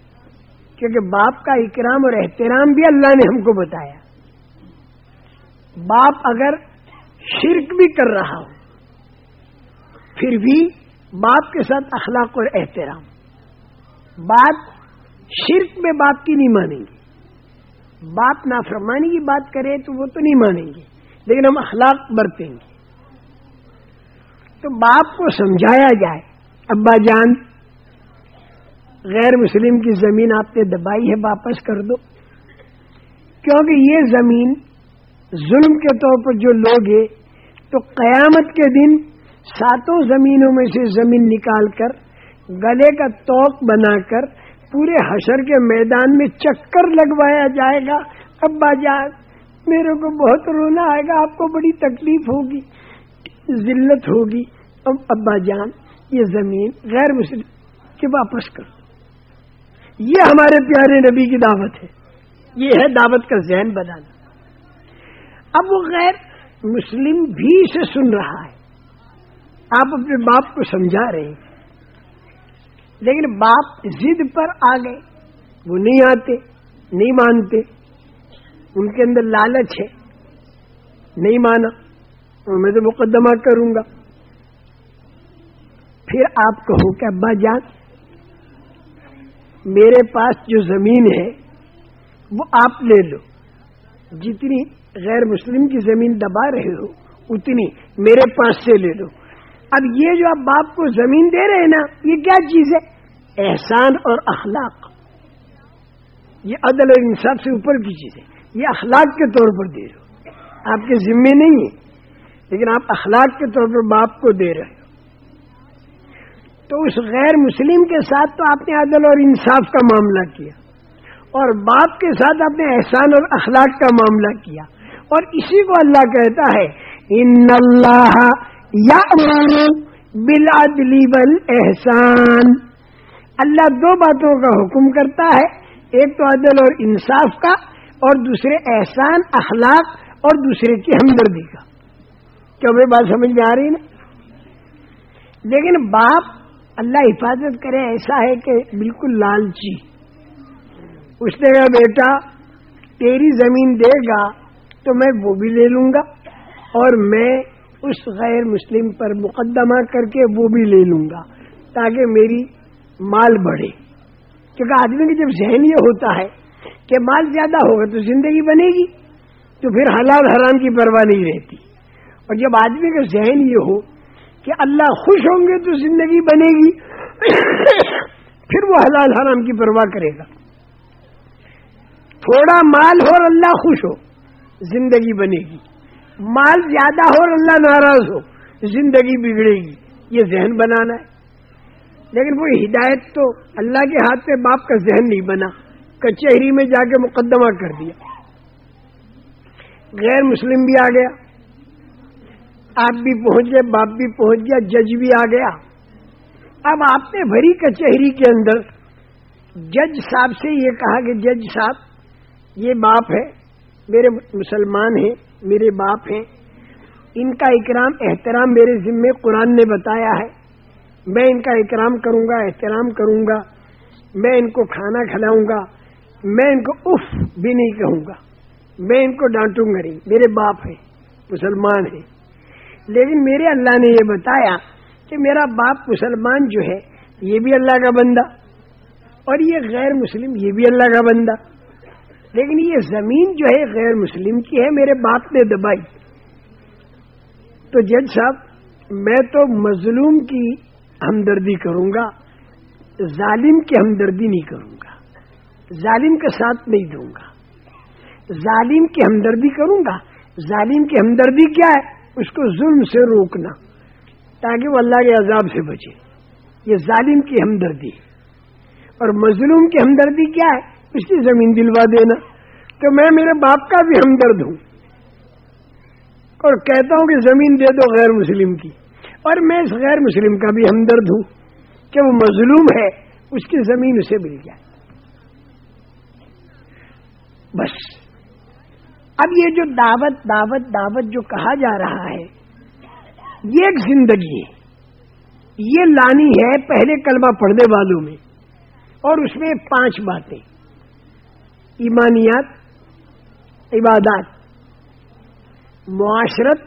کیونکہ باپ کا اکرام اور احترام بھی اللہ نے ہم کو بتایا۔ باپ اگر شرک بھی کر رہا ہو، پھر بھی باپ کے ساتھ اخلاق اور احترام۔ بات شرک میں باپ کی نہیں مانیں گے۔ باپ نافرمانی کی بات کرے تو وہ تو نہیں مانیں گے، لیکن ہم اخلاق برتیں گے۔ تو باپ کو سمجھایا جائے۔ ابا جان، غیر مسلم کی زمین آپ نے دبائی ہے، واپس کر دو۔ کیونکہ یہ زمین ظلم کے طور پر جو لوگ ہیں، تو قیامت کے دن ساتوں زمینوں میں سے زمین نکال کر، گلے کا توق بنا کر، پورے حشر کے میدان میں چکر لگوایا جائے گا۔ ابا جان، میرے کو بہت رونا آئے گا، آپ کو بڑی تکلیف ہوگی۔ ذلت ہوگی۔ اب ابا جان، یہ زمین غیر مسلم کے واپس کر۔ یہ ہمارے پیارے نبی کی دعوت ہے۔ یہ ہے دعوت کا ذہن بنانا۔ اب وہ غیر مسلم بھی سے سن رہا ہے۔ آپ اپنے باپ کو سمجھا رہے ہیں۔ لیکن باپ ضد پر آ گئے وہ نہیں آتے، نہیں مانتے۔ ان کے اندر لالچ ہے۔ نہیں مانا۔ میں تو مقدمہ کروں گا۔ پھر آپ کہو کہ ابا جان، میرے پاس جو زمین ہے، وہ آپ لے لو۔ جتنی غیر مسلم کی زمین دبا رہے ہو، اتنی میرے پاس سے لے لو۔ اب یہ جو آپ باپ کو زمین دے رہے ہیں نا، یہ کیا چیز ہے؟ احسان اور اخلاق۔ یہ عدل اور انصاف سے اوپر کی چیز ہے۔ یہ اخلاق کے طور پر دے رہے ہو۔ آپ کے ذمے نہیں ہے۔ لیکن آپ اخلاق کے طور پر باپ کو دے رہے ہو، تو اس غیر مسلم کے ساتھ تو آپ نے عدل اور انصاف کا معاملہ کیا، اور باپ کے ساتھ آپ نے احسان اور اخلاق کا معاملہ کیا، اور اسی کو اللہ کہتا ہے، ان اللہ یا بلادلی بل احسان اللہ دو باتوں کا حکم کرتا ہے، ایک تو عدل اور انصاف کا، اور دوسرے احسان، اخلاق، اور دوسرے کی ہمدردی کا۔ کیا بات سمجھ میں آ رہی نا؟ لیکن باپ اللہ حفاظت کرے ایسا ہے کہ بالکل لالچی۔ اس نے کہا، بیٹا، تیری زمین دے گا تو میں وہ بھی لے لوں گا اور میں اس غیر مسلم پر مقدمہ کر کے وہ بھی لے لوں گا تاکہ میری مال بڑھے۔ کیونکہ آدمی کا جب ذہن یہ ہوتا ہے کہ مال زیادہ ہوگا تو زندگی بنے گی، تو پھر حلال حرام کی پرواہ نہیں رہتی۔ اور جب آدمی کا ذہن یہ ہو کہ اللہ خوش ہوں گے تو زندگی بنے گی، پھر وہ حلال حرام کی پرواہ کرے گا۔ تھوڑا مال ہو اور اللہ خوش ہو، زندگی بنے گی۔ مال زیادہ ہو اور اللہ ناراض ہو، زندگی بگڑے گی۔ یہ ذہن بنانا ہے۔ لیکن وہ ہدایت تو اللہ کے ہاتھ پہ باپ کا ذہن نہیں بنا کچہری میں جا کے مقدمہ کر دیا۔ غیر مسلم بھی آ گیا۔ آپ بھی پہنچ گئے، باپ بھی پہنچ گیا، جج بھی آ گیا۔ اب آپ نے بھری کچہری کے اندر، جج صاحب سے یہ کہا کہ جج صاحب، یہ باپ ہے میرے مسلمان ہیں، میرے باپ ہیں۔ ان کا اکرام، احترام میرے ذمے، قرآن نے بتایا ہے۔ میں ان کا اکرام کروں گا، احترام کروں گا۔ میں ان کو کھانا کھلاؤں گا۔ میں ان کو اف بھی نہیں کہوں گا۔ میں ان کو ڈانٹوں گا نہیں۔ میرے باپ ہیں، مسلمان ہیں۔ لیکن میرے اللہ نے یہ بتایا کہ میرا باپ مسلمان جو ہے، یہ بھی اللہ کا بندہ، اور یہ غیر مسلم، یہ بھی اللہ کا بندہ۔ لیکن یہ زمین جو ہے، غیر مسلم کی ہے، میرے باپ نے دبائی۔ تو جج صاحب، میں تو مظلوم کی ہمدردی کروں گا، ظالم کی ہمدردی نہیں کروں گا۔ ظالم کا ساتھ نہیں دوں گا۔ ظالم کی ہمدردی کروں گا۔ ظالم کی ہمدردی کیا ہے؟ اس کو ظلم سے روکنا تاکہ وہ اللہ کے عذاب سے بچے۔ یہ ظالم کی ہمدردی۔ اور مظلوم کی ہمدردی کیا ہے؟ اس کی زمین دلوا دینا کہ میں میرے باپ کا بھی ہمدرد ہوں۔ اور کہتا ہوں کہ زمین دے دو غیر مسلم کی۔ اور میں اس غیر مسلم کا بھی ہمدرد ہوں کہ وہ مظلوم ہے، اس کی زمین اسے مل جائے۔ بس۔ اب یہ جو دعوت دعوت دعوت جو کہا جا رہا ہے، یہ ایک زندگی ہے۔ یہ لانی ہے پہلے کلمہ پڑھنے والوں میں۔ اور اس میں پانچ باتیں۔ ایمانیات، عبادات، معاشرت،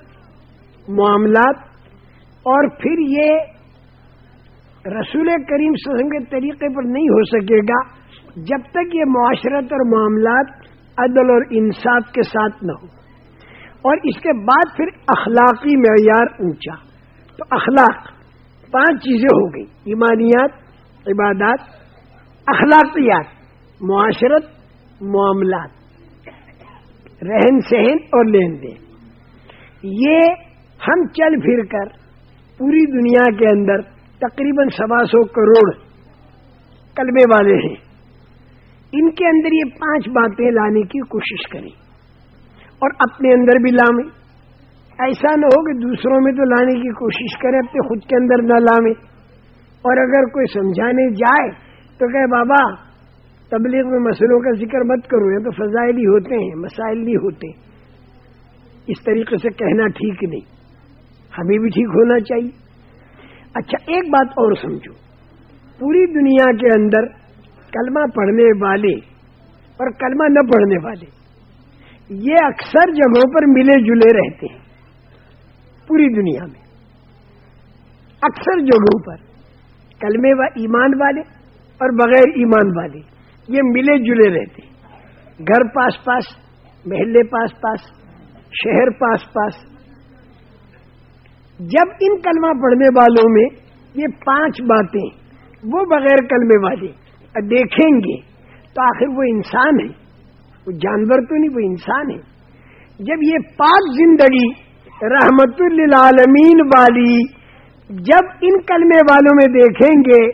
معاملات، اور پھر یہ رسول کریم سسم کے طریقے پر نہیں ہو سکے گا، جب تک یہ معاشرت اور معاملات عدل اور انصاف کے ساتھ نہ ہو۔ اور اس کے بعد پھر اخلاقی معیار اونچا۔ تو اخلاق پانچ چیزیں ہو گئی ایمانیات، عبادات، اخلاقیات، معاشرت، معاملات، رہن سہن اور لین دین۔ یہ ہم چل پھر کر پوری دنیا کے اندر تقریباً سوا سو کروڑ کلبے والے ہیں۔ ان کے اندر یہ پانچ باتیں لانے کی کوشش کریں اور اپنے اندر بھی لامیں۔ ایسا نہ ہو کہ دوسروں میں تو لانے کی کوشش کریں اپنے خود کے اندر نہ لامیں۔ اور اگر کوئی سمجھانے جائے تو کہ بابا، تبلیغ میں مسئلوں کا ذکر مت کرو، یہ تو فضائل ہی ہوتے ہیں، مسائل نہیں ہوتے۔ اس طریقے سے کہنا ٹھیک نہیں، ہمیں بھی ٹھیک ہونا چاہیے۔ اچھا ایک بات اور سمجھو۔ پوری دنیا کے اندر کلمہ پڑھنے والے اور کلمہ نہ پڑھنے والے، یہ اکثر جگہوں پر ملے جلے رہتے ہیں پوری دنیا میں۔ اکثر جگہوں پر کلمے و ایمان والے اور بغیر ایمان والے یہ ملے جلے رہتے ہیں۔ گھر پاس پاس، محلے پاس پاس، شہر پاس پاس۔ جب ان کلمہ پڑھنے والوں میں یہ پانچ باتیں وہ بغیر کلمے والے دیکھیں گے تو آخر وہ انسان ہے۔ وہ جانور تو نہیں، وہ انسان ہے۔ جب یہ پاک زندگی رحمت للعالمین والی جب ان کلمے والوں میں دیکھیں گے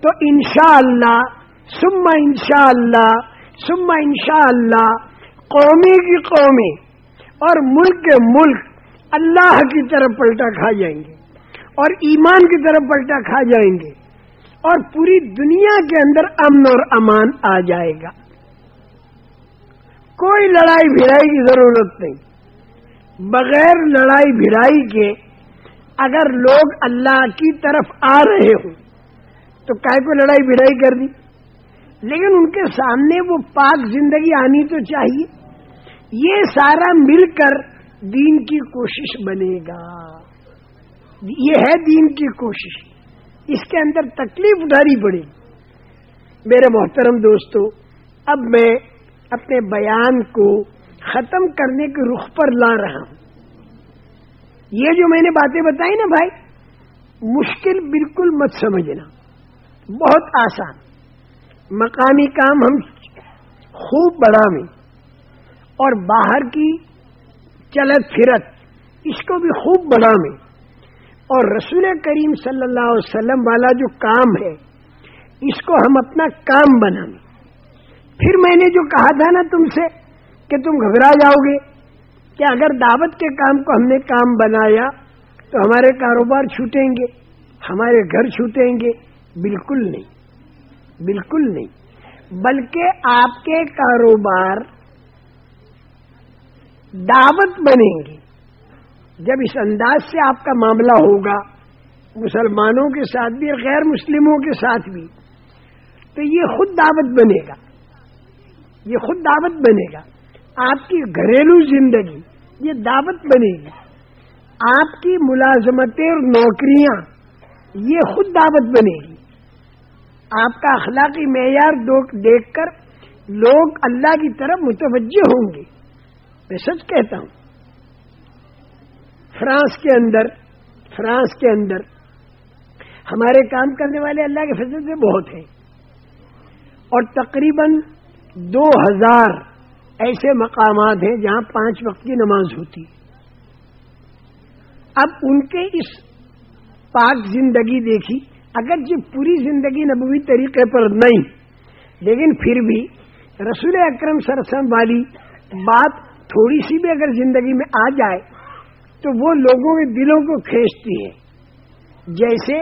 تو انشاءاللہ اللہ انشاء اللہ سما انشاء اللہ قومی کی قومی اور ملک کے ملک اللہ کی طرف پلٹا کھا جائیں گے اور ایمان کی طرف پلٹا کھا جائیں گے۔ اور پوری دنیا کے اندر امن اور امان آ جائے گا۔ کوئی لڑائی بھڑائی کی ضرورت نہیں۔ بغیر لڑائی بھڑائی کے اگر لوگ اللہ کی طرف آ رہے ہوں تو کائے کو لڑائی بھڑائی کر دی۔ لیکن ان کے سامنے وہ پاک زندگی آنی تو چاہیے۔ یہ سارا مل کر دین کی کوشش بنے گا۔ یہ ہے دین کی کوشش۔ اس کے اندر تکلیف اٹھانی پڑے میرے محترم دوستو، اب میں اپنے بیان کو ختم کرنے کے رخ پر لا رہا ہوں۔ یہ جو میں نے باتیں بتائی نا بھائی، مشکل بالکل مت سمجھنا۔ بہت آسان۔ مقامی کام ہم خوب بڑھاویں۔ اور باہر کی چلت پھرت، اس کو بھی خوب بڑھا میں اور رسول کریم صلی اللہ علیہ وسلم والا جو کام ہے، اس کو ہم اپنا کام بنا پھر میں نے جو کہا تھا نا تم سے کہ تم گھبرا جاؤ گے کہ اگر دعوت کے کام کو ہم نے کام بنایا تو ہمارے کاروبار چھوٹیں گے، ہمارے گھر چھوٹیں گے۔ بالکل نہیں بالکل نہیں۔ بلکہ آپ کے کاروبار دعوت بنیں گے۔ جب اس انداز سے آپ کا معاملہ ہوگا، مسلمانوں کے ساتھ بھی اور غیر مسلموں کے ساتھ بھی، تو یہ خود دعوت بنے گا۔ یہ خود دعوت بنے گا۔ آپ کی گھریلو زندگی یہ دعوت بنے گی۔ آپ کی ملازمتیں اور نوکریاں یہ خود دعوت بنے گی۔ آپ کا اخلاقی معیار دیکھ کر لوگ اللہ کی طرف متوجہ ہوں گے۔ میں سچ کہتا ہوں فرانس کے اندر، فرانس کے اندر ہمارے کام کرنے والے اللہ کے فضل سے بہت ہیں۔ اور تقریباً دو ہزار ایسے مقامات ہیں جہاں پانچ وقت کی نماز ہوتی۔ اب ان کے اس پاک زندگی دیکھی اگر پوری زندگی نبوی طریقے پر نہیں، لیکن پھر بھی رسول اکرم سرسم والی بات تھوڑی سی بھی اگر زندگی میں آ جائے تو وہ لوگوں کے دلوں کو کھینچتی ہے۔ جیسے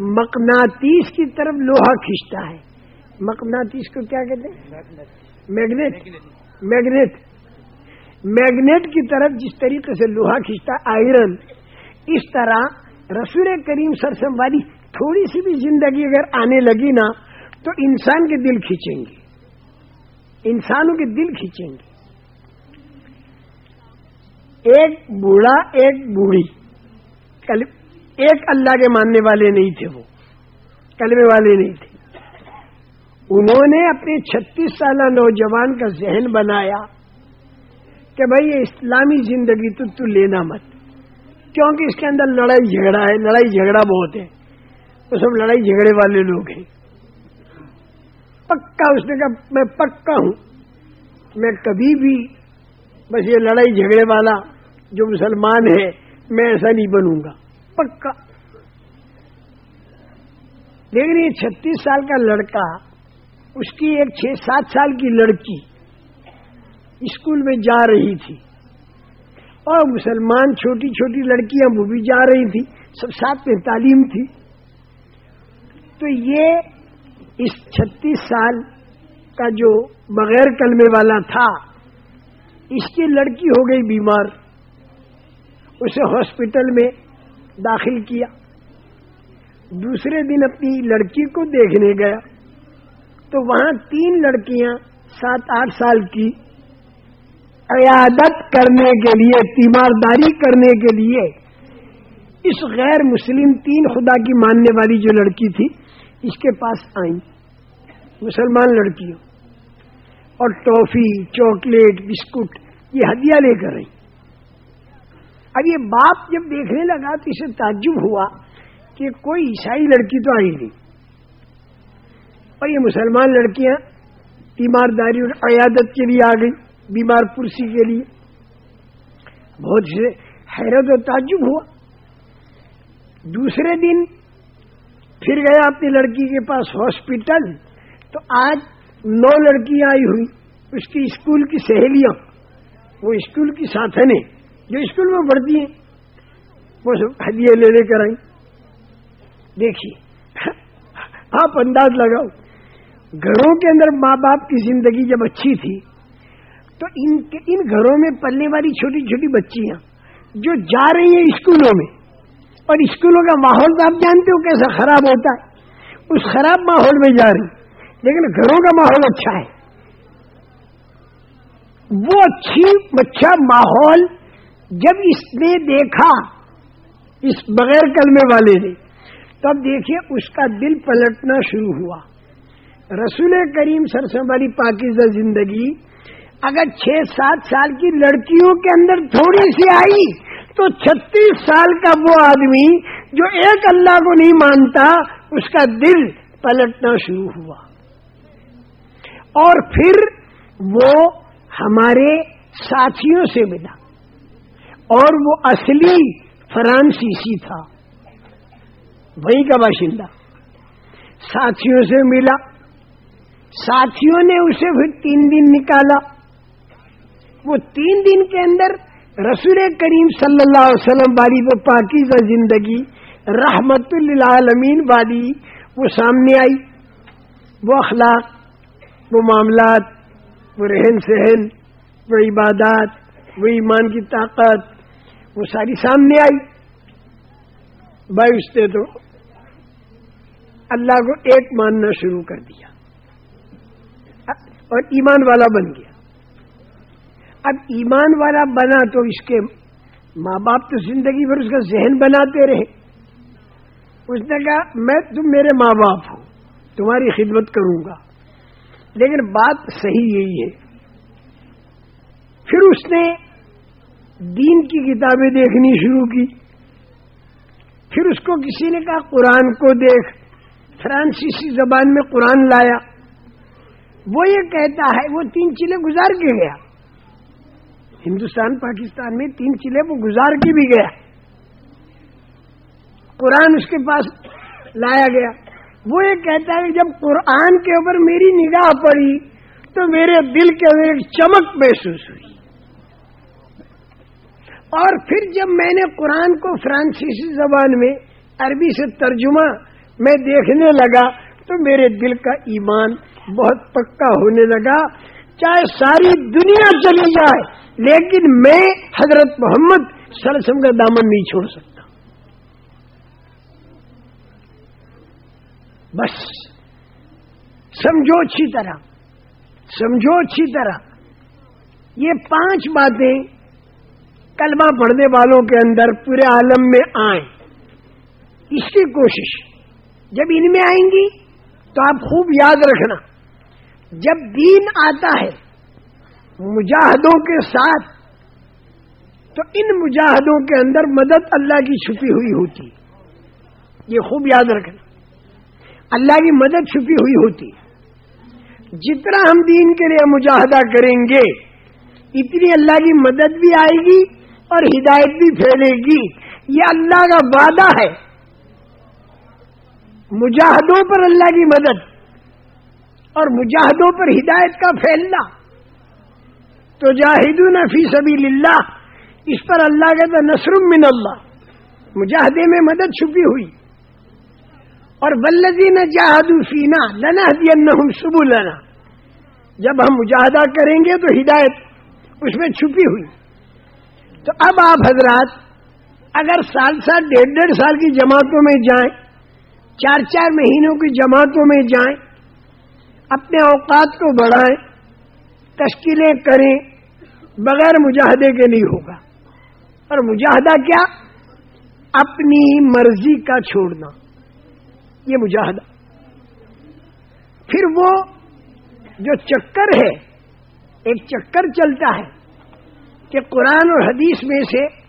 مقناطیس کی طرف لوہا کھینچتا ہے۔ مقناطیس کو کیا کہتے ہیں؟ میگنیٹ۔ میگنیٹ۔ میگنیٹ کی طرف جس طریقے سے لوہا کھینچتا آئرن۔ اس طرح رسول کریم سر والی تھوڑی سی بھی زندگی اگر آنے لگی نا، تو انسان کے دل کھینچیں گے۔ انسانوں کے دل کھینچیں گے۔ ایک بوڑھا، ایک بوڑھی۔ ایک اللہ کے ماننے والے نہیں تھے وہ۔ کلمے والے نہیں تھے۔ انہوں نے اپنے چھتیس سالہ نوجوان کا ذہن بنایا کہ بھائی یہ اسلامی زندگی تو تو لینا مت۔ کیونکہ اس کے اندر لڑائی جھگڑا ہے، لڑائی جھگڑا بہت ہے۔ وہ سب لڑائی جھگڑے والے لوگ ہیں۔ پکا اس نے کہا، میں پکا ہوں۔ میں کبھی بھی بس یہ لڑائی جھگڑے والا جو مسلمان ہے میں ایسا نہیں بنوں گا۔ پکا۔ لیکن یہ چھتیس سال کا لڑکا، اس کی ایک چھ سات سال کی لڑکی اسکول میں جا رہی تھی۔ اور مسلمان چھوٹی چھوٹی لڑکیاں وہ بھی جا رہی تھی، سب ساتھ میں تعلیم تھی۔ تو یہ اس چھتیس سال کا جو بغیر کلمے والا تھا، اس کی لڑکی ہو گئی بیمار۔ اسے ہاسپٹل میں داخل کیا۔ دوسرے دن اپنی لڑکی کو دیکھنے گیا۔ تو وہاں تین لڑکیاں سات آٹھ سال کی عیادت کرنے کے لیے، تیمارداری کرنے کے لیے اس غیر مسلم تین خدا کی ماننے والی جو لڑکی تھی، اس کے پاس آئیں۔ مسلمان لڑکیوں، اور ٹافی، چاکلیٹ، بسکٹ، یہ ہدیہ لے کر رہی اب یہ باپ جب دیکھنے لگا تو اسے تعجب ہوا کہ کوئی عیسائی لڑکی تو آئی نہیں۔ اور یہ مسلمان لڑکیاں تیمارداری اور عیادت کے لیے آ گئی بیمار پرسی کے لیے۔ بہت سے حیرت و تعجب ہوا۔ دوسرے دن پھر گیا اپنی لڑکی کے پاس ہاسپٹل، تو آج نو لڑکیاں آئی ہوئی۔ اس کی اسکول کی سہیلیاں، وہ اسکول کی ساتھنے۔ جو اسکول میں پڑھتی ہیں، وہ سب ہدیے لے لے کر آئی دیکھیے، آپ انداز لگاؤ۔ گھروں کے اندر ماں باپ کی زندگی جب اچھی تھی، تو ان ان گھروں میں پلنے والی چھوٹی چھوٹی بچیاں جو جا رہی ہیں اسکولوں میں، اور اسکولوں کا ماحول تو آپ جانتے ہو کیسا خراب ہوتا ہے۔ اس خراب ماحول میں جا رہی لیکن گھروں کا ماحول اچھا ہے۔ وہ اچھی اچھا ماحول جب اس نے دیکھا، اس بغیر کلمے والے نے، تب دیکھیے اس کا دل پلٹنا شروع ہوا۔ رسول کریم سرسم والی پاکیزہ زندگی، اگر چھ سات سال کی لڑکیوں کے اندر تھوڑی سی آئی، تو چھتیس سال کا وہ آدمی جو ایک اللہ کو نہیں مانتا، اس کا دل پلٹنا شروع ہوا۔ اور پھر وہ ہمارے ساتھیوں سے ملا۔ اور وہ اصلی فرانسیسی تھا۔ وہیں کا باشندہ۔ ساتھیوں سے ملا۔ ساتھیوں نے اسے پھر تین دن نکالا۔ وہ تین دن کے اندر رسول کریم صلی اللہ علیہ وسلم والی وہ پاکیزہ زندگی، رحمت للعالمین والی وہ سامنے آئی۔ وہ اخلاق، وہ معاملات، وہ رہن سہن، وہ عبادات، وہ ایمان کی طاقت وہ ساری سامنے آئی۔ بھائی، اس نے تو اللہ کو ایک ماننا شروع کر دیا۔ اور ایمان والا بن گیا۔ اب ایمان والا بنا تو اس کے ماں باپ تو زندگی بھر اس کا ذہن بناتے رہے۔ اس نے کہا، میں تم میرے ماں باپ ہوں، تمہاری خدمت کروں گا۔ لیکن بات صحیح یہی ہے۔ پھر اس نے دین کی کتابیں دیکھنی شروع کی۔ پھر اس کو کسی نے کہا، قرآن کو دیکھ۔ فرانسیسی زبان میں قرآن لایا۔ وہ یہ کہتا ہے، وہ تین چلے گزار کے گیا۔ ہندوستان، پاکستان میں تین چلے وہ گزار کے بھی گیا۔ قرآن اس کے پاس لایا گیا۔ وہ یہ کہتا ہے جب قرآن کے اوپر میری نگاہ پڑی تو میرے دل کے اندر ایک چمک محسوس ہوئی۔ اور پھر جب میں نے قرآن کو فرانسیسی زبان میں عربی سے ترجمہ میں دیکھنے لگا تو میرے دل کا ایمان بہت پکا ہونے لگا۔ چاہے ساری دنیا چلی جائے، لیکن میں حضرت محمد سرسم کا دامن نہیں چھوڑ سکتا۔ بس، سمجھو اچھی طرح، سمجھو اچھی طرح۔ یہ پانچ باتیں کلمہ پڑھنے والوں کے اندر پورے عالم میں آئیں۔ اس کی کوشش۔ جب ان میں آئیں گی تو آپ خوب یاد رکھنا۔ جب دین آتا ہے مجاہدوں کے ساتھ، تو ان مجاہدوں کے اندر مدد اللہ کی چھپی ہوئی ہوتی۔ یہ خوب یاد رکھنا۔ اللہ کی مدد چھپی ہوئی ہوتی۔ جتنا ہم دین کے لیے مجاہدہ کریں گے، اتنی اللہ کی مدد بھی آئے گی۔ اور ہدایت بھی پھیلے گی۔ یہ اللہ کا وعدہ ہے۔ مجاہدوں پر اللہ کی مدد اور مجاہدوں پر ہدایت کا پھیلنا۔ تو جاہدون فی سبیل اللہ اس پر اللہ کہتا نصر من اللہ۔ مجاہدے میں مدد چھپی ہوئی۔ اور بلدی نہ جاہدو فینا لنا دین سبو لنا جب ہم مجاہدہ کریں گے تو ہدایت اس میں چھپی ہوئی۔ تو اب آپ حضرات اگر سال سال ڈیڑھ ڈیڑھ سال کی جماعتوں میں جائیں، چار چار مہینوں کی جماعتوں میں جائیں، اپنے اوقات کو بڑھائیں، تشکیلیں کریں، بغیر مجاہدے کے نہیں ہوگا۔ اور مجاہدہ کیا؟ اپنی مرضی کا چھوڑنا۔ یہ مجاہدہ۔ پھر وہ جو چکر ہے، ایک چکر چلتا ہے۔ کہ قرآن اور حدیث میں سے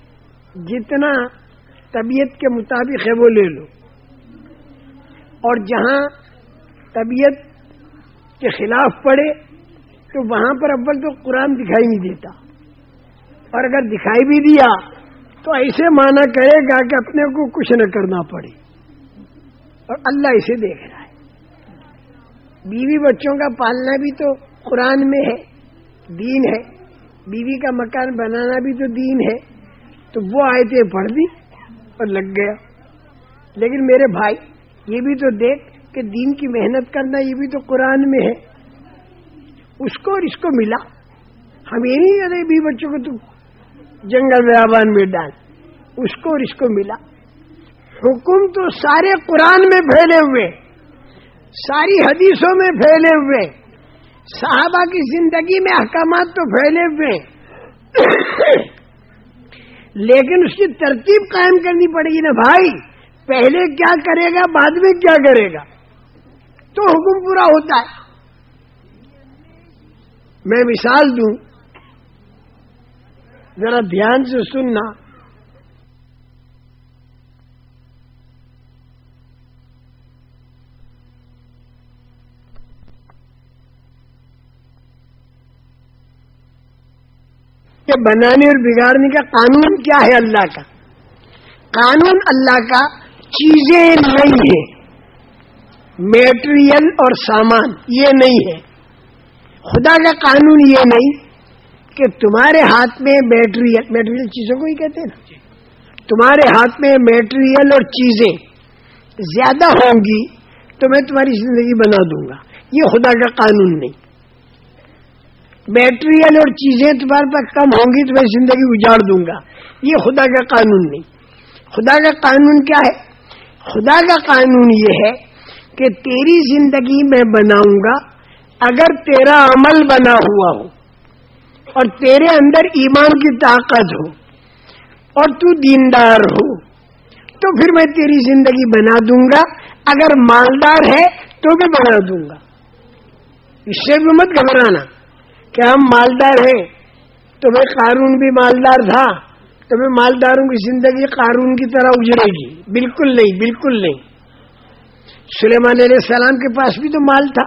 جتنا طبیعت کے مطابق ہے وہ لے لو۔ اور جہاں طبیعت کے خلاف پڑے تو وہاں پر اول تو قرآن دکھائی نہیں دیتا۔ اور اگر دکھائی بھی دیا تو ایسے مانا کرے گا کہ اپنے کو کچھ نہ کرنا پڑے۔ اور اللہ اسے دیکھ رہا ہے۔ بیوی بچوں کا پالنا بھی تو قرآن میں ہے، دین ہے۔ بیوی کا مکان بنانا بھی تو دین ہے، تو وہ آئے تھے پڑھ دی اور لگ گیا۔ لیکن میرے بھائی، یہ بھی تو دیکھ کہ دین کی محنت کرنا یہ بھی تو قرآن میں ہے۔ اس کو اور اس کو ملا۔ ہم یہ نہیں کہتے بھی بچوں کو تو جنگل بیابان میں ڈال۔ اس کو اور اس کو ملا۔ حکم تو سارے قرآن میں پھیلے ہوئے، ساری حدیثوں میں پھیلے ہوئے۔ صحابہ کی زندگی میں احکامات تو پھیلے ہوئے لیکن اس کی ترتیب قائم کرنی پڑے گی نا بھائی۔ پہلے کیا کرے گا، بعد میں کیا کرے گا؟ تو حکم پورا ہوتا ہے۔ میں مثال دوں۔ ذرا دھیان سے سننا۔ کہ بنانے اور بگاڑنے کا قانون کیا ہے اللہ کا؟ قانون اللہ کا چیزیں نہیں ہے میٹریل اور سامان یہ نہیں ہے۔ خدا کا قانون یہ نہیں کہ تمہارے ہاتھ میں میٹریل میٹریل چیزوں کو ہی کہتے ہیں نا۔ تمہارے ہاتھ میں میٹریل اور چیزیں زیادہ ہوں گی تو میں تمہاری زندگی بنا دوں گا۔ یہ خدا کا قانون نہیں۔ میٹریل اور چیزیں تمہارے پاس کم ہوں گی تو میں زندگی اجاڑ دوں گا۔ یہ خدا کا قانون نہیں۔ خدا کا قانون کیا ہے؟ خدا کا قانون یہ ہے کہ تیری زندگی میں بناؤں گا اگر تیرا عمل بنا ہوا ہو اور تیرے اندر ایمان کی طاقت ہو اور تو دیندار ہو، تو پھر میں تیری زندگی بنا دوں گا۔ اگر مالدار ہے تو بھی بنا دوں گا۔ اس سے بھی مت گھبرانا۔ کہ ہم مالدار ہیں تو میں قارون بھی مالدار تھا تو میں مالداروں کی زندگی قارون کی طرح اجڑے گی۔ بالکل نہیں بالکل نہیں۔ سلیمان علیہ السلام کے پاس بھی تو مال تھا،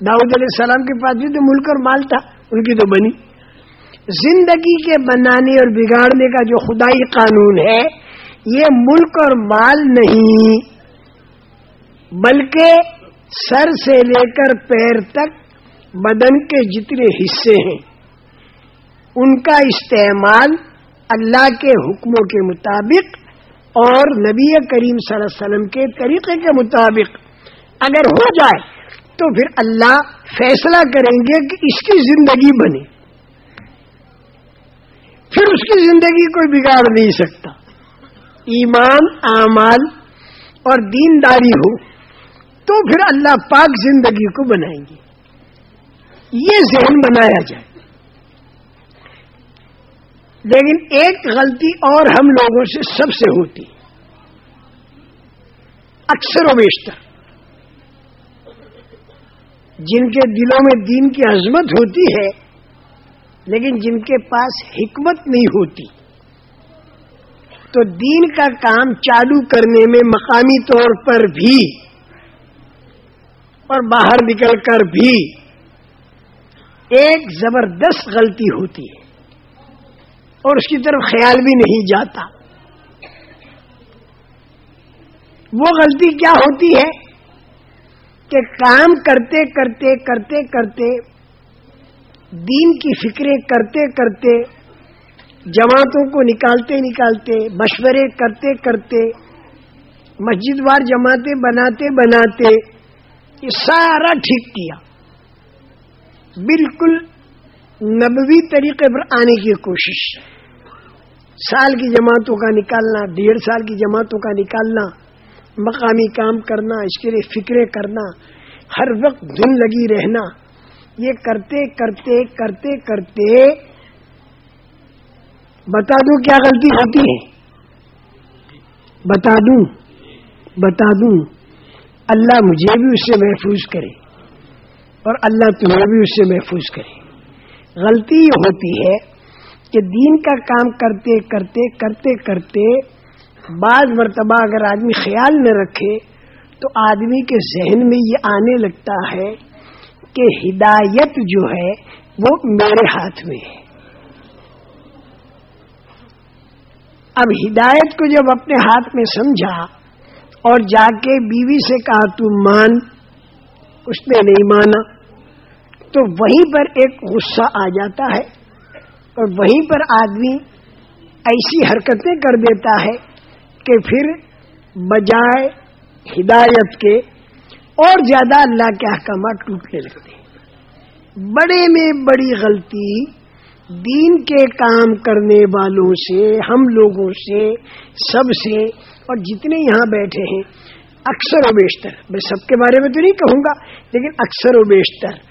داؤد علیہ السلام کے پاس بھی تو ملک اور مال تھا، ان کی تو بنی۔ زندگی کے بنانے اور بگاڑنے کا جو خدائی قانون ہے، یہ ملک اور مال نہیں، بلکہ سر سے لے کر پیر تک بدن کے جتنے حصے ہیں، ان کا استعمال اللہ کے حکموں کے مطابق اور نبی کریم صلی اللہ علیہ وسلم کے طریقے کے مطابق۔ اگر ہو جائے تو پھر اللہ فیصلہ کریں گے کہ اس کی زندگی بنے پھر اس کی زندگی کوئی بگاڑ نہیں سکتا۔ ایمان، اعمال اور دینداری ہو تو پھر اللہ پاک زندگی کو بنائیں گے۔ یہ ذہن بنایا جائے۔ لیکن ایک غلطی اور ہم لوگوں سے سب سے ہوتی۔ اکثر و بیشتر۔ جن کے دلوں میں دین کی عظمت ہوتی ہے، لیکن جن کے پاس حکمت نہیں ہوتی۔ تو دین کا کام چالو کرنے میں مقامی طور پر بھی اور باہر نکل کر بھی ایک زبردست غلطی ہوتی ہے اور اس کی طرف خیال بھی نہیں جاتا۔ وہ غلطی کیا ہوتی ہے کہ کام کرتے کرتے کرتے کرتے، دین کی فکریں کرتے کرتے، جماعتوں کو نکالتے نکالتے، مشورے کرتے کرتے، مسجد وار جماعتیں بناتے بناتے، یہ سارا ٹھیک کیا۔ بالکل نبوی طریقے پر آنے کی کوشش۔ سال کی جماعتوں کا نکالنا، ڈیڑھ سال کی جماعتوں کا نکالنا، مقامی کام کرنا، اس کے لیے فکریں کرنا، ہر وقت دھن لگی رہنا، یہ کرتے کرتے کرتے کرتے بتا دوں کیا غلطی ہوتی ہے؟ بتا دوں بتا دوں۔ اللہ مجھے بھی اس سے محفوظ کرے۔ اور اللہ تمہیں بھی اس سے محفوظ کرے۔ غلطی یہ ہوتی ہے کہ دین کا کام کرتے کرتے کرتے کرتے بعض مرتبہ اگر آدمی خیال نہ رکھے تو آدمی کے ذہن میں یہ آنے لگتا ہے کہ ہدایت جو ہے وہ میرے ہاتھ میں ہے۔ اب ہدایت کو جب اپنے ہاتھ میں سمجھا اور جا کے بیوی سے کہا، تو مان اس نے نہیں مانا، تو وہیں پر ایک غصہ آ جاتا ہے اور وہیں پر آدمی ایسی حرکتیں کر دیتا ہے کہ پھر بجائے ہدایت کے اور زیادہ اللہ کے احکامات ٹوٹنے لگتے ہیں۔ بڑے میں بڑی غلطی، دین کے کام کرنے والوں سے، ہم لوگوں سے، سب سے اور جتنے یہاں بیٹھے ہیں اکثر و بیشتر۔ میں سب کے بارے میں تو نہیں کہوں گا، لیکن اکثر و بیشتر۔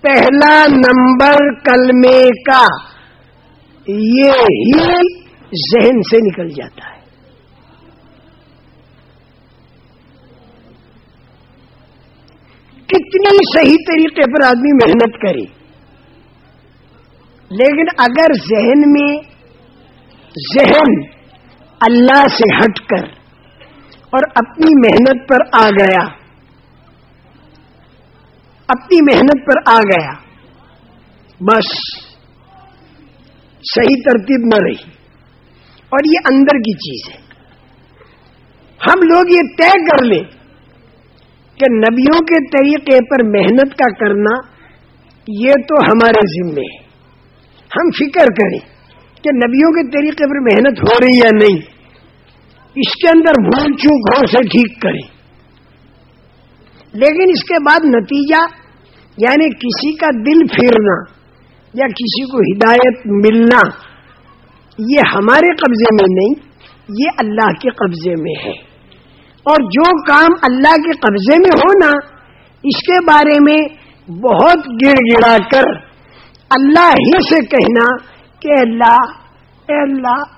پہلا نمبر کلمے کا یہ ہی ذہن سے نکل جاتا ہے۔ کتنی صحیح طریقے پر آدمی محنت کرے۔ لیکن اگر ذہن میں ذہن اللہ سے ہٹ کر اور اپنی محنت پر آ گیا۔ اپنی محنت پر آ گیا۔ بس، صحیح ترتیب نہ رہی۔ اور یہ اندر کی چیز ہے۔ ہم لوگ یہ طے کر لیں کہ نبیوں کے طریقے پر محنت کا کرنا یہ تو ہمارے ذمے ہے۔ ہم فکر کریں کہ نبیوں کے طریقے پر محنت ہو رہی یا نہیں۔ اس کے اندر بھول چوک ہو سے ٹھیک کریں۔ لیکن اس کے بعد نتیجہ یعنی کسی کا دل پھرنا یا کسی کو ہدایت ملنا، یہ ہمارے قبضے میں نہیں، یہ اللہ کے قبضے میں ہے۔ اور جو کام اللہ کے قبضے میں ہونا، اس کے بارے میں بہت گڑ گڑا کر اللہ ہی سے کہنا کہ اللہ، اے اللہ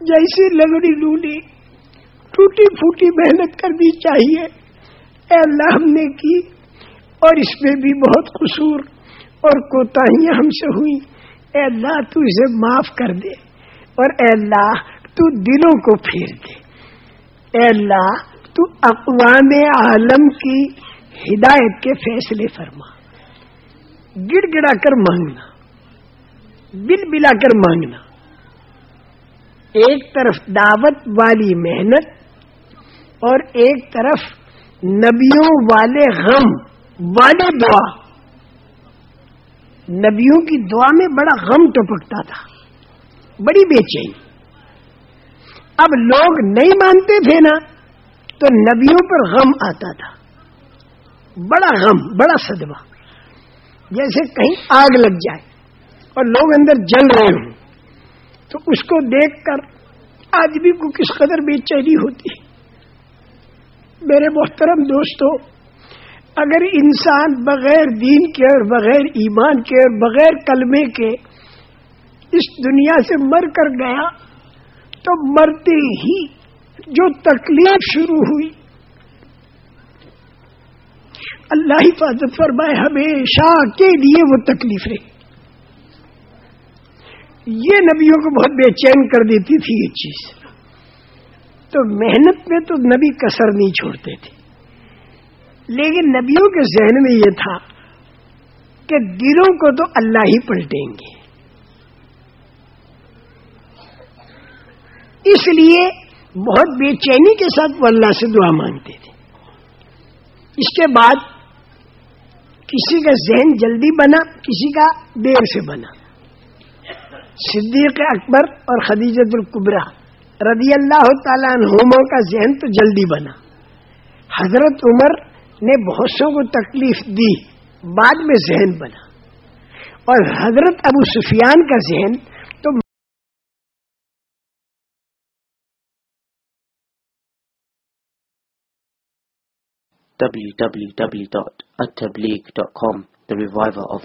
جیسی لگڑی لولی ٹوٹی پھوٹی محنت کرنی چاہیے، اے اللہ ہم نے کی، اور اس میں بھی بہت قصور اور کوتاہیاں ہم سے ہوئی۔ اے اللہ تو اسے معاف کر دے، اور اے اللہ تو دلوں کو پھیر دے۔ اے اللہ تو اقوام عالم کی ہدایت کے فیصلے فرما۔ گڑ گڑا کر مانگنا، بل بلا کر مانگنا۔ ایک طرف دعوت والی محنت اور ایک طرف نبیوں والے غم والے دعا۔ نبیوں کی دعا میں بڑا غم ٹپکتا تھا، بڑی بے چینی۔ اب لوگ نہیں مانتے تھے نا، تو نبیوں پر غم آتا تھا۔ بڑا غم، بڑا صدمہ۔ جیسے کہیں آگ لگ جائے اور لوگ اندر جل رہے ہوں۔ تو اس کو دیکھ کر آدمی کو کس قدر بے چینی ہوتی میرے محترم دوستو، اگر انسان بغیر دین کے اور بغیر ایمان کے اور بغیر کلمے کے اس دنیا سے مر کر گیا، تو مرتے ہی جو تکلیف شروع ہوئی۔ اللہ حفاظت فرمائے، ہمیشہ کے لیے وہ تکلیف یہ نبیوں کو بہت بے چین کر دیتی تھی یہ چیز۔ تو محنت میں تو نبی کسر نہیں چھوڑتے تھے۔ لیکن نبیوں کے ذہن میں یہ تھا کہ دلوں کو تو اللہ ہی پلٹیں گے۔ اس لیے بہت بے چینی کے ساتھ وہ اللہ سے دعا مانگتے تھے۔ اس کے بعد کسی کا ذہن جلدی بنا، کسی کا دیر سے بنا۔ صدیق اکبر اور خدیجت القبرا رضی اللہ تعالیٰ عنہموں کا ذہن تو جلدی بنا۔ حضرت عمر نے بہت سو کو تکلیف دی، بعد میں ذہن بنا۔ اور حضرت ابو سفیان کا ذہن تو www.attableek.com The Reviver of